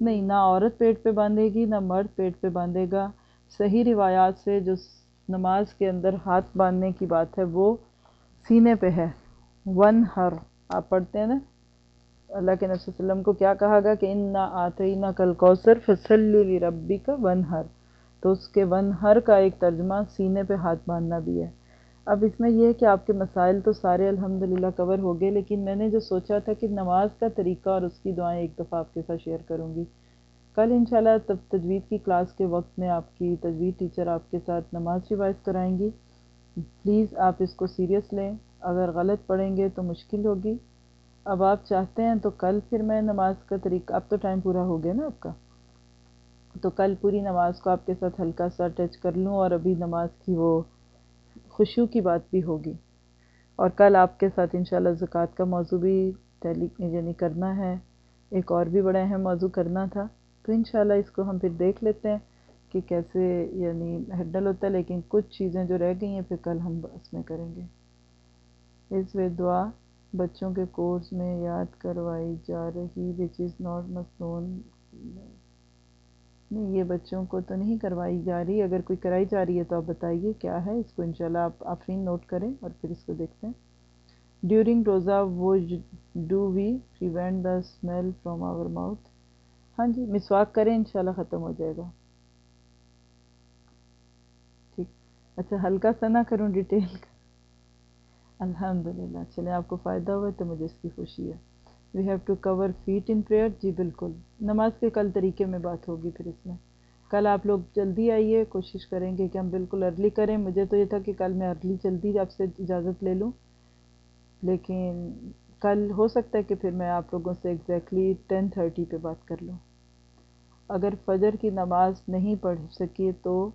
نہیں نہ عورت پیٹ پہ باندھے گی، نہ مرد پیٹ پہ باندھے گا۔ صحیح روایات سے جو نماز کے اندر ہاتھ باندھنے کی بات ہے، وہ سینے پہ ہے۔ ون ہر، آپ پڑھتے ہیں نا؟ اللہ کے نبی وسلم کو کیا کہا گا کہ ان نہ آتے نہ کل کوثر فصلی ربی کا ون ہر۔ تو اس کے ون ہر کا ایک ترجمہ سینے پہ ہاتھ باندھنا بھی ہے۔ اب اس میں یہ ہے کہ آپ کے مسائل تو سارے الحمدللہ کور ہو گئے، لیکن میں نے جو سوچا تھا کہ نماز کا طریقہ اور اس کی دعائیں ایک دفعہ آپ کے ساتھ شیئر کروں گی۔ کل انشاءاللہ تب تجوید کی کلاس کے وقت میں آپ کی تجوید ٹیچر آپ کے ساتھ نماز ریوائز کرائیں گی۔ پلیز آپ اس کو سیریس لیں۔ اگر غلط پڑھیں گے تو مشکل ہوگی۔ اب آپ چاہتے ہیں تو کل پھر میں نماز کا طریقہ، اب تو ٹائم پورا ہو گیا نا آپ کا۔ تو کل پوری نماز کو آپ کے ساتھ ہلکا سا ٹچ کر لوں اور ابھی نماز کی وہ خوشیوں کی بات بھی ہوگی۔ اور کل آپ کے ساتھ انشاءاللہ زکوٰۃ کا موضوع بھی ٹیلی یعنی کرنا ہے۔ ایک اور بھی بڑا اہم موضوع کرنا تھا۔ تو انشاءاللہ اس کو ہم پھر دیکھ لیتے ہیں کہ کیسے یعنی ہینڈل ہوتا ہے، لیکن کچھ چیزیں جو رہ گئی ہیں پھر کل ہم اس میں کریں گے۔ اس وے دعا، بچوں کے کورس میں یاد کروائی جا رہی وچ از ناٹ مصنون نہیں، یہ بچوں کو تو نہیں کروائی جا رہی۔ اگر کوئی کرائی جا رہی ہے تو آپ بتائیے کیا ہے۔ اس کو انشاءاللہ آپ آفرین نوٹ کریں اور پھر اس کو دیکھتے ہیں۔ ڈیورنگ روزہ وہ do we prevent the smell from our mouth ہاں جی مسواک کریں، انشاءاللہ ختم ہو جائے گا۔ ٹھیک۔ اچھا ہلکا سا نہ کروں ڈیٹیل۔ کا الحمد للہ چلیں، آپ کو فائدہ ہوا تو مجھے اس کی خوشی ہے۔ We have to cover feet in prayer جی بالکل. نماز کے کل طریقے میں بات ہوگی پھر اس میں. کل آپ لوگ جلدی آئیے، کوشش کریں گے کہ ہم بالکل ارلی کریں. مجھے تو یہ تھا کہ کل میں ارلی جلدی آپ سے اجازت لے لوں. لیکن کل ہو سکتا ہے کہ پھر میں آپ لوگوں سے ایگزیکٹلی ٹین تھرٹی پہ بات کر لوں. اگر فجر کی نماز نہیں پڑھ سکی تو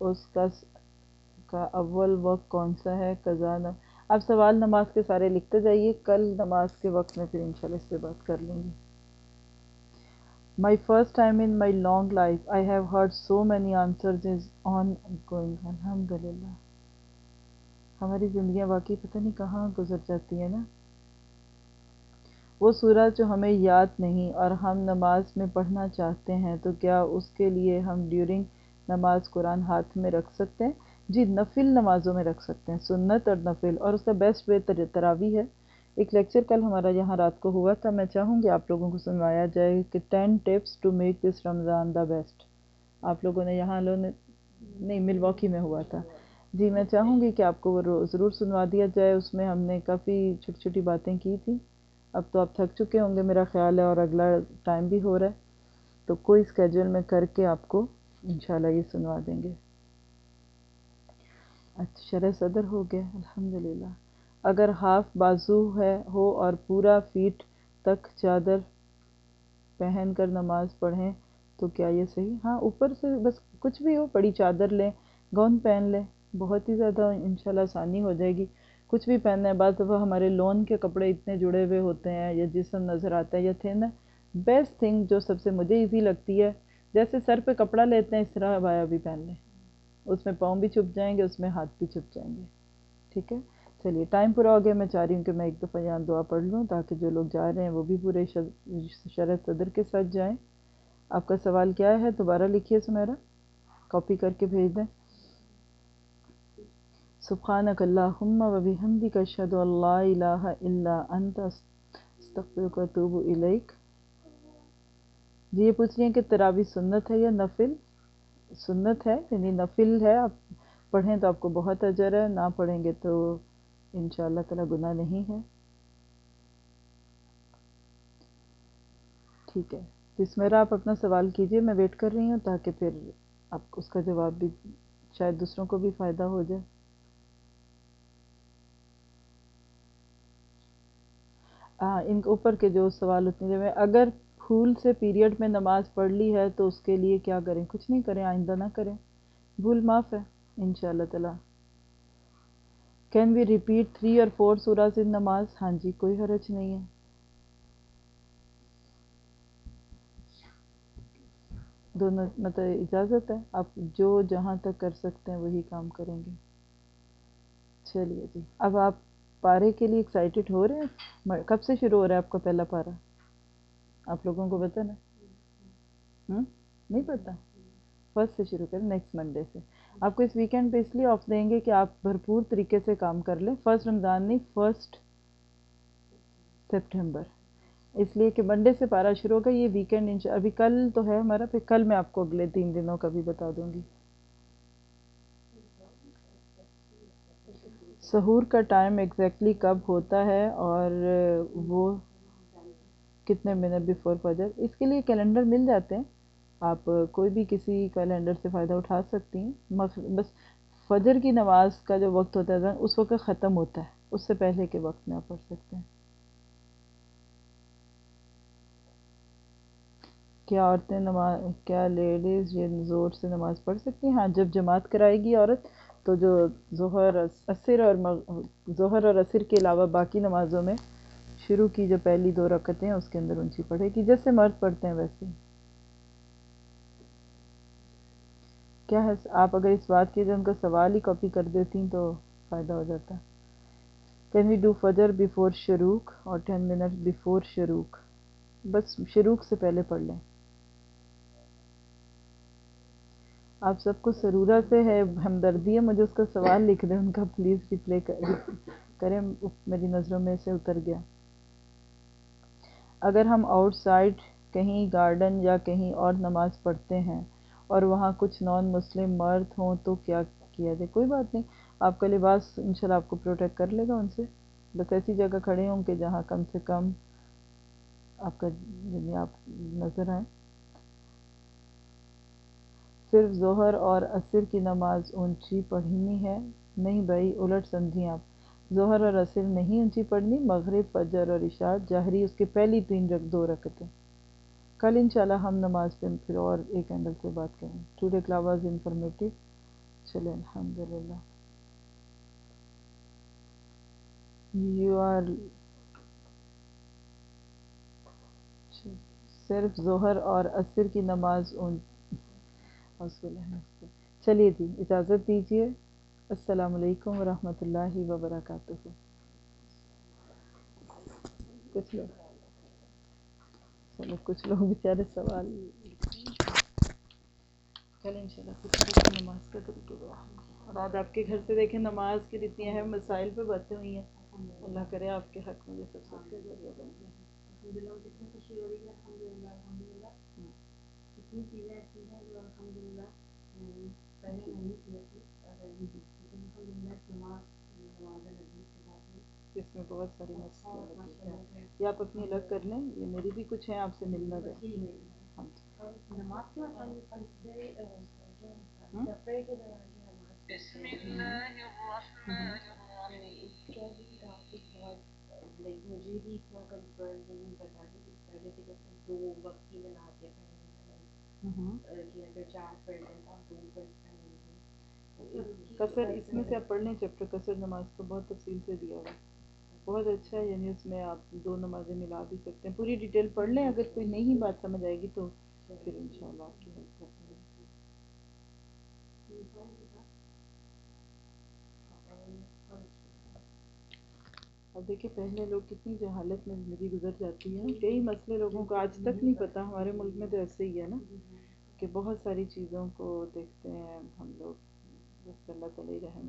اس کا کا اول وقت کون سا ہے؟ قضا اب سوال نماز کے سارے لکھتے جائیے، کل نماز کے وقت میں پھر انشاءاللہ اس پہ بات کر لوں گی۔ My first time in my long life I have heard so many answers is ongoing الحمد للہ ہماری زندگیاں واقعی پتہ نہیں کہاں گزر جاتی ہیں نا۔ وہ سورج جو ہمیں یاد نہیں اور ہم نماز میں پڑھنا چاہتے ہیں تو کیا اس کے لیے ہم ڈیورنگ نماز قرآن ہاتھ میں رکھ سکتے ہیں؟ جی نفل نمازوں میں رکھ سکتے ہیں، سنت اور نفل، اور اس کا بیسٹ وے تراوی ہے۔ ایک لیکچر کل ہمارا یہاں رات کو ہوا تھا، میں چاہوں گی آپ لوگوں کو سنوایا جائے کہ ten tips to make this Ramadan the best آپ لوگوں نے یہاں لوگوں نے نہیں مل واقعی میں ہوا تھا۔ جی میں چاہوں گی کہ آپ کو وہ ضرور سنوا دیا جائے۔ اس میں ہم نے کافی چھوٹی چھوٹی باتیں کی تھیں۔ اب تو آپ تھک چکے ہوں گے، میرا خیال ہے، اور اگلا ٹائم بھی ہو رہا ہے۔ تو کوئی اسکیجول میں کر کے آپ کو انشاءاللہ یہ سنوا دیں گے۔ اچھا، شرح صدر ہو گیا الحمد للہ اگر ہاف بازو ہے، ہو اور پورا فیٹ تک چادر پہن کر نماز پڑھیں تو کیا یہ صحیح؟ ہاں اوپر سے بس کچھ بھی ہو بڑی چادر لیں گون پہن لیں، بہت ہی زیادہ انشاءاللہ آسانی ہو جائے گی۔ کچھ بھی پہننا ہے، بعض دفعہ ہمارے لون کے کپڑے اتنے جڑے ہوئے ہوتے ہیں یا جسم نظر آتا ہے یا تھے نا بیسٹ تھنگ جو سب سے مجھے ایزی لگتی ہے، جیسے سر پہ کپڑا لیتے ہیں، اس طرح ہوایا بھی پہن لیں۔ اس میں پاؤں بھی چھپ جائیں گے، اس میں ہاتھ بھی چھپ جائیں گے۔ ٹھیک ہے؟ چلیے، ٹائم پورا ہو گیا، میں چاہ رہی ہوں کہ میں ایک دفعہ یہاں دعا پڑھ لوں تاکہ جو لوگ جا رہے ہیں وہ بھی پورے شرح صدر کے ساتھ جائیں۔ آپ کا سوال کیا ہے؟ دوبارہ لکھیے سمیرا کاپی کر کے بھیج دیں۔ سبحانک اللہم و بحمدک اشہد اللہ الہ الا انت، استغفرک و اتوب الیک۔ جی یہ پوچھ رہی ہیں کہ تراوی سنت ہے یا نفل؟ سنت ہے یعنی نفل ہے۔ آپ پڑھیں تو آپ کو بہت اجر ہے، نہ پڑھیں گے تو انشاء اللہ تعالیٰ گناہ نہیں ہے۔ ٹھیک ہے۔ جس میرا آپ اپنا سوال کیجیے، میں ویٹ کر رہی ہوں تاکہ پھر آپ اس کا جواب بھی شاید دوسروں کو بھی فائدہ ہو جائے۔ ہاں ان اوپر کے جو سوال اتنے جو اگر پھول سے پیریڈ میں نماز پڑھ لی ہے تو اس کے لیے کیا کریں؟ کچھ نہیں کریں، آئندہ نہ کریں۔ بھول معاف ہے ان شاء اللہ تعالیٰ۔ کین وی ریپیٹ تھری اور فور سوراز ان نماز ہاں جی کوئی حرج نہیں ہے۔ دونوں مطلب اجازت ہے، آپ جو جہاں تک کر سکتے ہیں وہی کام کریں گے۔ چلیے جی اب آپ پارے کے لیے ایکسائٹیڈ ہو رہے ہیں؟ کب سے شروع ہو رہا ہے آپ کا پہلا پارا آپ لوگوں کو پتہ نا؟ نہیں پتہ۔ فرسٹ سے شروع کریں نیکسٹ منڈے سے۔ آپ کو اس ویکینڈ پہ اس لیے آف دیں گے کہ آپ بھرپور طریقے سے کام کر لیں۔ فرسٹ رمضان نہیں فرسٹ سپٹمبر اس لیے کہ منڈے سے پارا شروع ہوگا، یہ ویکینڈ ابھی کل تو ہے ہمارا، پھر کل میں آپ کو اگلے تین دنوں کا بھی بتا دوں گی۔ سحور کا ٹائم ایگزیکٹلی کب ہوتا ہے اور وہ کتنے منٹ بیفور فجر اس کے لیے کیلنڈر مل جاتے ہیں، آپ کوئی بھی کسی کیلنڈر سے فائدہ اٹھا سکتی ہیں۔ بس فجر کی نماز کا جو وقت ہوتا ہے اس وقت ختم ہوتا ہے۔ اس سے پہلے کے وقت میں آپ پڑھ سکتے ہیں۔ کیا عورتیں نماز کیا لیڈیز یہ زور سے نماز پڑھ سکتی ہیں؟ ہاں جب جماعت کرائے گی عورت، تو جو ظہر عصر اور ظہر اور عصر کے علاوہ باقی نمازوں میں شروع کی جو پہلی دو رکعتیں ہیں، اس کے اندر اونچی پڑھے گی جیسے مرد پڑھتے ہیں ویسے۔ کیا ہے؟ آپ اگر اس بات کی جو ان کا سوال ہی کاپی کر دیتی تو فائدہ ہو جاتا۔ کین وی ڈو فجر بیفور شروع اور ٹین منٹ بیفور شروع؟ بس شروع سے پہلے پڑھ لیں۔ آپ سب کو سرورہ سے ہے، ہمدردی ہے، مجھے اس کا سوال لکھ دیں۔ ان کا پلیز ریپلے کریں۔ میری نظروں میں سے اتر گیا۔ اگر ہم آؤٹ سائڈ کہیں گارڈن یا کہیں اور نماز پڑھتے ہیں اور وہاں کچھ نان مسلم مرد ہوں تو کیا کیا جائے؟ کوئی بات نہیں، آپ کا لباس انشاءاللہ آپ کو پروٹیکٹ کر لے گا ان سے۔ بس ایسی جگہ کھڑے ہوں کہ جہاں کم سے کم آپ کا یعنی آپ نظر آئیں۔ صرف ظہر اور عصر کی نماز اونچی پڑھنی ہے۔ نہیں بھائی، الٹ سمجھیں آپ ظہر اور عصر نہیں اونچی پڑھنی، مغرب، فجر اور عشاء جہری اس کے پہلی تین رکھ دو رکھتے کل انشاءاللہ ہم نماز پہ پھر اور ایک اینگل سے بات کریں۔ ٹوڈے کلاواز انفارمیٹیو چلیں، الحمدللہ۔ یو آر صرف ظہر اور عصر کی نماز اون چلیے جی اجازت دیجیے السلام علیکم ورحمۃ اللہ وبرکاتہ۔ کچھ لوگ چلو کچھ لوگ بیچارے سوال چلیں ان شاء اللہ کچھ نماز کا طریقے اور آج آپ کے گھر سے دیکھیں نماز کی اتنی اہم مسائل پہ باتیں ہوئی ہیں۔ اللہ کرے آپ کے حق میں یہ سب سب سے ذریعہ بن جائے۔ کتنی خوشی ہو رہی ہے۔ الحمد للہ الحمد للہ کتنی چیزیں ایسی ہیں جو الحمد للہ پہلے نہیں کیا اس میں بہت ساری مسئلے یہ آپ اپنی الگ کر لیں یہ میری بھی کچھ ہیں آپ سے ملنا رہے بسم اللہ الرحمن مجھے بھی اتنا کنفرم نہیں پتا کہ پہلے سے جب دو وقت کی نماز کثر اس میں سے آپ پڑھ لیں چیپٹر کثر نماز کو بہت تفصیل سے دیا ہوا بہت اچھا ہے یعنی اس میں آپ دو نمازیں ملا بھی سکتے ہیں۔ پوری ڈیٹیل پڑھ لیں، اگر کوئی نہیں بات سمجھ آئے گی تو پھر انشاءاللہ آپ کی ہیلپ کرتے ہیں اب دیکھیں، پہلے لوگ کتنی جہالت میں زندگی گزر جاتی ہے کئی مسئلے لوگوں کو آج تک نہیں پتا، ہمارے ملک میں تو ایسے ہی ہے نا کہ بہت ساری چیزوں کو دیکھتے ہیں ہم لوگ۔ بس اللہ تعالیٰ رحم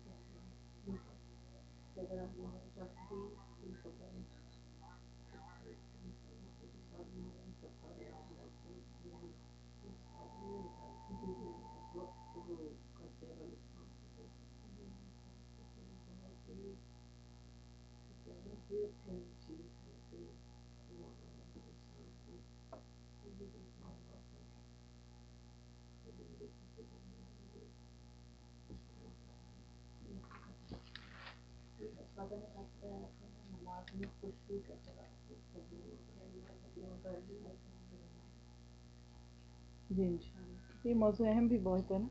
我 don't know. جی انشاءاللہ۔ یہ موضوع اہم بھی بہت ہے نا۔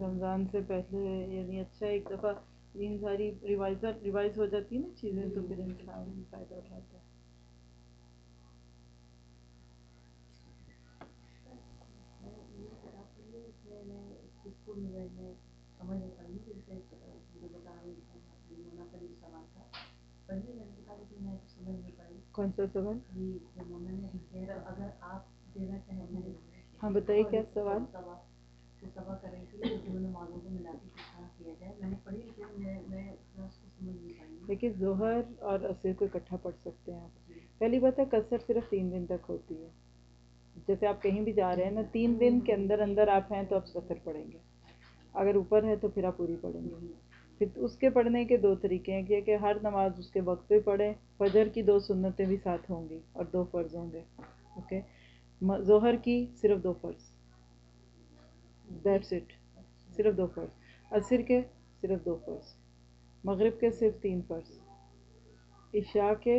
رمضان سے پہلے یعنی اچھا ایک دفعہ ان ساری ریوائز ریوائز ہو جاتی ہے نا چیزیں، تو پھر انسان فائدہ اٹھاتا ہے کون سا سوال؟ ہاں بتائیے کیا سوال؟ دیکھیے ظہر اور عصر کو اکٹھا پڑھ سکتے ہیں آپ۔ پہلی بات ہے کثر صرف تین دن تک ہوتی ہے۔ جیسے آپ کہیں بھی جا رہے ہیں نا تین دن کے اندر اندر آپ ہیں تو آپ کثر پڑھیں گے۔ اگر اوپر ہے تو پھر آپ پوری پڑھیں گے۔ پھر اس کے پڑھنے کے دو طریقے ہیں کہ کہ ہر نماز اس کے وقت پہ پڑھیں، فجر کی دو سنتیں بھی ساتھ ہوں گی اور دو فرض ہوں گے اوکے ظہر کی صرف دو فرض دیٹس اٹ صرف دو فرض، عصر کے صرف دو فرض، مغرب کے صرف تین فرض، عشاء کے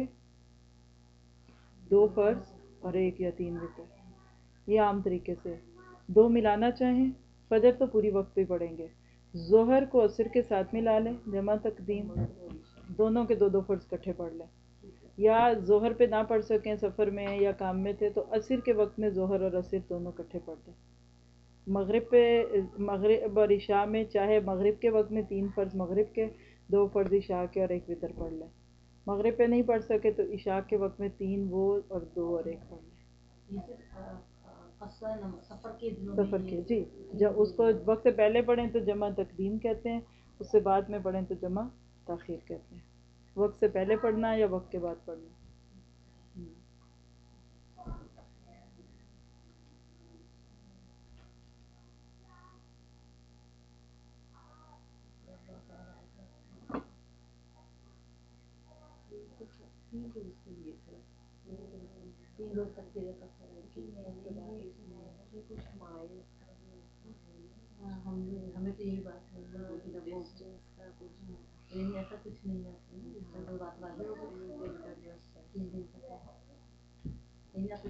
دو فرض اور ایک یا تین وطر، یہ عام طریقے سے، دو ملانا چاہیں، فجر تو پوری وقت پہ پڑھیں گے۔ ظہر کو عصر کے ساتھ ملا لیں، جمع تقدیم، دونوں کے دو دو فرض کٹھے پڑھ لیں۔ یا ظہر پہ نہ پڑھ سکیں سفر میں یا کام میں تھے، تو عصر کے وقت میں ظہر اور عصر دونوں کٹھے پڑھ لیں۔ مغرب پہ، مغرب اور عشاء میں چاہے مغرب کے وقت میں تین فرض مغرب کے، دو فرض عشاء کے اور ایک وطر پڑھ لیں۔ مغرب پہ نہیں پڑھ سکے تو عشاء کے وقت میں تین وہ اور دو اور ایک پڑھ لیں۔ سفر کے جی۔ جب اس کو وقت سے پہلے پڑھیں تو جمع تقدیم کہتے ہیں اس سے بعد میں پڑھیں تو جمع تاخیر کہتے ہیں۔ وقت سے پہلے پڑھنا یا وقت کے بعد پڑھنا ہمیں تو یہی بات ایسا کچھ نہیں ہے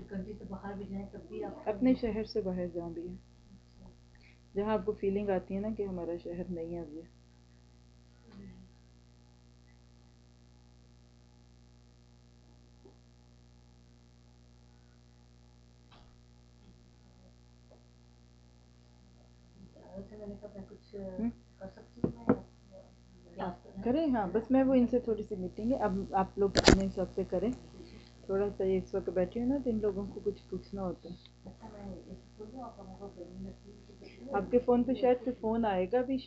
کنٹری سے باہر بھی جائیں تب بھی آپ اپنے شہر سے باہر جہاں بھی ہے جہاں آپ کو فیلنگ آتی ہے نا کہ ہمارا شہر نہیں ہے ابھی۔ کریں۔ ہاں بس میں وہ ان سے تھوڑی سی میٹنگ ہے۔ اب آپ لوگ اپنے حساب سے کریں۔ تھوڑا سا اس وقت بیٹھے ہوں نا تو ان لوگوں کو کچھ پوچھنا ہوتا ہے۔ آپ کے فون پہ شاید سے فون آئے گا بھی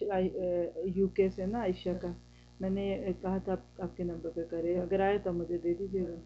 یو کے سے نا عائشہ کا۔ میں نے کہا تھا آپ کے نمبر پہ کرے اگر آئے تو مجھے دے دیجیے گا۔